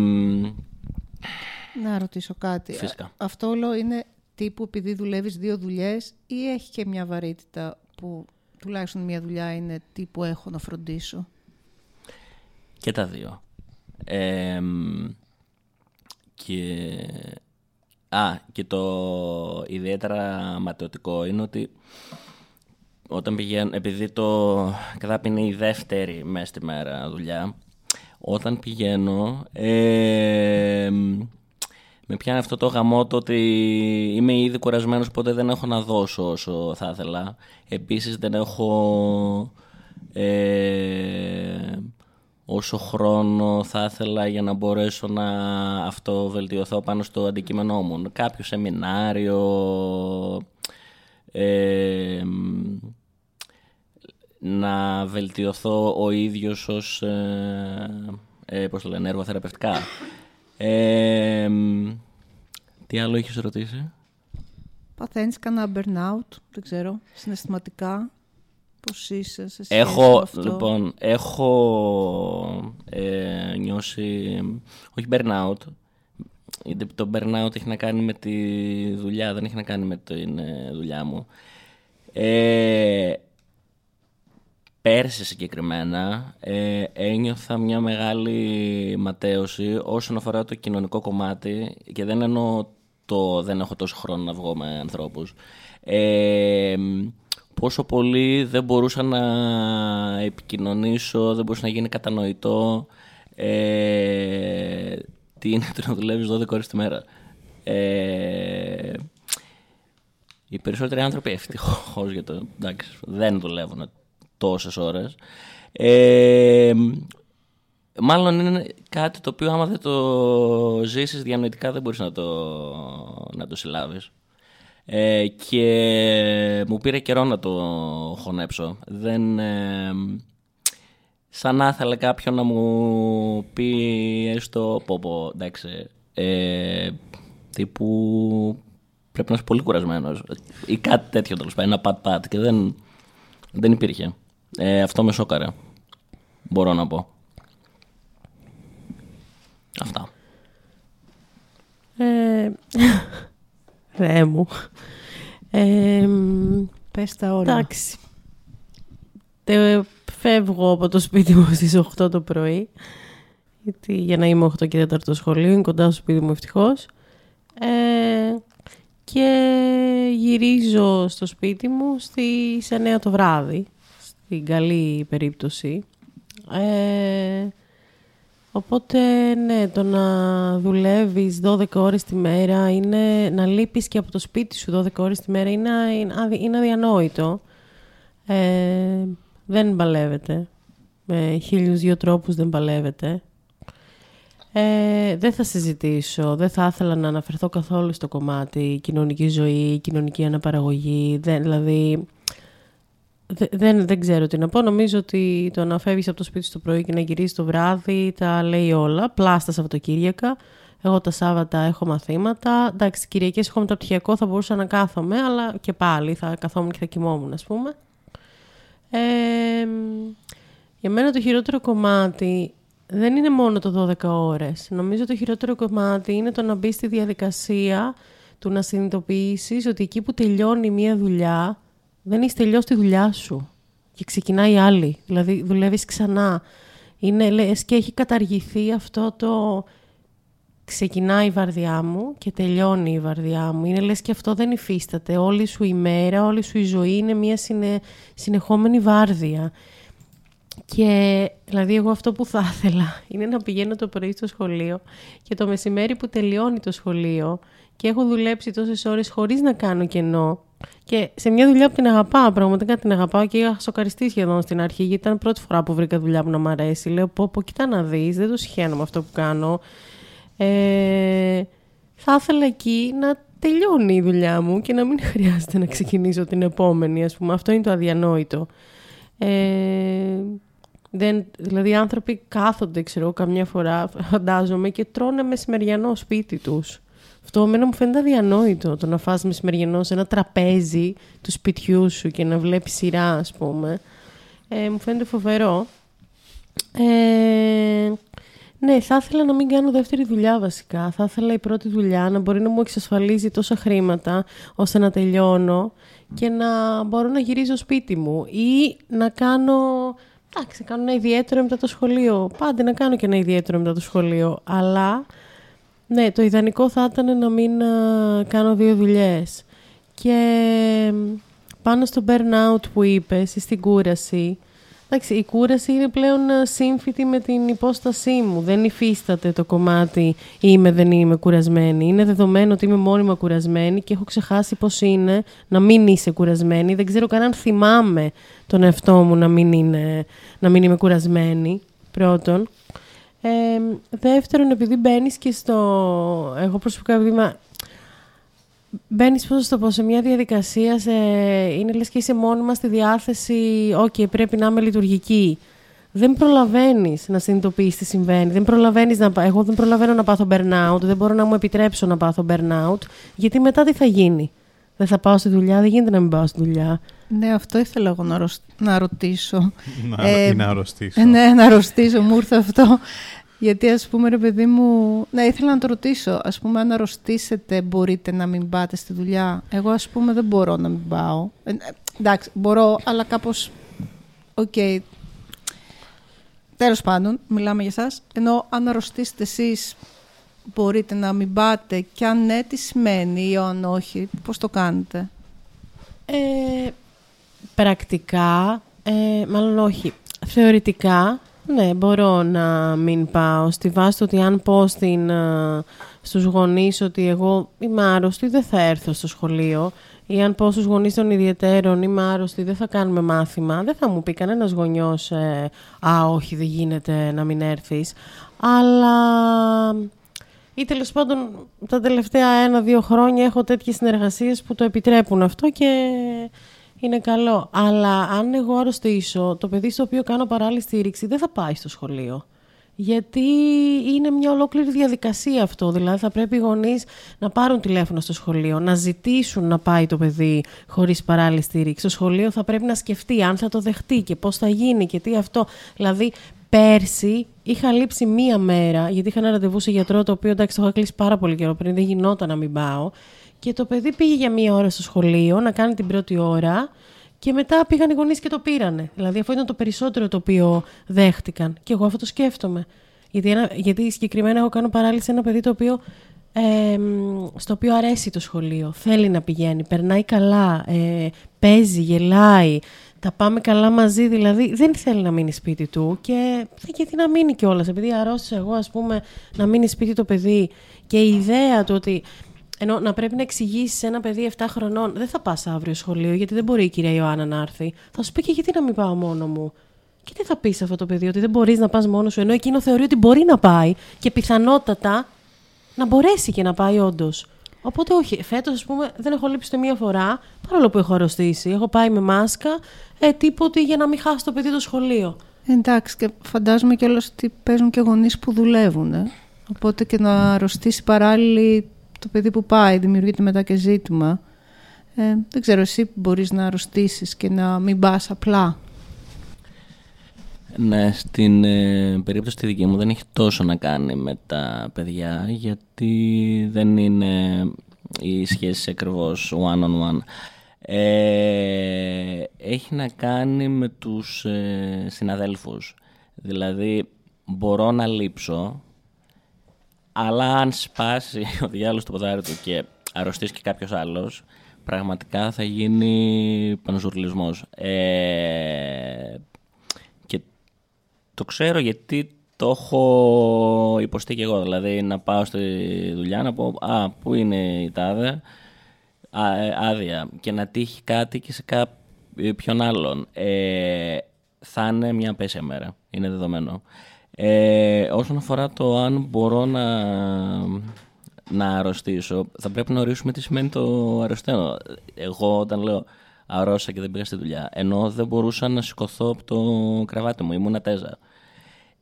Να ρωτήσω κάτι. Φυσικά. Α- Αυτό όλο είναι τύπου επειδή δουλεύεις δύο δουλειές ή έχει και μια βαρύτητα που τουλάχιστον μια δουλειά είναι τύπου έχω να φροντίσω; Και τα δύο. Εμ, και... Α, και το ιδιαίτερα ματαιωτικό είναι ότι όταν πηγαίνω, επειδή το ΚΔΑΠ είναι η δεύτερη μέσα στη μέρα δουλειά, όταν πηγαίνω, εμ, με πιάνει αυτό το γαμό το ότι είμαι ήδη κουρασμένος οπότε δεν έχω να δώσω όσο θα ήθελα. Επίσης δεν έχω ε, όσο χρόνο θα ήθελα για να μπορέσω να αυτοβελτιωθώ πάνω στο αντικείμενό μου. Κάποιο σεμινάριο, ε, να βελτιωθώ ο ίδιος ως, ε, ε, πώς το λένε, εργοθεραπευτικά. Ε, τι άλλο έχεις ρωτήσει; Παθαίνεις κανένα burnout, δεν ξέρω, συναισθηματικά. Πώς είσαι σε σχέση με Έχω, αυτό; λοιπόν, έχω ε, νιώσει, όχι burnout, γιατί το burnout έχει να κάνει με τη δουλειά, δεν έχει να κάνει με την ε, δουλειά μου. Ε, πέρσι συγκεκριμένα ε, ένιωθα μια μεγάλη ματέωση όσον αφορά το κοινωνικό κομμάτι και δεν εννοώ το δεν έχω τόσο χρόνο να βγω με ανθρώπους. Ε, πόσο πολύ δεν μπορούσα να επικοινωνήσω, δεν μπορούσα να γίνει κατανοητό ε, τι είναι το να δουλεύεις 12 ώρες τη μέρα. Ε, οι περισσότεροι άνθρωποι ευτυχώς για το. Εντάξει, δεν δουλεύουν τόσες ώρες. Ε, μάλλον είναι κάτι το οποίο άμα δεν το ζήσεις διανοητικά δεν μπορείς να το, να το συλλάβεις. Ε, και μου πήρε καιρό να το χωνέψω. Δεν, ε, σαν να ήθελα κάποιον να μου πει έστω πω πω εντάξει ε, τύπου πρέπει να είσαι πολύ κουρασμένος ή κάτι τέτοιο τέλος πάντων, ένα πατ-πατ και δεν, δεν υπήρχε. Ε, αυτό με σόκαρε, μπορώ να πω. Αυτά. Ε, Ρε μου. Ε, Πες τα όλα. Εντάξει. Τε, φεύγω από το σπίτι μου στις 8 το πρωί. Γιατί για να είμαι 8 και 4 το σχολείο, είναι κοντά στο σπίτι μου ευτυχώς. Ε, και γυρίζω στο σπίτι μου στις 9 το βράδυ. Στην καλή περίπτωση. Ε, Οπότε, ναι, το να δουλεύεις 12 ώρες τη μέρα, είναι, να λείπεις και από το σπίτι σου 12 ώρες τη μέρα, είναι, είναι, αδι- είναι αδιανόητο. Ε, δεν παλεύεται. Με χίλιους δύο τρόπους δεν παλεύεται. Ε, δεν θα συζητήσω, δεν θα ήθελα να αναφερθώ καθόλου στο κομμάτι κοινωνική ζωή, κοινωνική αναπαραγωγή, δεν, δηλαδή Δε- δεν, δεν ξέρω τι να πω. Νομίζω ότι το να φεύγεις από το σπίτι σου το πρωί και να γυρίσεις το βράδυ τα λέει όλα. Πλάστα τα Σαββατοκύριακα. Εγώ τα Σάββατα έχω μαθήματα. Εντάξει, Κυριακές έχω μεταπτυχιακό, θα μπορούσα να κάθομαι, αλλά και πάλι θα καθόμουν και θα κοιμόμουν, ας πούμε. Ε, για μένα το χειρότερο κομμάτι δεν είναι μόνο το 12 ώρες. Νομίζω το χειρότερο κομμάτι είναι το να μπεις στη διαδικασία του να συνειδητοποιήσεις ότι εκεί που τελειώνει μία δουλειά δεν έχει τελειώσει τη δουλειά σου και ξεκινάει άλλη. Δηλαδή δουλεύεις ξανά. Είναι λες και έχει καταργηθεί αυτό το ξεκινάει η βαρδιά μου και τελειώνει η βαρδιά μου. Είναι λες και αυτό δεν υφίσταται. Όλη σου η μέρα, όλη σου η ζωή είναι μια συνε... συνεχόμενη βάρδια. Και δηλαδή εγώ αυτό που θα ήθελα είναι να πηγαίνω το πρωί στο σχολείο και το μεσημέρι που τελειώνει το σχολείο και έχω δουλέψει τόσες ώρες χωρίς να κάνω κενό και σε μια δουλειά που την αγαπάω, πραγματικά την αγαπάω και είχα σοκαριστεί σχεδόν στην αρχή γιατί ήταν πρώτη φορά που βρήκα δουλειά που να μ' αρέσει. Λέω πω πω κοίτα να δεις, δεν το συχαίνω με αυτό που κάνω. Ε, θα ήθελα εκεί να τελειώνει η δουλειά μου και να μην χρειάζεται να ξεκινήσω την επόμενη, ας πούμε. Αυτό είναι το αδιανόητο. Ε, δεν, δηλαδή οι άνθρωποι κάθονται, ξέρω, καμιά φορά, φαντάζομαι, και τρώνε μεσημεριανό σπίτι τους. Αυτό εμένα μου φαίνεται αδιανόητο, το να φας μεσημεριανό σε ένα τραπέζι του σπιτιού σου και να βλέπεις σειρά, ας πούμε. Ε, μου φαίνεται φοβερό. Ε, ναι, θα ήθελα να μην κάνω δεύτερη δουλειά βασικά. Θα ήθελα η πρώτη δουλειά να μπορεί να μου εξασφαλίζει τόσα χρήματα ώστε να τελειώνω και να μπορώ να γυρίζω σπίτι μου ή να κάνω... Εντάξει, να κάνω ένα ιδιαίτερο μετά το σχολείο. Πάντα να κάνω και ένα ιδιαίτερο μετά το σχολείο. Αλλά, ναι, το ιδανικό θα ήταν να μην α, κάνω δύο δουλειές. Και μ, πάνω στο burnout που είπες ή στην κούραση, Εντάξει, η κούραση είναι πλέον α, σύμφυτη με την υπόστασή μου. Δεν υφίσταται το κομμάτι είμαι, δεν είμαι κουρασμένη. Είναι δεδομένο ότι είμαι μόνιμα κουρασμένη και έχω ξεχάσει πώς είναι να μην είσαι κουρασμένη. Δεν ξέρω καν αν θυμάμαι τον εαυτό μου να μην, είναι, να μην είμαι κουρασμένη, πρώτον. Ε, δεύτερον, επειδή μπαίνεις και στο... Εγώ προσωπικά, επειδή είμαι Μπαίνεις, πώς το πω, σε μια διαδικασία, σε... είναι λες και είσαι μόνιμα στη διάθεση, «OK, πρέπει να είμαι λειτουργική». Δεν προλαβαίνεις να συνειδητοποιήσεις τι συμβαίνει. Δεν προλαβαίνεις να... πα- Εγώ δεν προλαβαίνω να πάθω burnout, δεν μπορώ να μου επιτρέψω να πάθω burnout, γιατί μετά τι θα γίνει; Δεν θα πάω στη δουλειά, δεν γίνεται να μην πάω στη δουλειά. Ναι, αυτό ήθελα εγώ να, ρωσ- να ρωτήσω. Να- ή να αρρωστήσω. ε, Ναι, να αρρωστήσω, μου ήρθε αυτό. Γιατί ας πούμε ρε παιδί μου, ναι ήθελα να το ρωτήσω, ας πούμε αν αρρωστήσετε μπορείτε να μην πάτε στη δουλειά; Εγώ ας πούμε δεν μπορώ να μην πάω. Ε, ε, εντάξει, μπορώ, αλλά κάπως, οκ. Τέλος πάντων, μιλάμε για σας. Εννοώ αν αρρωστήσετε εσείς μπορείτε να μην πάτε; Και αν ναι, τι σημαίνει ή αν όχι, πώς το κάνετε; Ε, πρακτικά, ε, μάλλον όχι, θεωρητικά, ναι, μπορώ να μην πάω. Στη βάση του ότι αν πω στην, ε, στους γονείς ότι εγώ είμαι άρρωστη, δεν θα έρθω στο σχολείο. Ή αν πω στους γονείς των ιδιαιτέρων είμαι άρρωστη, δεν θα κάνουμε μάθημα. Δεν θα μου πει κανένας γονιός, ε, α, όχι, δεν γίνεται να μην έρθεις. Αλλά ή τέλος πάντων τα τελευταία ένα-δύο χρόνια έχω τέτοιες συνεργασίες που το επιτρέπουν αυτό και είναι καλό. Αλλά αν εγώ αρρωστήσω, το παιδί στο οποίο κάνω παράλληλη στήριξη δεν θα πάει στο σχολείο. Γιατί είναι μια ολόκληρη διαδικασία αυτό. Δηλαδή θα πρέπει οι γονείς να πάρουν τηλέφωνο στο σχολείο, να ζητήσουν να πάει το παιδί χωρίς παράλληλη στήριξη. Το σχολείο θα πρέπει να σκεφτεί αν θα το δεχτεί και πώς θα γίνει και τι αυτό. Δηλαδή Πέρσι είχα λείψει μία μέρα, γιατί είχα ένα ραντεβού σε γιατρό, το οποίο εντάξει το είχα κλείσει πάρα πολύ καιρό πριν, δεν γινόταν να μην πάω. Και το παιδί πήγε για μία ώρα στο σχολείο να κάνει την πρώτη ώρα και μετά πήγαν οι γονείς και το πήρανε. Δηλαδή αυτό ήταν το περισσότερο το οποίο δέχτηκαν. Και εγώ αυτό το σκέφτομαι. Γιατί, ένα, γιατί συγκεκριμένα εγώ κάνω παράλληλα σε ένα παιδί το οποίο, ε, στο οποίο αρέσει το σχολείο. Θέλει να πηγαίνει, περνάει καλά, ε, παίζει, γελάει τα πάμε καλά μαζί, δηλαδή δεν θέλει να μείνει σπίτι του και γιατί να μείνει κιόλας. Επειδή αρρώστησα εγώ, ας πούμε, να μείνει σπίτι το παιδί και η ιδέα του ότι. Ενώ να πρέπει να εξηγήσεις σε ένα παιδί 7 χρονών, δεν θα πας αύριο σχολείο, γιατί δεν μπορεί η κυρία Ιωάννα να έρθει. Θα σου πει και γιατί να μην πάω μόνο μου. Και τι θα πεις σε αυτό το παιδί, ότι δεν μπορείς να πας μόνος σου, ενώ εκείνο θεωρεί ότι μπορεί να πάει και πιθανότατα να μπορέσει και να πάει όντως. Οπότε όχι, φέτος, ας πούμε, δεν έχω λείψει ούτε μία φορά, παρόλο που έχω αρρωστήσει. Έχω πάει με μάσκα, ε, τίποτε για να μην χάσει το παιδί το σχολείο. Εντάξει, και φαντάζομαι κιόλας ότι παίζουν και γονείς που δουλεύουν. Ε. Οπότε και να αρρωστήσει παράλληλη το παιδί που πάει, δημιουργείται μετά και ζήτημα. Ε, δεν ξέρω, εσύ μπορείς να αρρωστήσεις και να μην πας απλά. Ναι, στην ε, περίπτωση τη δική μου δεν έχει τόσο να κάνει με τα παιδιά γιατί δεν είναι οι σχέσεις ακριβώς one on one. Ε, έχει να κάνει με τους ε, συναδέλφους. Δηλαδή μπορώ να λείψω αλλά αν σπάσει ο διάλογος του ποδάρι του και αρρωστήσει και κάποιος άλλος πραγματικά θα γίνει πανζουρλισμός. Ε, και το ξέρω γιατί το έχω υποστεί και εγώ. Δηλαδή να πάω στη δουλειά να πω «Α, πού είναι η τάδε» ε, άδεια και να τύχει κάτι και σε κάποιον άλλον. Ε, θα είναι μια πέσια μέρα. Είναι δεδομένο. Ε, όσον αφορά το αν μπορώ να, να αρρωστήσω, θα πρέπει να ορίσουμε τι σημαίνει το αρρωσταίνω. Εγώ όταν λέω αρρώσα και δεν πήγα στη δουλειά, ενώ δεν μπορούσα να σηκωθώ από το κρεβάτι μου, ήμουν τέζα.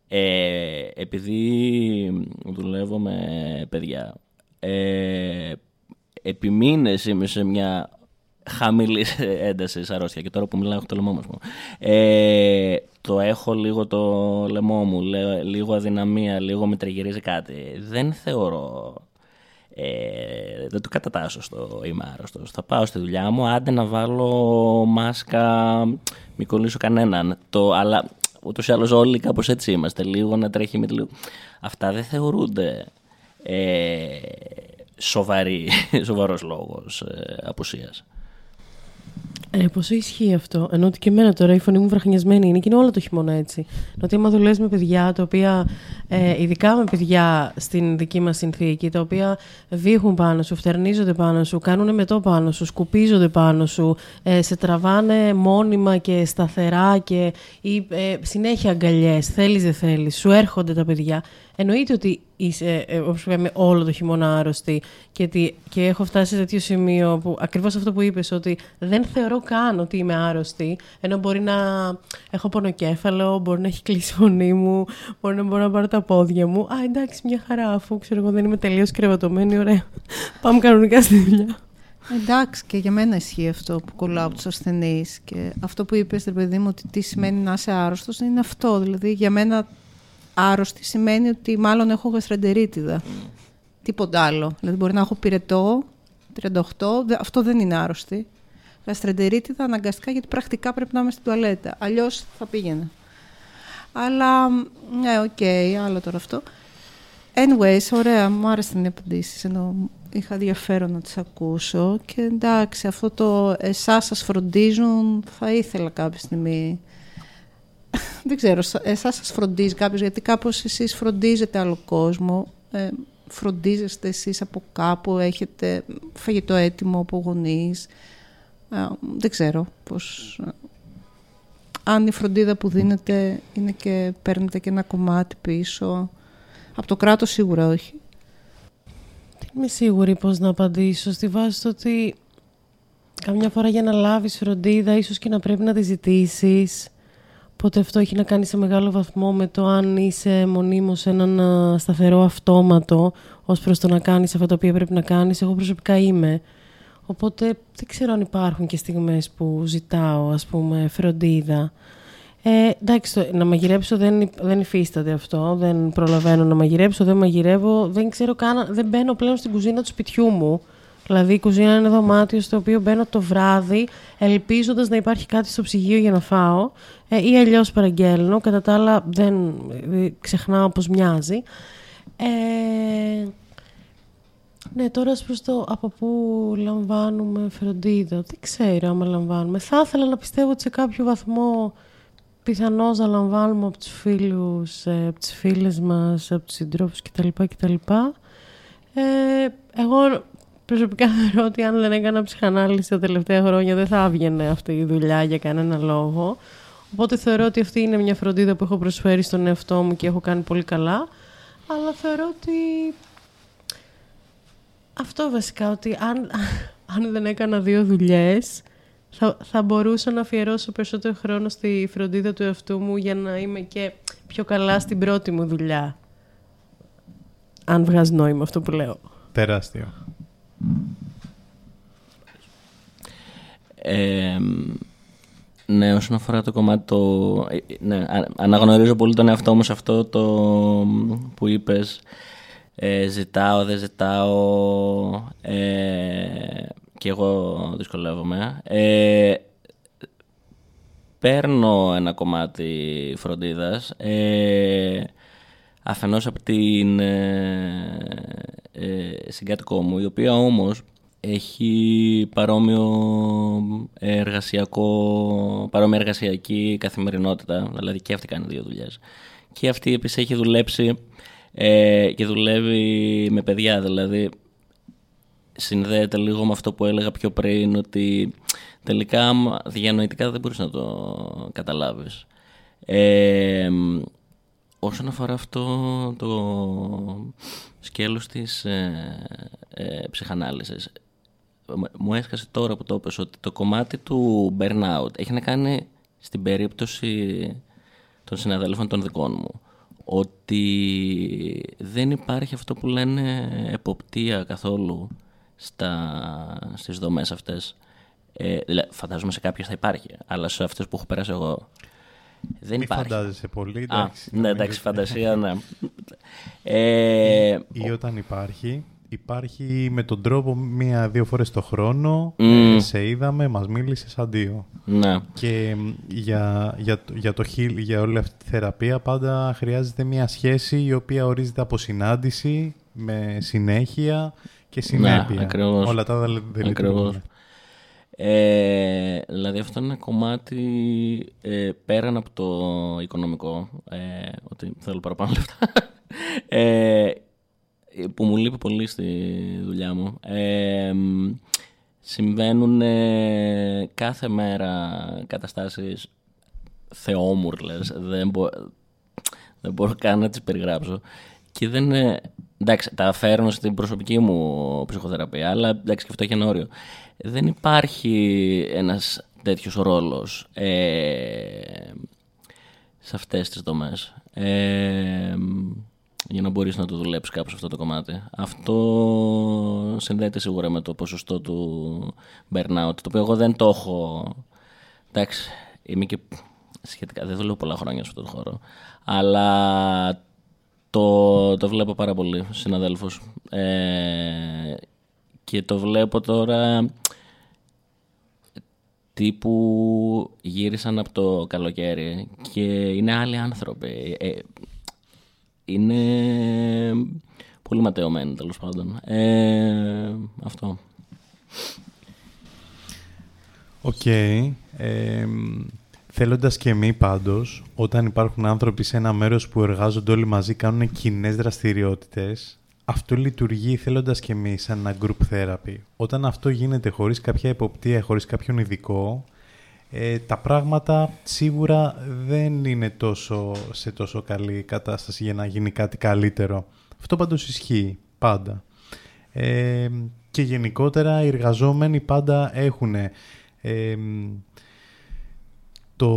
Ε, επειδή δουλεύω με παιδιά, ε, επί μήνες είμαι σε μια χαμηλή ένταση αρρώστια και τώρα που μιλάω έχω το λαιμό μου. Ε, το έχω λίγο το λαιμό μου, λίγο αδυναμία, λίγο με τριγυρίζει κάτι. Δεν θεωρώ ε, δεν το κατατάσσω στο είμαι άρρωστος. Θα πάω στη δουλειά μου, άντε να βάλω μάσκα, μη κολλήσω κανέναν. Το, αλλά ούτως ή άλλως όλοι κάπως έτσι είμαστε. Λίγο να τρέχει με λίγο. Αυτά δεν θεωρούνται ε, σοβαρή, σοβαρός λόγος ε, απουσίας. Ε, πόσο ισχύει αυτό; Ενώ ότι και εμένα τώρα η φωνή μου βραχνιασμένη είναι και είναι όλο το χειμώνα έτσι. Ότι άμα δουλεύεις με παιδιά τα οποία, ε, ειδικά με παιδιά στην δική μας συνθήκη, τα οποία βήχουν πάνω σου, φτερνίζονται πάνω σου, κάνουν μετό πάνω σου, σκουπίζονται πάνω σου, ε, σε τραβάνε μόνιμα και σταθερά και ή, ε, συνέχεια αγκαλιές, θέλεις δεν θέλεις, σου έρχονται τα παιδιά. Εννοείται ότι είσαι, ε, όπως λέμε, όλο το χειμώνα άρρωστη και, τι- και έχω φτάσει σε τέτοιο σημείο που ακριβώς αυτό που είπες ότι δεν θεωρώ καν ότι είμαι άρρωστη ενώ μπορεί να έχω πονοκέφαλο, μπορεί να έχει κλείσει η φωνή μου, μπορεί να μπορώ να πάρω τα πόδια μου. Α, εντάξει, μια χαρά αφού ξέρω εγώ δεν είμαι τελείως κρεβατωμένη, ωραία. Πάμε κανονικά στη δουλειά. Εντάξει, και για μένα ισχύει αυτό που κολλάω από τους ασθενείς. Και αυτό που είπες, ρε παιδί μου, ότι τι σημαίνει να είσαι άρρωστος, είναι αυτό. Δηλαδή, για μένα, άρρωστη σημαίνει ότι μάλλον έχω γαστρεντερίτιδα. Τίποτα άλλο. Δηλαδή, μπορεί να έχω πυρετό, 38, δε- αυτό δεν είναι άρρωστη. Γαστρεντερίτιδα αναγκαστικά, γιατί πρακτικά πρέπει να είμαι στην τουαλέτα. Αλλιώς θα πήγαινα. Αλλά, ναι, οκ, άλλο τώρα αυτό. anyways, ωραία, μου άρεσαν οι απαντήσεις, ενώ είχα ενδιαφέρον να τις ακούσω και εντάξει, αυτό το εσάς σας φροντίζουν θα ήθελα κάποια στιγμή δεν ξέρω, σα- εσάς σας φροντίζει κάποιος γιατί κάπως εσείς φροντίζετε άλλο κόσμο ε, φροντίζεστε εσείς από κάπου έχετε φαγητό έτοιμο από γονείς ε, δεν ξέρω πως ε, αν η φροντίδα που δίνετε είναι και παίρνετε και ένα κομμάτι πίσω από το κράτος σίγουρα όχι Δεν είμαι σίγουρη πώς να απαντήσω στη βάση του ότι καμιά φορά για να λάβεις φροντίδα ίσως και να πρέπει να τη ζητήσεις. Οπότε αυτό έχει να κάνει σε μεγάλο βαθμό με το αν είσαι μονίμως σε έναν α, σταθερό αυτόματο ως προς το να κάνεις αυτά τα οποία πρέπει να κάνεις. Εγώ προσωπικά είμαι. Οπότε δεν ξέρω αν υπάρχουν και στιγμές που ζητάω ας πούμε φροντίδα. Ε, εντάξει, το- να μαγειρέψω δεν, υ- δεν υφίσταται αυτό. Δεν προλαβαίνω να μαγειρέψω, δεν μαγειρεύω. Δεν ξέρω καν, δεν μπαίνω πλέον στην κουζίνα του σπιτιού μου. Δηλαδή η κουζίνα είναι ένα δωμάτιο στο οποίο μπαίνω το βράδυ ελπίζοντας να υπάρχει κάτι στο ψυγείο για να φάω ε, ή αλλιώς παραγγέλνω. Κατά τα άλλα δεν ε, ξεχνάω πως μοιάζει. Ε, ναι, τώρα ως προς το από πού λαμβάνουμε φροντίδα. Δεν ξέρω άμα λαμβάνουμε. Θα ήθελα να πιστεύω ότι σε κάποιο βαθμό πιθανώς να λαμβάνουμε από τους φίλους, ε, από τις φίλες μας, από τους συντρόφους κτλ. κτλ. Ε, εγώ προσωπικά θεωρώ ότι αν δεν έκανα ψυχανάλυση τα τελευταία χρόνια δεν θα έβγαινε αυτή η δουλειά για κανένα λόγο. Οπότε θεωρώ ότι αυτή είναι μια φροντίδα που έχω προσφέρει στον εαυτό μου και έχω κάνει πολύ καλά. Αλλά θεωρώ ότι αυτό βασικά, ότι αν, αν δεν έκανα δύο δουλειές, θα, θα μπορούσα να αφιερώσω περισσότερο χρόνο στη φροντίδα του εαυτού μου για να είμαι και πιο καλά στην πρώτη μου δουλειά. Αν βγάζει νόημα αυτό που λέω. Τεράστιο. Ε, ναι, όσον αφορά το κομμάτι το... ε, ε, Ναι, α- αναγνωρίζω πολύ τον εαυτό μου σε αυτό το που είπες ε, ζητάω, δεν ζητάω ε, και εγώ δυσκολεύομαι. Ε, παίρνω ένα κομμάτι φροντίδας ε, αφενός από την ε, ε, συγκάτοικό μου η οποία όμως έχει παρόμοιο εργασιακό, παρόμοια εργασιακή καθημερινότητα δηλαδή και αυτή κάνει δύο δουλειές και αυτή επίσης έχει δουλέψει ε, και δουλεύει με παιδιά δηλαδή συνδέεται λίγο με αυτό που έλεγα πιο πριν ότι τελικά άμα διανοητικά δεν μπορείς να το καταλάβεις. Ε, όσον αφορά αυτό το σκέλος της ε, ε, ψυχανάλυσης μ- μου έσκασε τώρα που το είπες ότι το κομμάτι του burnout έχει να κάνει στην περίπτωση των συναδέλφων των δικών μου ότι δεν υπάρχει αυτό που λένε εποπτεία καθόλου στα, στις δομές αυτές. Ε, δηλαδή, φαντάζομαι σε κάποιες θα υπάρχει, αλλά σε αυτές που έχω περάσει εγώ δεν Μη υπάρχει. φαντάζεσαι πολύ, Α, εντάξει, ναι, νομίζω εντάξει, ότι- φαντασία, ναι. Ε, ή όταν υπάρχει, υπάρχει με τον τρόπο μία-δύο φορές το χρόνο, Μμμ. ε, σε είδαμε, μας μίλησες αντίο. Ναι. Και μ, για, για, το- για, το heal, για όλη αυτή τη θεραπεία πάντα χρειάζεται μία σχέση η οποία ορίζεται από συνάντηση, με συνέχεια και συνέπεια. Ναι, ακριβώς. Όλα τα άλλα δεν δεν Ακριβώς. λειτουργούν. Ε, δηλαδή αυτό είναι ένα κομμάτι ε, πέραν από το οικονομικό, ε, ότι θέλω παραπάνω λεφτά, ε, που μου λείπει πολύ στη δουλειά μου. Ε, μ, συμβαίνουν ε, κάθε μέρα καταστάσεις θεόμουρλες, δεν, μπο- δεν μπορώ καν να τις περιγράψω. Και δεν είναι... Εντάξει, τα φέρνω στην προσωπική μου ψυχοθεραπεία, αλλά εντάξει και αυτό έχει ένα όριο. Δεν υπάρχει ένας τέτοιος ρόλος ε, σε αυτές τις δομές. Ε, για να μπορείς να το δουλέψεις κάπως αυτό το κομμάτι. Αυτό συνδέεται σίγουρα με το ποσοστό του burnout, το οποίο εγώ δεν το έχω... Εντάξει, είμαι και σχετικά, δεν δουλεύω πολλά χρόνια σε αυτό το χώρο, αλλά το, το βλέπω πάρα πολύ στους συναδέλφους. Ε, και το βλέπω τώρα τύπου γύρισαν από το καλοκαίρι και είναι άλλοι άνθρωποι. Ε, είναι Πολύ ματαιωμένη τέλος πάντων. Ε, αυτό. Οκ. Ε, θέλοντας και μη πάντως, όταν υπάρχουν άνθρωποι σε ένα μέρος που εργάζονται όλοι μαζί, κάνουν κοινές δραστηριότητες, αυτό λειτουργεί θέλοντας και μη σαν ένα group therapy. Όταν αυτό γίνεται χωρίς κάποια εποπτεία, χωρίς κάποιον ειδικό, ε, τα πράγματα σίγουρα δεν είναι τόσο, σε τόσο καλή κατάσταση για να γίνει κάτι καλύτερο. Αυτό πάντως ισχύει πάντα. Ε, και γενικότερα οι εργαζόμενοι πάντα έχουν ε, το,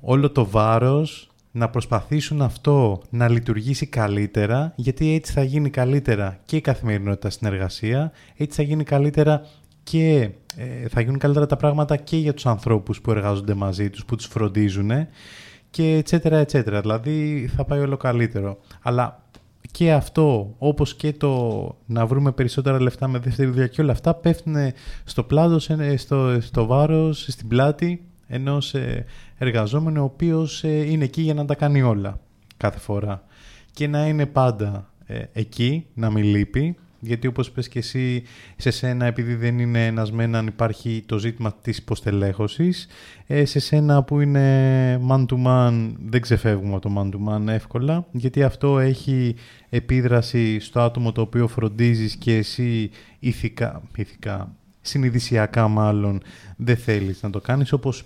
όλο το βάρος να προσπαθήσουν αυτό να λειτουργήσει καλύτερα, γιατί έτσι θα γίνει καλύτερα και η καθημερινότητα στην εργασία, έτσι θα γίνει καλύτερα και ε, θα γίνουν καλύτερα τα πράγματα και για τους ανθρώπους που εργάζονται μαζί τους, που τους φροντίζουν και etc. etc. Δηλαδή θα πάει όλο καλύτερο. Αλλά και αυτό, όπως και το να βρούμε περισσότερα λεφτά με δεύτερη δουλειά και όλα αυτά, πέφτουν στο πλάτος, στο, στο βάρος, στην πλάτη ενός ε, εργαζόμενου, ο οποίος ε, είναι εκεί για να τα κάνει όλα κάθε φορά. Και να είναι πάντα ε, εκεί, να μην λείπει, γιατί όπως πες και εσύ, σε σένα επειδή δεν είναι ένας με έναν υπάρχει το ζήτημα της υποστελέχωσης, ε, σε σένα που είναι man to man δεν ξεφεύγουμε από το man to man εύκολα, γιατί αυτό έχει επίδραση στο άτομο το οποίο φροντίζεις και εσύ ηθικά, ηθικά συνειδησιακά μάλλον δεν θέλεις να το κάνεις, όπως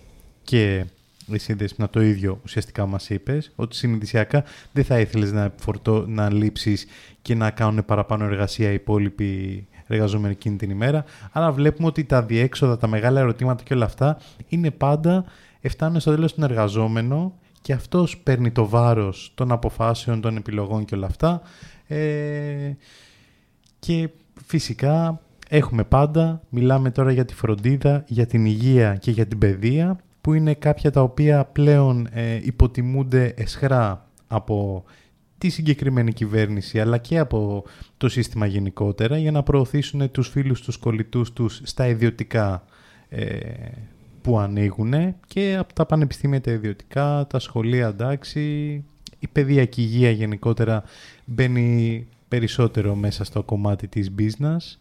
και εσύ να το ίδιο ουσιαστικά μας είπες, ότι συνειδησιακά δεν θα ήθελες να, φορτώ, να λείψεις και να κάνουν παραπάνω εργασία οι υπόλοιποι εργαζόμενοι εκείνη την ημέρα, αλλά βλέπουμε ότι τα διέξοδα, τα μεγάλα ερωτήματα και όλα αυτά είναι πάντα, φτάνουν στο τέλος τον εργαζόμενο και αυτός παίρνει το βάρος των αποφάσεων, των επιλογών και όλα αυτά. Ε, και φυσικά έχουμε πάντα, μιλάμε τώρα για τη φροντίδα, για την υγεία και για την παιδεία που είναι κάποια τα οποία πλέον ε, υποτιμούνται εσχρά από τη συγκεκριμένη κυβέρνηση αλλά και από το σύστημα γενικότερα για να προωθήσουν τους φίλους τους κολλητούς τους στα ιδιωτικά ε, που ανοίγουν και από τα πανεπιστήμια τα ιδιωτικά, τα σχολεία εντάξει, η παιδεία και η υγεία γενικότερα μπαίνει περισσότερο μέσα στο κομμάτι της business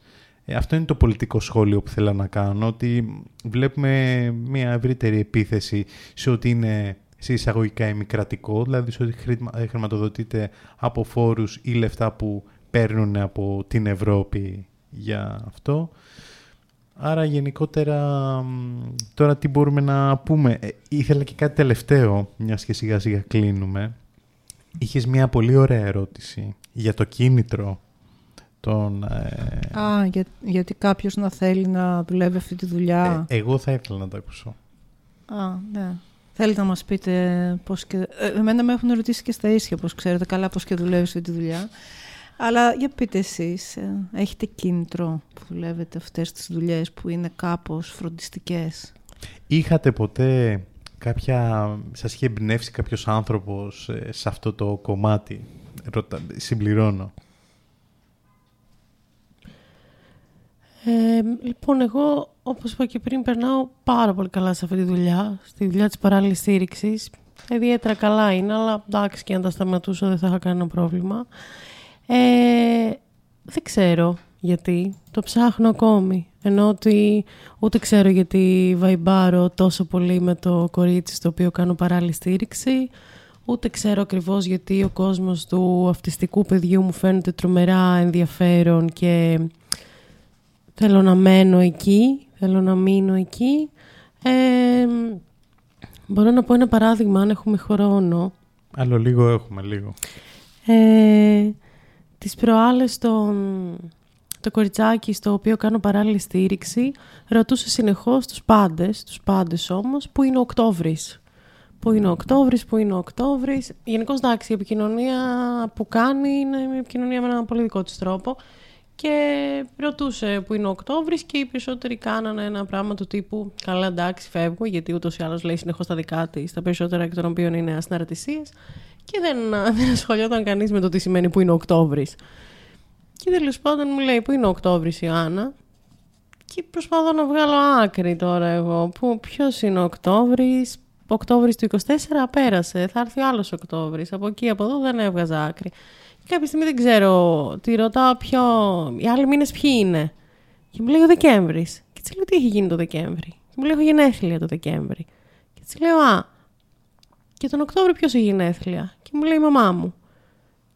ε, αυτό είναι το πολιτικό σχόλιο που θέλω να κάνω, ότι βλέπουμε μια ευρύτερη επίθεση σε ό,τι είναι σε εισαγωγικά ημικρατικό, δηλαδή σε ό,τι ε, χρηματοδοτείται από φόρους ή λεφτά που παίρνουν από την Ευρώπη για αυτό. Άρα γενικότερα τώρα τι μπορούμε να πούμε. Ε, ήθελα και κάτι τελευταίο, μιας και σιγά σιγά κλείνουμε. Είχες μια πολύ ωραία ερώτηση για το κίνητρο τον... Ε, Α, για, γιατί κάποιος να θέλει να δουλεύει αυτή τη δουλειά. Ε, εγώ θα ήθελα να το ακούσω. Α, ναι. Θέλετε να μας πείτε πώς και... Ε, εμένα με έχουν ρωτήσει και στα ίσια, πώς ξέρετε καλά πώς και δουλεύεις αυτή τη δουλειά. Αλλά για πείτε εσείς, ε, έχετε κίνητρο που δουλεύετε αυτές τις δουλειές που είναι κάπως φροντιστικές; Είχατε ποτέ κάποια... Σας είχε εμπνεύσει κάποιος άνθρωπος σε αυτό το κομμάτι; Ρωτα... Συμπληρώνω. Ε, λοιπόν, εγώ, όπως είπα και πριν, περνάω πάρα πολύ καλά σε αυτή τη δουλειά, στη δουλειά της παράλληλης στήριξης. Ιδιαίτερα καλά είναι, αλλά εντάξει και αν τα σταματούσω δεν θα είχα κανένα πρόβλημα. Ε, δεν ξέρω γιατί, το ψάχνω ακόμη. Ενώ ότι ούτε ξέρω γιατί βαϊμπάρω τόσο πολύ με το κορίτσι στο οποίο κάνω παράλληλη στήριξη, ούτε ξέρω ακριβώς γιατί ο κόσμος του αυτιστικού παιδιού μου φαίνεται τρομερά ενδιαφέρον και Θέλω να μένω εκεί, θέλω να μείνω εκεί. Ε, μπορώ να πω ένα παράδειγμα, αν έχουμε χρόνο. Άλλο λίγο έχουμε, λίγο. Ε, τις προάλλες το, το κοριτσάκι στο οποίο κάνω παράλληλη στήριξη ρωτούσε συνεχώς τους πάντες, τους πάντες όμως, που είναι ο Οκτώβρης; Πού είναι ο Οκτώβρης, πού είναι ο Οκτώβρης; Γενικώς εντάξει, η επικοινωνία που κάνει είναι μια επικοινωνία με έναν πολύ δικό της τρόπο και ρωτούσε που είναι ο Οκτώβρης και οι περισσότεροι κάνανε ένα πράγμα του τύπου «Καλά εντάξει φεύγω» γιατί ούτως ή άλλως λέει συνεχώς τα δικά της, τα περισσότερα εκ των οποίων είναι ασυναρτησίες και δεν, δεν ασχολιόταν κανείς με το τι σημαίνει που είναι ο Οκτώβρης. Και τέλος πάντων μου λέει που είναι ο Οκτώβρης η Άννα και προσπαθώ να βγάλω άκρη τώρα εγώ. Που, ποιος είναι ο Οκτώβρης, Οκτώβρης του 24 πέρασε, θα έρθει ο άλλος Οκτώβρης. Από εκεί, από εδώ δεν έβγαζα άκρη. Και κάποια στιγμή δεν ξέρω, τη ρωτάω ποιο, οι άλλοι μήνες ποιοι είναι. Και μου λέει ο Δεκέμβρης. Και της λέω τι έχει γίνει το Δεκέμβρη; Και μου λέει έχω γενέθλια το Δεκέμβρη. Και της λέω α, και τον Οκτώβριο ποιος έχει γενέθλια; Και μου λέει η μαμά μου.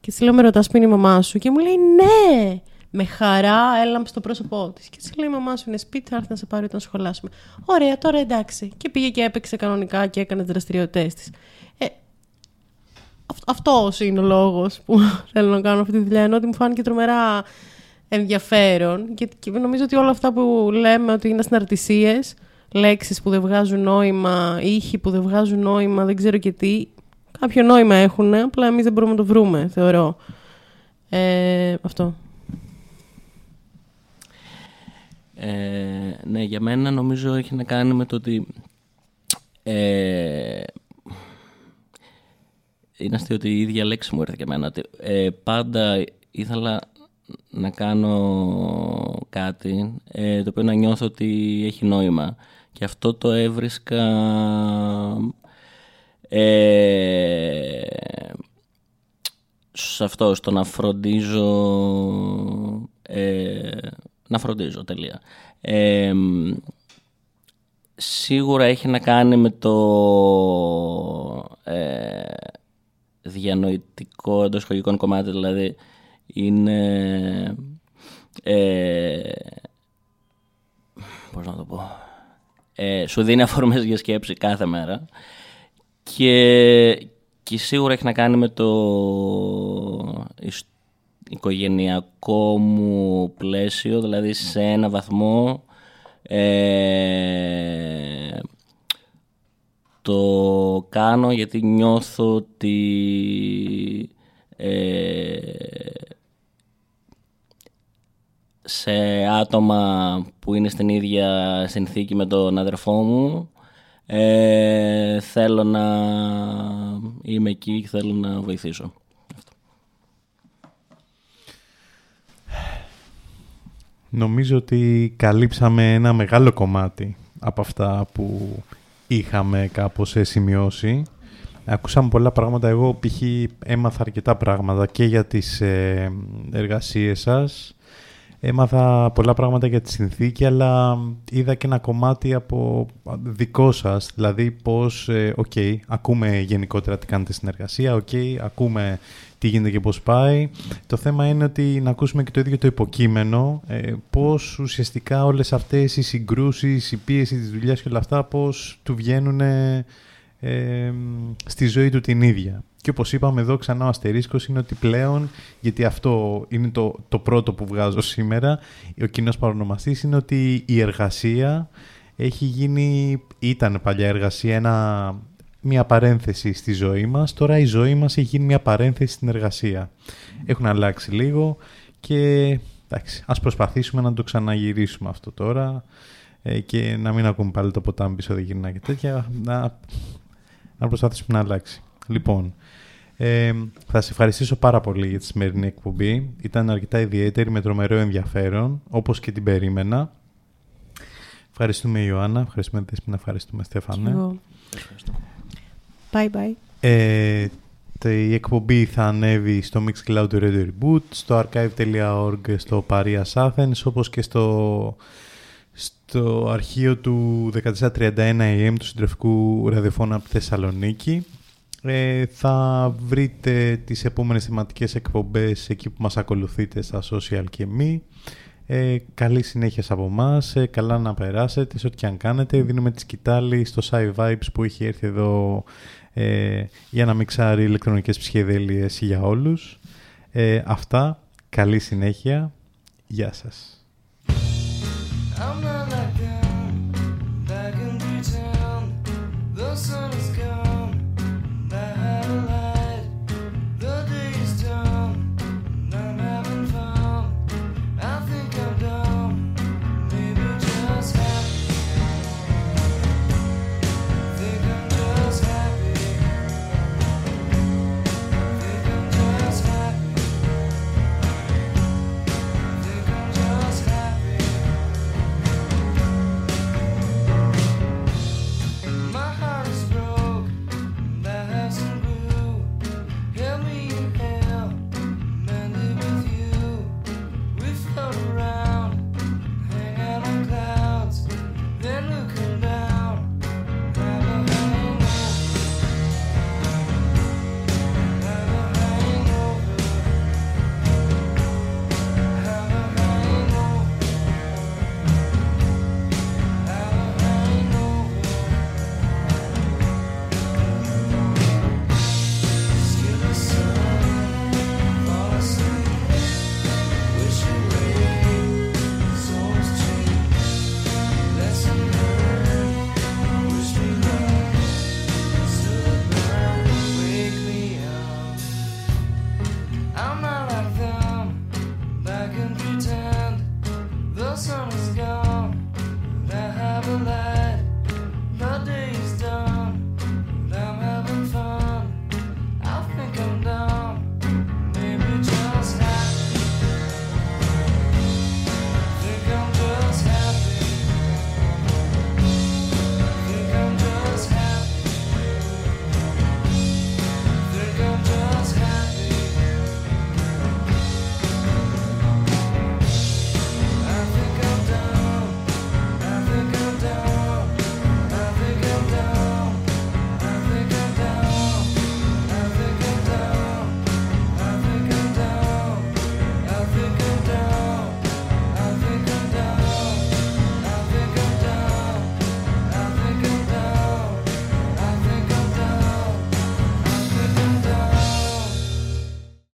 Και της λέω με ρωτάς ποιο είναι η μαμά σου; Και μου λέει ναι, με χαρά έλαμψε στο πρόσωπό της. Και της λέει η μαμά σου είναι σπίτι, θα έρθει να σε πάρει όταν σχολάσουμε. Ωραία, τώρα εντάξει. Και πήγε και έπαιξε κανονικά και έκανε τις δραστηριότητες της. Ε, αυτό είναι ο λόγος που θέλω να κάνω αυτή τη δουλειά, ενώ ότι μου φάνηκε τρομερά ενδιαφέρον και, και νομίζω ότι όλα αυτά που λέμε ότι είναι συναρτησίες, λέξεις που δεν βγάζουν νόημα, ήχοι που δεν βγάζουν νόημα, δεν ξέρω και τι, κάποιο νόημα έχουν, απλά εμείς δεν μπορούμε να το βρούμε, θεωρώ. Ε, αυτό. Ε, ναι, για μένα νομίζω έχει να κάνει με το ότι ε, είναι αστείο ότι η ίδια λέξη μου έρθει και εμένα. ότι, Ε, πάντα ήθελα να κάνω κάτι ε, το οποίο να νιώθω ότι έχει νόημα. Και αυτό το έβρισκα ε, σε αυτό, στο να φροντίζω ε, να φροντίζω, τελεία. Ε, σίγουρα έχει να κάνει με το ε, διανοητικό εντός σχολικών κομμάτι, δηλαδή είναι ε, πώς να το πω ε, σου δίνει αφορμές για σκέψη κάθε μέρα και, και σίγουρα έχει να κάνει με το ισ- οικογενειακό μου πλαίσιο δηλαδή σε ένα βαθμό ε, το κάνω γιατί νιώθω ότι ε, σε άτομα που είναι στην ίδια συνθήκη με τον αδερφό μου ε, θέλω να είμαι εκεί και θέλω να βοηθήσω. Νομίζω ότι καλύψαμε ένα μεγάλο κομμάτι από αυτά που είχαμε κάπως ε, σημειώσει. Ακούσαμε πολλά πράγματα. Εγώ π.χ. έμαθα αρκετά πράγματα και για τις ε, εργασίες σας. Έμαθα πολλά πράγματα για τη συνθήκη, αλλά είδα και ένα κομμάτι από δικό σας. Δηλαδή πώς, ε, οκ, ακούμε γενικότερα τι κάνετε στην εργασία, οκ, ακούμε τι γίνεται και πώς πάει. Το θέμα είναι ότι να ακούσουμε και το ίδιο το υποκείμενο, ε, πώς ουσιαστικά όλες αυτές οι συγκρούσεις, η πίεση της δουλειάς και όλα αυτά, πώς του βγαίνουν ε, στη ζωή του την ίδια. Και όπως είπαμε εδώ ξανά ο αστερίσκος είναι ότι πλέον, γιατί αυτό είναι το, το πρώτο που βγάζω σήμερα, ο κοινός παρονομαστής είναι ότι η εργασία έχει γίνει, ήταν παλιά εργασία, ένα, μια παρένθεση στη ζωή μας. Τώρα η ζωή μας έχει γίνει μια παρένθεση στην εργασία. Έχουν αλλάξει λίγο και εντάξει, ας προσπαθήσουμε να το ξαναγυρίσουμε αυτό τώρα ε, και να μην ακούμε πάλι το ποτάμι πίσω δεν γυρνά και τέτοια, να, να προσπαθήσουμε να αλλάξει. Λοιπόν, ε, θα σε ευχαριστήσω πάρα πολύ για τη σημερινή εκπομπή. Ήταν αρκετά ιδιαίτερη με τρομερό ενδιαφέρον, όπως και την περίμενα. Ευχαριστούμε Ιωάννα, ευχαριστούμε Δέσποινα, ευχαριστούμε Στέφανε. Και εγώ. Bye bye. Ε, τε- η εκπομπή θα ανέβει στο Mixcloud του Radio Reboot, στο archive.org, στο Parias Athens, όπως και στο, στο αρχείο του 1431 AM του συντροφικού ραδιοφώνου από τη Θεσσαλονίκη. Ε, θα βρείτε τις επόμενες θεματικές εκπομπές εκεί που μας ακολουθείτε στα social και μη. Ε, καλή συνέχεια από εμάς. Ε, καλά να περάσετε σε ό,τι και αν κάνετε. Δίνουμε τη σκητάλη στο Sci Vibes που έχει έρθει εδώ ε, για να μιξάρει ηλεκτρονικές ψυχεδέλειες για όλους. Ε, αυτά. Καλή συνέχεια. Γεια σας. I'm not like them back in town. The sun is